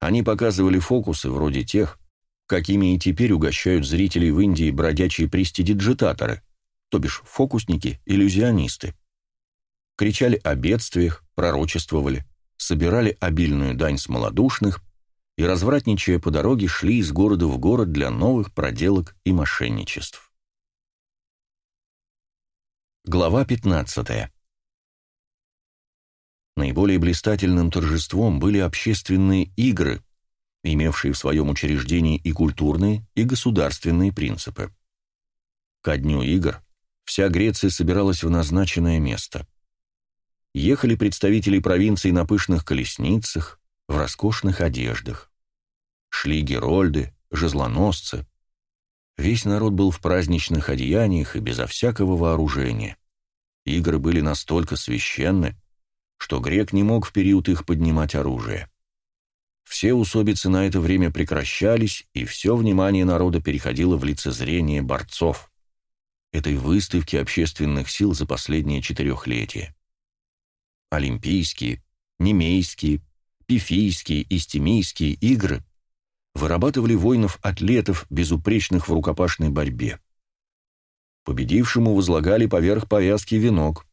Они показывали фокусы вроде тех, какими и теперь угощают зрителей в Индии бродячие престидиджитаторы, то бишь фокусники, иллюзионисты кричали о бедствиях, пророчествовали, собирали обильную дань с малодушных и, развратничая по дороге, шли из города в город для новых проделок и мошенничеств. Глава 15 Наиболее блистательным торжеством были общественные игры, имевшие в своем учреждении и культурные, и государственные принципы. Ко дню игр вся Греция собиралась в назначенное место ехали представители провинций на пышных колесницах, в роскошных одеждах. Шли герольды, жезлоносцы. Весь народ был в праздничных одеяниях и безо всякого вооружения. Игры были настолько священны, что грек не мог в период их поднимать оружие. Все усобицы на это время прекращались, и все внимание народа переходило в лицезрение борцов, этой выставки общественных сил за последнее четырехлетие олимпийские, немейские, пифийские и стемийские игры вырабатывали воинов-атлетов, безупречных в рукопашной борьбе. Победившему возлагали поверх повязки венок.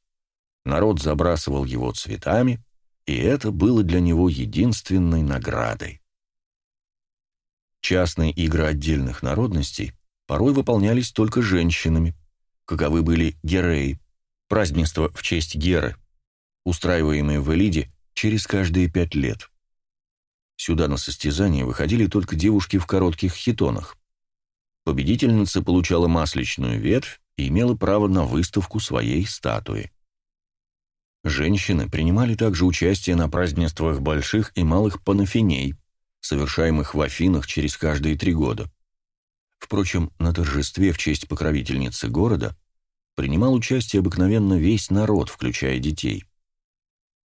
Народ забрасывал его цветами, и это было для него единственной наградой. Частные игры отдельных народностей порой выполнялись только женщинами, каковы были гереи, празднество в честь Геры, устраиваемые в Элиде через каждые пять лет. Сюда на состязание выходили только девушки в коротких хитонах. Победительница получала масличную ветвь и имела право на выставку своей статуи. Женщины принимали также участие на празднествах больших и малых панафиней, совершаемых в Афинах через каждые три года. Впрочем, на торжестве в честь покровительницы города принимал участие обыкновенно весь народ, включая детей.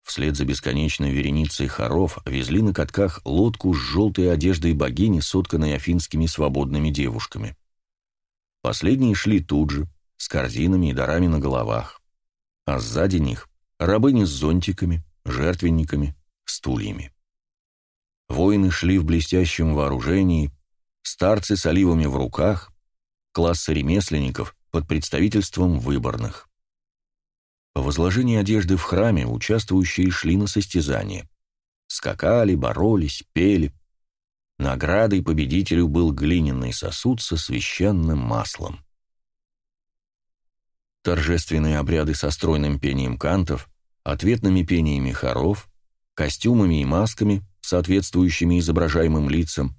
Вслед за бесконечной вереницей хоров везли на катках лодку с желтой одеждой богини, сотканной афинскими свободными девушками. Последние шли тут же, с корзинами и дарами на головах, а сзади них рабыни с зонтиками, жертвенниками, стульями. Воины шли в блестящем вооружении, старцы с оливами в руках, классы ремесленников под представительством выборных. По возложении одежды в храме участвующие шли на состязание. Скакали, боролись, пели. Наградой победителю был глиняный сосуд со священным маслом. Торжественные обряды со стройным пением кантов, ответными пениями хоров, костюмами и масками, соответствующими изображаемым лицам,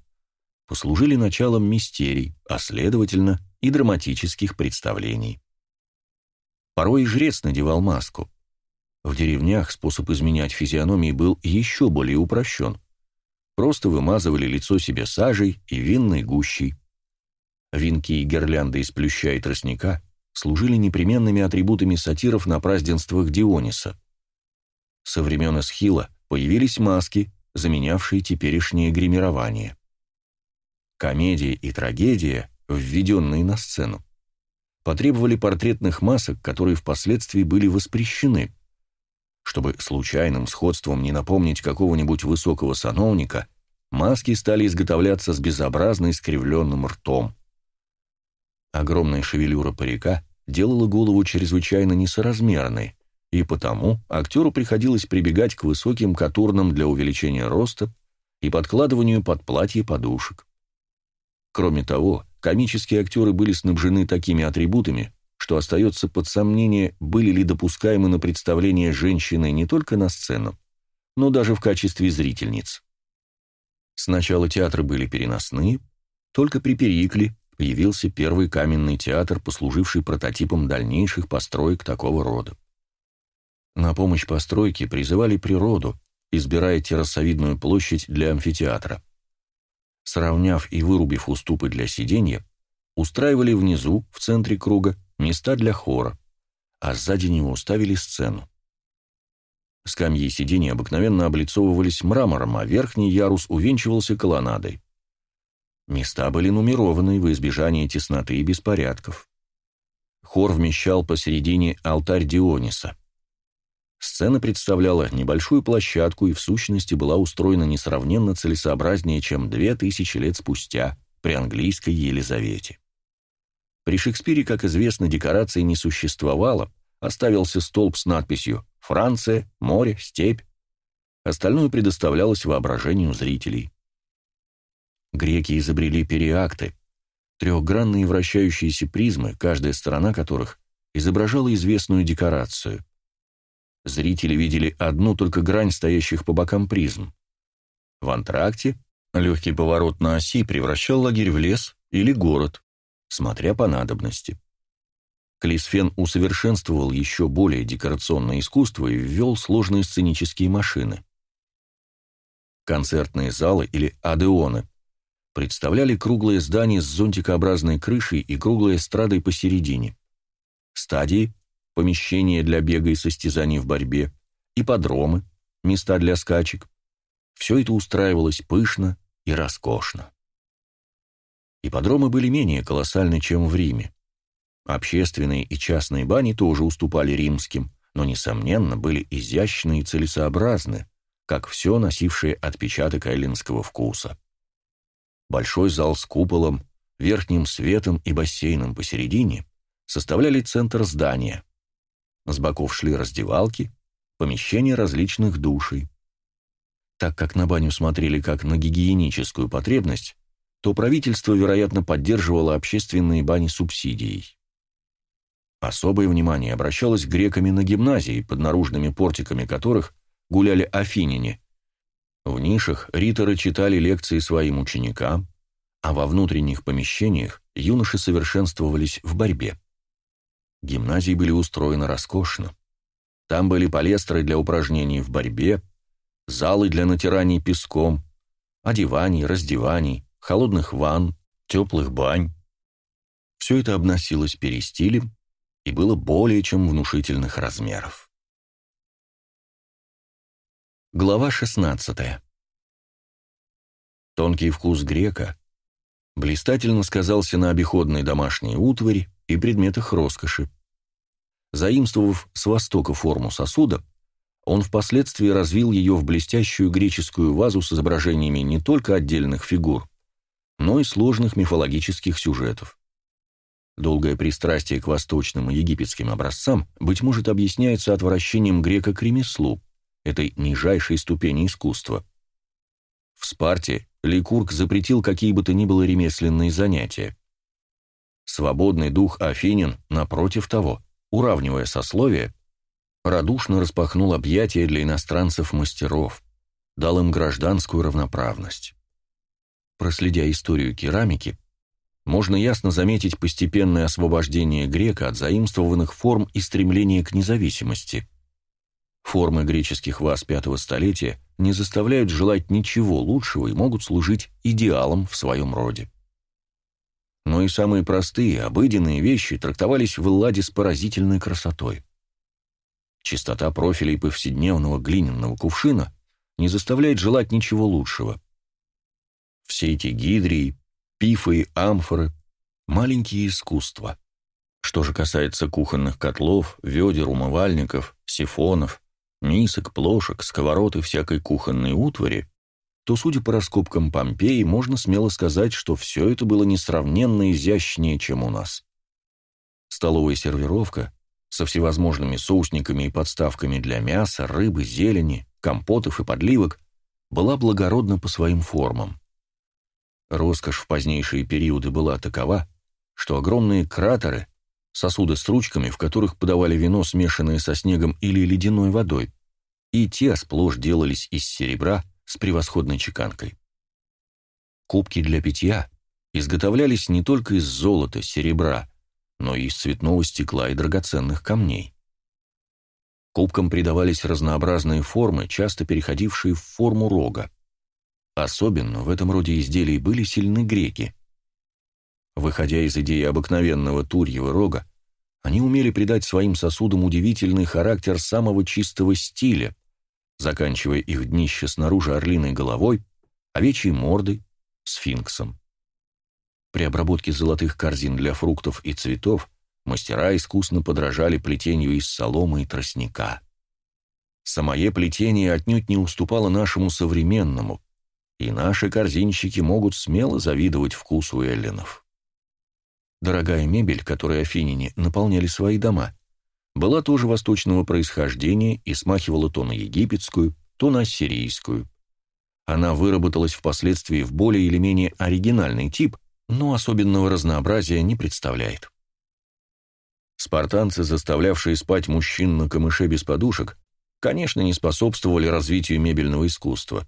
послужили началом мистерий, а следовательно и драматических представлений. Порой и жрец надевал маску. В деревнях способ изменять физиономии был еще более упрощен. Просто вымазывали лицо себе сажей и винной гущей. Венки и гирлянды из плюща и тростника служили непременными атрибутами сатиров на празднествах Диониса. Со времен Эсхила появились маски, заменявшие теперешнее гримирование. Комедия и трагедия, введенные на сцену, потребовали портретных масок, которые впоследствии были воспрещены. Чтобы случайным сходством не напомнить какого-нибудь высокого сановника, маски стали изготовляться с безобразно искривленным ртом. Огромная шевелюра парика делала голову чрезвычайно несоразмерной, и потому актеру приходилось прибегать к высоким катурнам для увеличения роста и подкладыванию под платье подушек. Кроме того, комические актеры были снабжены такими атрибутами, что остается под сомнение, были ли допускаемы на представление женщины не только на сцену, но даже в качестве зрительниц. Сначала театры были переносные, только при Перикле появился первый каменный театр, послуживший прототипом дальнейших построек такого рода. На помощь постройке призывали природу, избирая террасовидную площадь для амфитеатра сравняв и вырубив уступы для сиденья, устраивали внизу, в центре круга, места для хора, а сзади него уставили сцену. Скамьи сидений обыкновенно облицовывались мрамором, а верхний ярус увенчивался колоннадой. Места были нумерованы во избежание тесноты и беспорядков. Хор вмещал посередине алтарь Диониса. Сцена представляла небольшую площадку и в сущности была устроена несравненно целесообразнее, чем две тысячи лет спустя при английской Елизавете. При Шекспире, как известно, декорации не существовало, оставился столб с надписью «Франция», «Море», «Степь». Остальное предоставлялось воображению зрителей. Греки изобрели периакты, трехгранные вращающиеся призмы, каждая сторона которых изображала известную декорацию. Зрители видели одну только грань стоящих по бокам призм. В антракте легкий поворот на оси превращал лагерь в лес или город, смотря по надобности. Клисфен усовершенствовал еще более декорационное искусство и ввел сложные сценические машины. Концертные залы или адеоны представляли круглое здание с зонтикообразной крышей и круглой эстрадой посередине. Стадии помещения для бега и состязаний в борьбе, ипподромы, места для скачек. Все это устраивалось пышно и роскошно. Ипподромы были менее колоссальны, чем в Риме. Общественные и частные бани тоже уступали римским, но, несомненно, были изящны и целесообразны, как все носившее отпечаток эллинского вкуса. Большой зал с куполом, верхним светом и бассейном посередине составляли центр здания. С боков шли раздевалки, помещения различных душей. Так как на баню смотрели как на гигиеническую потребность, то правительство, вероятно, поддерживало общественные бани субсидией. Особое внимание обращалось к греками на гимназии, под наружными портиками которых гуляли афиняне. В нишах риторы читали лекции своим ученикам, а во внутренних помещениях юноши совершенствовались в борьбе. Гимназии были устроены роскошно. Там были палестры для упражнений в борьбе, залы для натираний песком, одеваний, раздеваний, холодных ванн, теплых бань. Все это обносилось перестилем и было более чем внушительных размеров. Глава 16 Тонкий вкус грека блистательно сказался на обиходной домашней утвари и предметах роскоши. Заимствовав с востока форму сосуда, он впоследствии развил ее в блестящую греческую вазу с изображениями не только отдельных фигур, но и сложных мифологических сюжетов. Долгое пристрастие к восточным и египетским образцам, быть может, объясняется отвращением грека к ремеслу, этой нижайшей ступени искусства. В Спарте Ликург запретил какие бы то ни было ремесленные занятия. Свободный дух Афинин, напротив того, уравнивая сословия, радушно распахнул объятия для иностранцев-мастеров, дал им гражданскую равноправность. Проследя историю керамики, можно ясно заметить постепенное освобождение грека от заимствованных форм и стремление к независимости. Формы греческих ваз пятого столетия не заставляют желать ничего лучшего и могут служить идеалом в своем роде. Но и самые простые, обыденные вещи трактовались в Элладе с поразительной красотой. Чистота профилей повседневного глиняного кувшина не заставляет желать ничего лучшего. Все эти гидрии, пифы и амфоры — маленькие искусства. Что же касается кухонных котлов, ведер, умывальников, сифонов, мисок, плошек, сковород и всякой кухонной утвари, то, судя по раскопкам Помпеи, можно смело сказать, что все это было несравненно изящнее, чем у нас. Столовая сервировка со всевозможными соусниками и подставками для мяса, рыбы, зелени, компотов и подливок была благородна по своим формам. Роскошь в позднейшие периоды была такова, что огромные кратеры, сосуды с ручками, в которых подавали вино, смешанное со снегом или ледяной водой, и те сплошь делались из серебра с превосходной чеканкой. Кубки для питья изготовлялись не только из золота, серебра, но и из цветного стекла и драгоценных камней. Кубкам придавались разнообразные формы, часто переходившие в форму рога. Особенно в этом роде изделий были сильны греки. Выходя из идеи обыкновенного турьего рога, они умели придать своим сосудам удивительный характер самого чистого стиля, заканчивая их днище снаружи орлиной головой, овечьей мордой, сфинксом. При обработке золотых корзин для фруктов и цветов мастера искусно подражали плетению из соломы и тростника. Самое плетение отнюдь не уступало нашему современному, и наши корзинщики могут смело завидовать вкусу эллинов. Дорогая мебель, которой афиняне наполняли свои дома, была тоже восточного происхождения и смахивала то на египетскую, то на ассирийскую. Она выработалась впоследствии в более или менее оригинальный тип, но особенного разнообразия не представляет. Спартанцы, заставлявшие спать мужчин на камыше без подушек, конечно, не способствовали развитию мебельного искусства.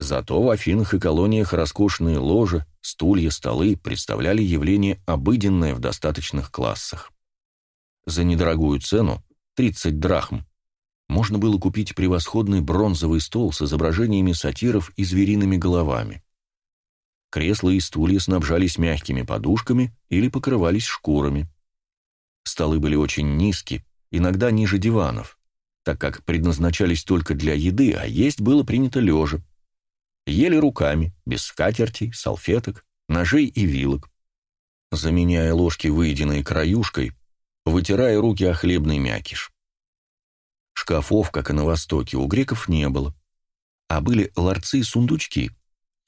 Зато в Афинах и колониях роскошные ложи, стулья, столы представляли явление обыденное в достаточных классах. За недорогую цену, 30 драхм, можно было купить превосходный бронзовый стол с изображениями сатиров и звериными головами. Кресла и стулья снабжались мягкими подушками или покрывались шкурами. Столы были очень низкие, иногда ниже диванов, так как предназначались только для еды, а есть было принято лежа. Ели руками, без скатертей, салфеток, ножей и вилок. Заменяя ложки, выеденные краюшкой, вытирая руки о хлебный мякиш. Шкафов, как и на Востоке, у греков не было, а были ларцы и сундучки,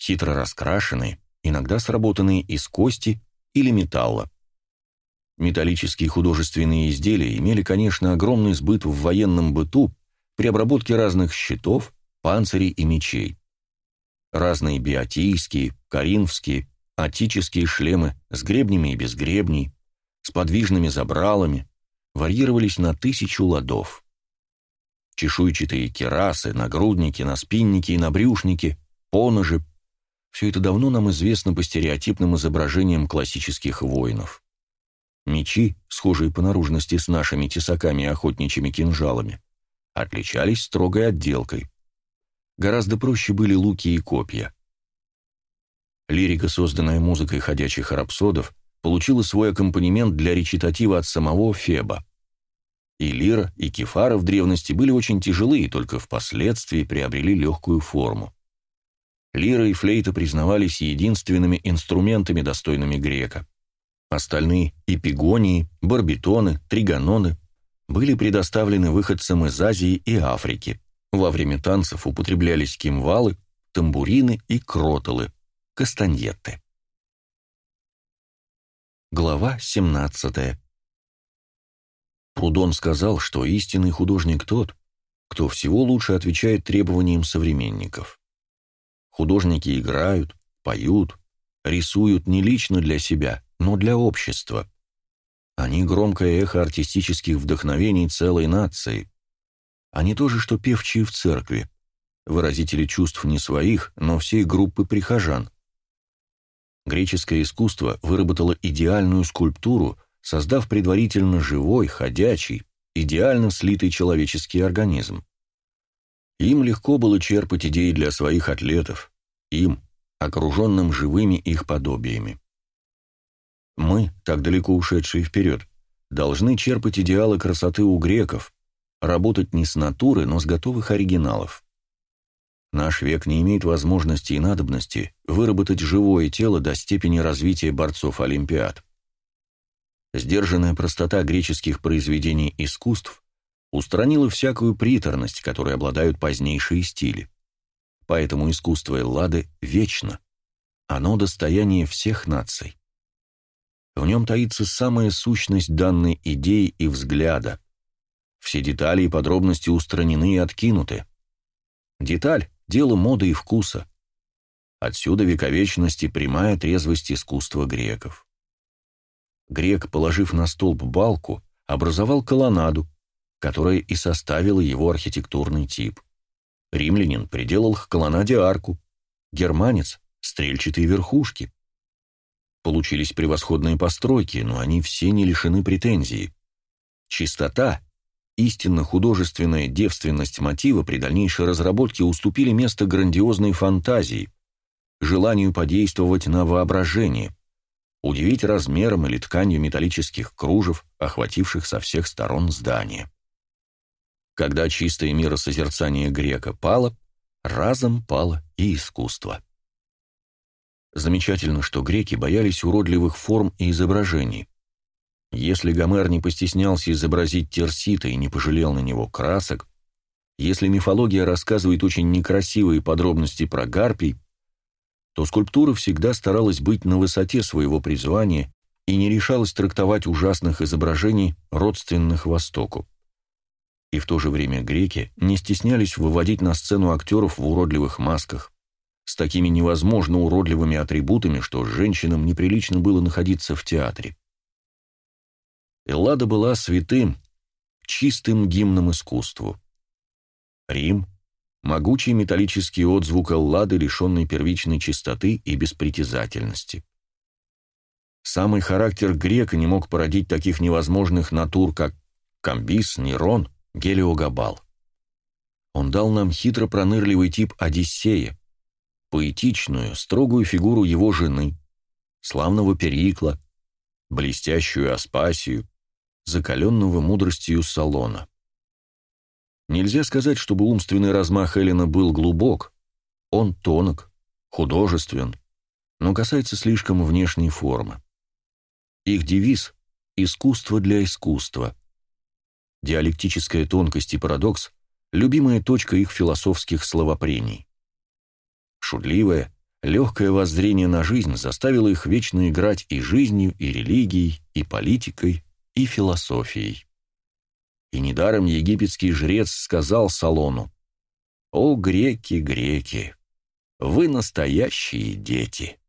хитро раскрашенные, иногда сработанные из кости или металла. Металлические художественные изделия имели, конечно, огромный сбыт в военном быту при обработке разных щитов, панцирей и мечей разные биотийские, коринфские, атические шлемы с гребнями и без гребней, с подвижными забралами, варьировались на тысячу ладов. Чешуйчатые керасы, нагрудники, наспинники и набрюшники, поножи — все это давно нам известно по стереотипным изображениям классических воинов. Мечи, схожие по наружности с нашими тесаками и охотничьими кинжалами, отличались строгой отделкой. Гораздо проще были луки и копья. Лирика, созданная музыкой ходячих рапсодов, получила свой аккомпанемент для речитатива от самого Феба. И лира, и кефара в древности были очень тяжелы и только впоследствии приобрели легкую форму. Лира и флейта признавались единственными инструментами, достойными грека. Остальные — эпигонии, барбитоны, тригононы были предоставлены выходцам из Азии и Африки. Во время танцев употреблялись кимвалы, тамбурины и кротолы, кастаньетты. Глава 17 Прудон сказал, что истинный художник тот, кто всего лучше отвечает требованиям современников. Художники играют, поют, рисуют не лично для себя, но для общества. Они громкое эхо артистических вдохновений целой нации. Они тоже, что певчие в церкви, выразители чувств не своих, но всей группы прихожан. Греческое искусство выработало идеальную скульптуру, создав предварительно живой, ходячий, идеально слитый человеческий организм. Им легко было черпать идеи для своих атлетов, им, окруженным живыми их подобиями. Мы, так далеко ушедшие вперед, должны черпать идеалы красоты у греков, работать не с натуры, но с готовых оригиналов. Наш век не имеет возможности и надобности выработать живое тело до степени развития борцов Олимпиад. Сдержанная простота греческих произведений искусств устранила всякую приторность, которой обладают позднейшие стили. Поэтому искусство Эллады вечно. Оно достояние всех наций. В нем таится самая сущность данной идеи и взгляда. Все детали и подробности устранены и откинуты. Деталь — дело моды и вкуса. Отсюда вековечность и прямая трезвость искусства греков. Грек, положив на столб балку, образовал колоннаду, которая и составила его архитектурный тип. Римлянин приделал к колоннаде арку, германец — стрельчатые верхушки. Получились превосходные постройки, но они все не лишены претензий. Чистота, истинно художественная девственность мотива при дальнейшей разработке уступили место грандиозной фантазии, желанию подействовать на воображение — удивить размером или тканью металлических кружев, охвативших со всех сторон здание. Когда чистое миросозерцание грека пало, разом пало и искусство. Замечательно, что греки боялись уродливых форм и изображений. Если Гомер не постеснялся изобразить Терсита и не пожалел на него красок, если мифология рассказывает очень некрасивые подробности про гарпий, то скульптура всегда старалась быть на высоте своего призвания и не решалась трактовать ужасных изображений, родственных Востоку. И в то же время греки не стеснялись выводить на сцену актеров в уродливых масках, с такими невозможно уродливыми атрибутами, что женщинам неприлично было находиться в театре. Эллада была святым, чистым гимном искусству. Рим могучий металлический отзвук Эллады, лишенный первичной чистоты и беспритязательности. Самый характер грека не мог породить таких невозможных натур, как Камбис, Нерон, Гелиогабал. Он дал нам хитро пронырливый тип Одиссея, поэтичную, строгую фигуру его жены, славного Перикла, блестящую Аспасию, закаленного мудростью Салона. Нельзя сказать, чтобы умственный размах Эллина был глубок. Он тонок, художествен, но касается слишком внешней формы. Их девиз — «Искусство для искусства». Диалектическая тонкость и парадокс — любимая точка их философских словопрений. Шутливое, легкое воззрение на жизнь заставило их вечно играть и жизнью, и религией, и политикой, и философией. И недаром египетский жрец сказал Салону, «О, греки, греки, вы настоящие дети!»